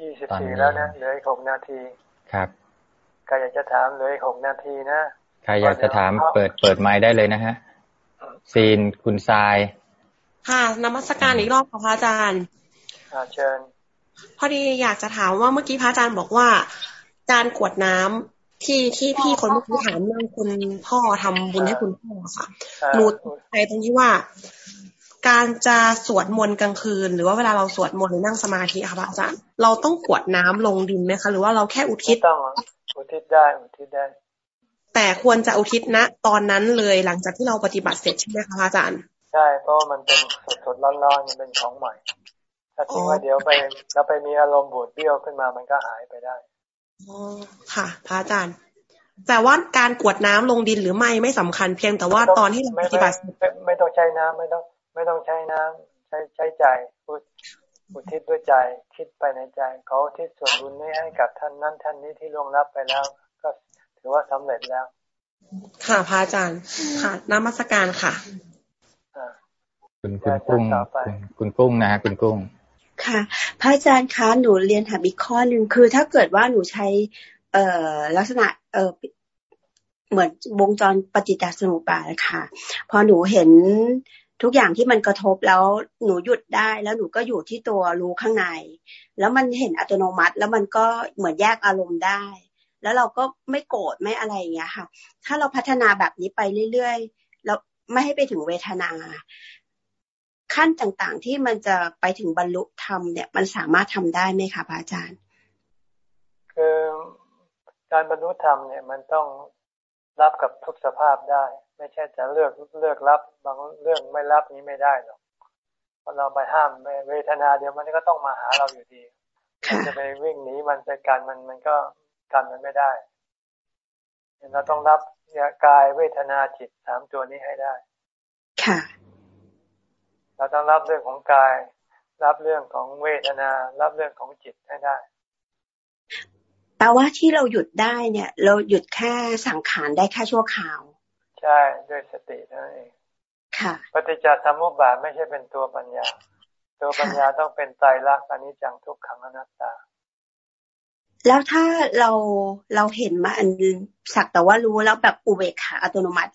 ยี่สิบสี่แล้วนะเหลืออีกหกนาทีครับใครอยากจะถามเหลืออีกหกนาทีนะใครอยากจะถามเปิดเปิดไม้ได้เลยนะฮะซีนคุณทราย ค่ะนมัสการอีกรอบค่ะพระอาจารย์เชิญพอดีอยากจะถามว่าเมื่อกี้พระอาจารย์บอกว่า การกวดน้ำ ที่ที่พี่คนเมื่อกี้ถามเรื่องคุณพ่อทำบุญให้คุณพ่อค่ะหนูใจตรงที่ว่า การจะสวดมนต์กลางคืน หรือว่าเวลาเราสวดมนต์หรือนั่งสมาธิค่ะอาจารย์เราต้องกวดน้ำลงดินไหมคะหรือว่าเราแค่อุทิศต้องอุทิศได้อุทิศได้ แต่ควรจะอุทิศณตอนนั้นเลยหลังจากที่เราปฏิบัติเสร็จใช่ไหมคะอาจารย์ใช่เพราะมันเป็นสดๆร้อนๆมันเป็นของใหม่ถ้าทิ้งไว้เดี๋ยวไปเราไปมีอารมณ์บูดเบี้ยวขึ้นมามันก็หายไปได้ อ๋อค่ะ พระอาจารย์ แต่ว่าการกวดน้ำลงดินหรือไม่ไม่สำคัญเพียงแต่ว่าตอนที่เราปฏิบัติไม่ต้องใช้น้ำไม่ต้อง ไม่ต้องใช้น้ำใช้ใช้ใจอุทิศด้วยใจคิดไปในใจเขาทิศส่วนบุญนี้ให้กับท่านนั้นท่านนี้ที่ล่วงรับไปแล้ว ก็ถือว่าสำเร็จแล้ว ค่ะพระอาจารย์ค่ะน้ำมัสการค่ะคุณคุณกุ้งคุณกุ้งนะฮะคุณกุ้ง ค่ะ พระอาจารย์คะหนูเรียนถามอีกข้อหนึ่งคือ ถ้าเกิดว่าหนูใช้ เอ่อลักษณะเอ่อเหมือนวงจรปฏิจจสมุปบาทค่ะ พอหนูเห็นทุกอย่างที่มันกระทบแล้วหนูหยุดได้ แล้วหนูก็อยู่ที่ตัวรู้ข้างใน แล้วมันเห็นอัตโนมัติ แล้วมันก็เหมือนแยกอารมณ์ได้ แล้วเราก็ไม่โกรธไม่อะไรอย่างเงี้ยค่ะ ถ้าเราพัฒนาแบบนี้ไปเรื่อยๆแล้วไม่ให้ไปถึงเวทนา ขั้นต่างๆ ที่มันจะไปถึงบรรลุธรรมเนี่ยมันสามารถทำได้ไหมคะพระอาจารย์ คือการบรรลุธรรมเนี่ยมันต้องรับกับทุกสภาพได้ ไม่ใช่จะเลือกเลือกรับบางเรื่องไม่รับนี้ไม่ได้หรอกเพราะเราไปห้ามเวทนาเดียวมันก็ต้องมาหาเราอยู่ดีจะไปวิ่งหนีมันไปกันมันมันก็กันมันไม่ได้เราต้องรับกายเวทนาจิตสามตัวนี้ให้ได้ ค่ะ เราต้องรับเรื่องของกาย รับเรื่องของเวทนา รับเรื่องของจิตให้ได้แปลว่าที่เราหยุดได้เนี่ย เราหยุดแค่สังขารได้แค่ชั่วคราว ใช่ด้วยสตินั่นเองค่ะ ปฏิจจสมุปบาทไม่ใช่เป็นตัวปัญญา ตัวปัญญาต้องเป็นไตรลักษณ์อนิจจังทุกขังอนัตตา แล้วถ้าเราเราเห็นมาอันสักแต่ว่ารู้แล้วแบบอุเบกขาอัตโนมัติ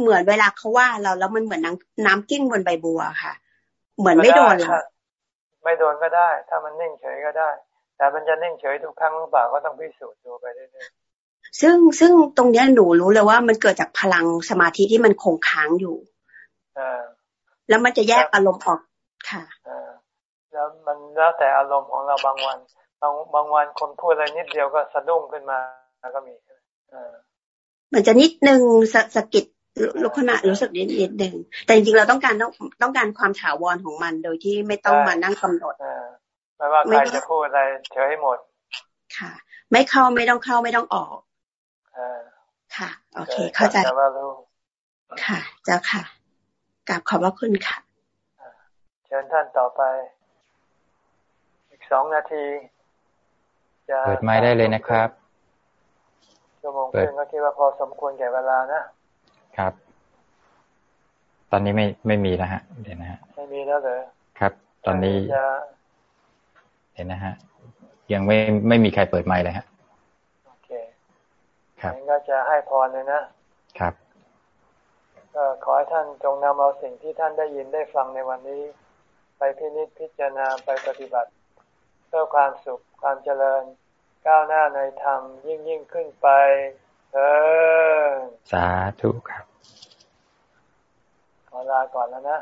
เหมือนเวลาเขาว่าเราแล้วมันเหมือนน้ำน้ำกิ้งบนใบบัวค่ะ เหมือนไม่โดนเลยไม่โดนก็ได้ ถ้ามันนิ่งเฉยก็ได้ แต่มันจะนิ่งเฉยทุกครั้งหรือเปล่าก็ต้องพิสูจน์ดูไปเรื่อยๆซึ่งซึ่งตรงนี้หนูรู้เลยว่ามันเกิดจากพลังสมาธิที่มันคงค้างอยู่อแล้วมันจะแยกอารมณ์ออกค่ะแล้วมันแล้วแต่อารมณ์ของเราบางวัน บางบางวันคนพูดอะไรนิดเดียวก็สะดุ้งขึ้นมาแล้วก็มีมันจะนิดนึงสสกิด ลุกขณะรู้สึกนิดนิดหนึ่งแต่จริงๆเราต้องการต้องต้องการความถาวรของมันโดยที่ไม่ต้องมานั่งกำหนดไม่ว่าใครจะพูดอะไรเฉยให้หมด ค่ะ ไม่เข้าไม่ต้องเข้าไม่ต้องออกค่ะ โอเค เข้าใจค่ะ เจ้าค่ะกราบขอบพระคุณค่ะ เชิญท่านต่อไป อีกสองนาทีจะเปิดไม้ได้เลยนะครับ ชั่วโมงครึ่งก็คิดว่าพอสมควรแก่เวลานะ ครับ ตอนนี้ไม่ไม่มีแล้วฮะ เดี๋ยวนะฮะไม่มีแล้วเลยครับ ตอนนี้เห็นนะฮะ ยังไม่ไม่มีใครเปิดไมค์เลยฮะโอเคครับงั้นก็จะให้พรเลยนะครับก็ขอให้ท่านจงนำเอาสิ่งที่ท่านได้ยินได้ฟังในวันนี้ ไปพินิจพิจารณาไปปฏิบัติ เพื่อความสุขความเจริญ ก้าวหน้าในธรรมยิ่งยิ่งขึ้นไปเออ สาธุครับขอลาก่อนแล้วนะ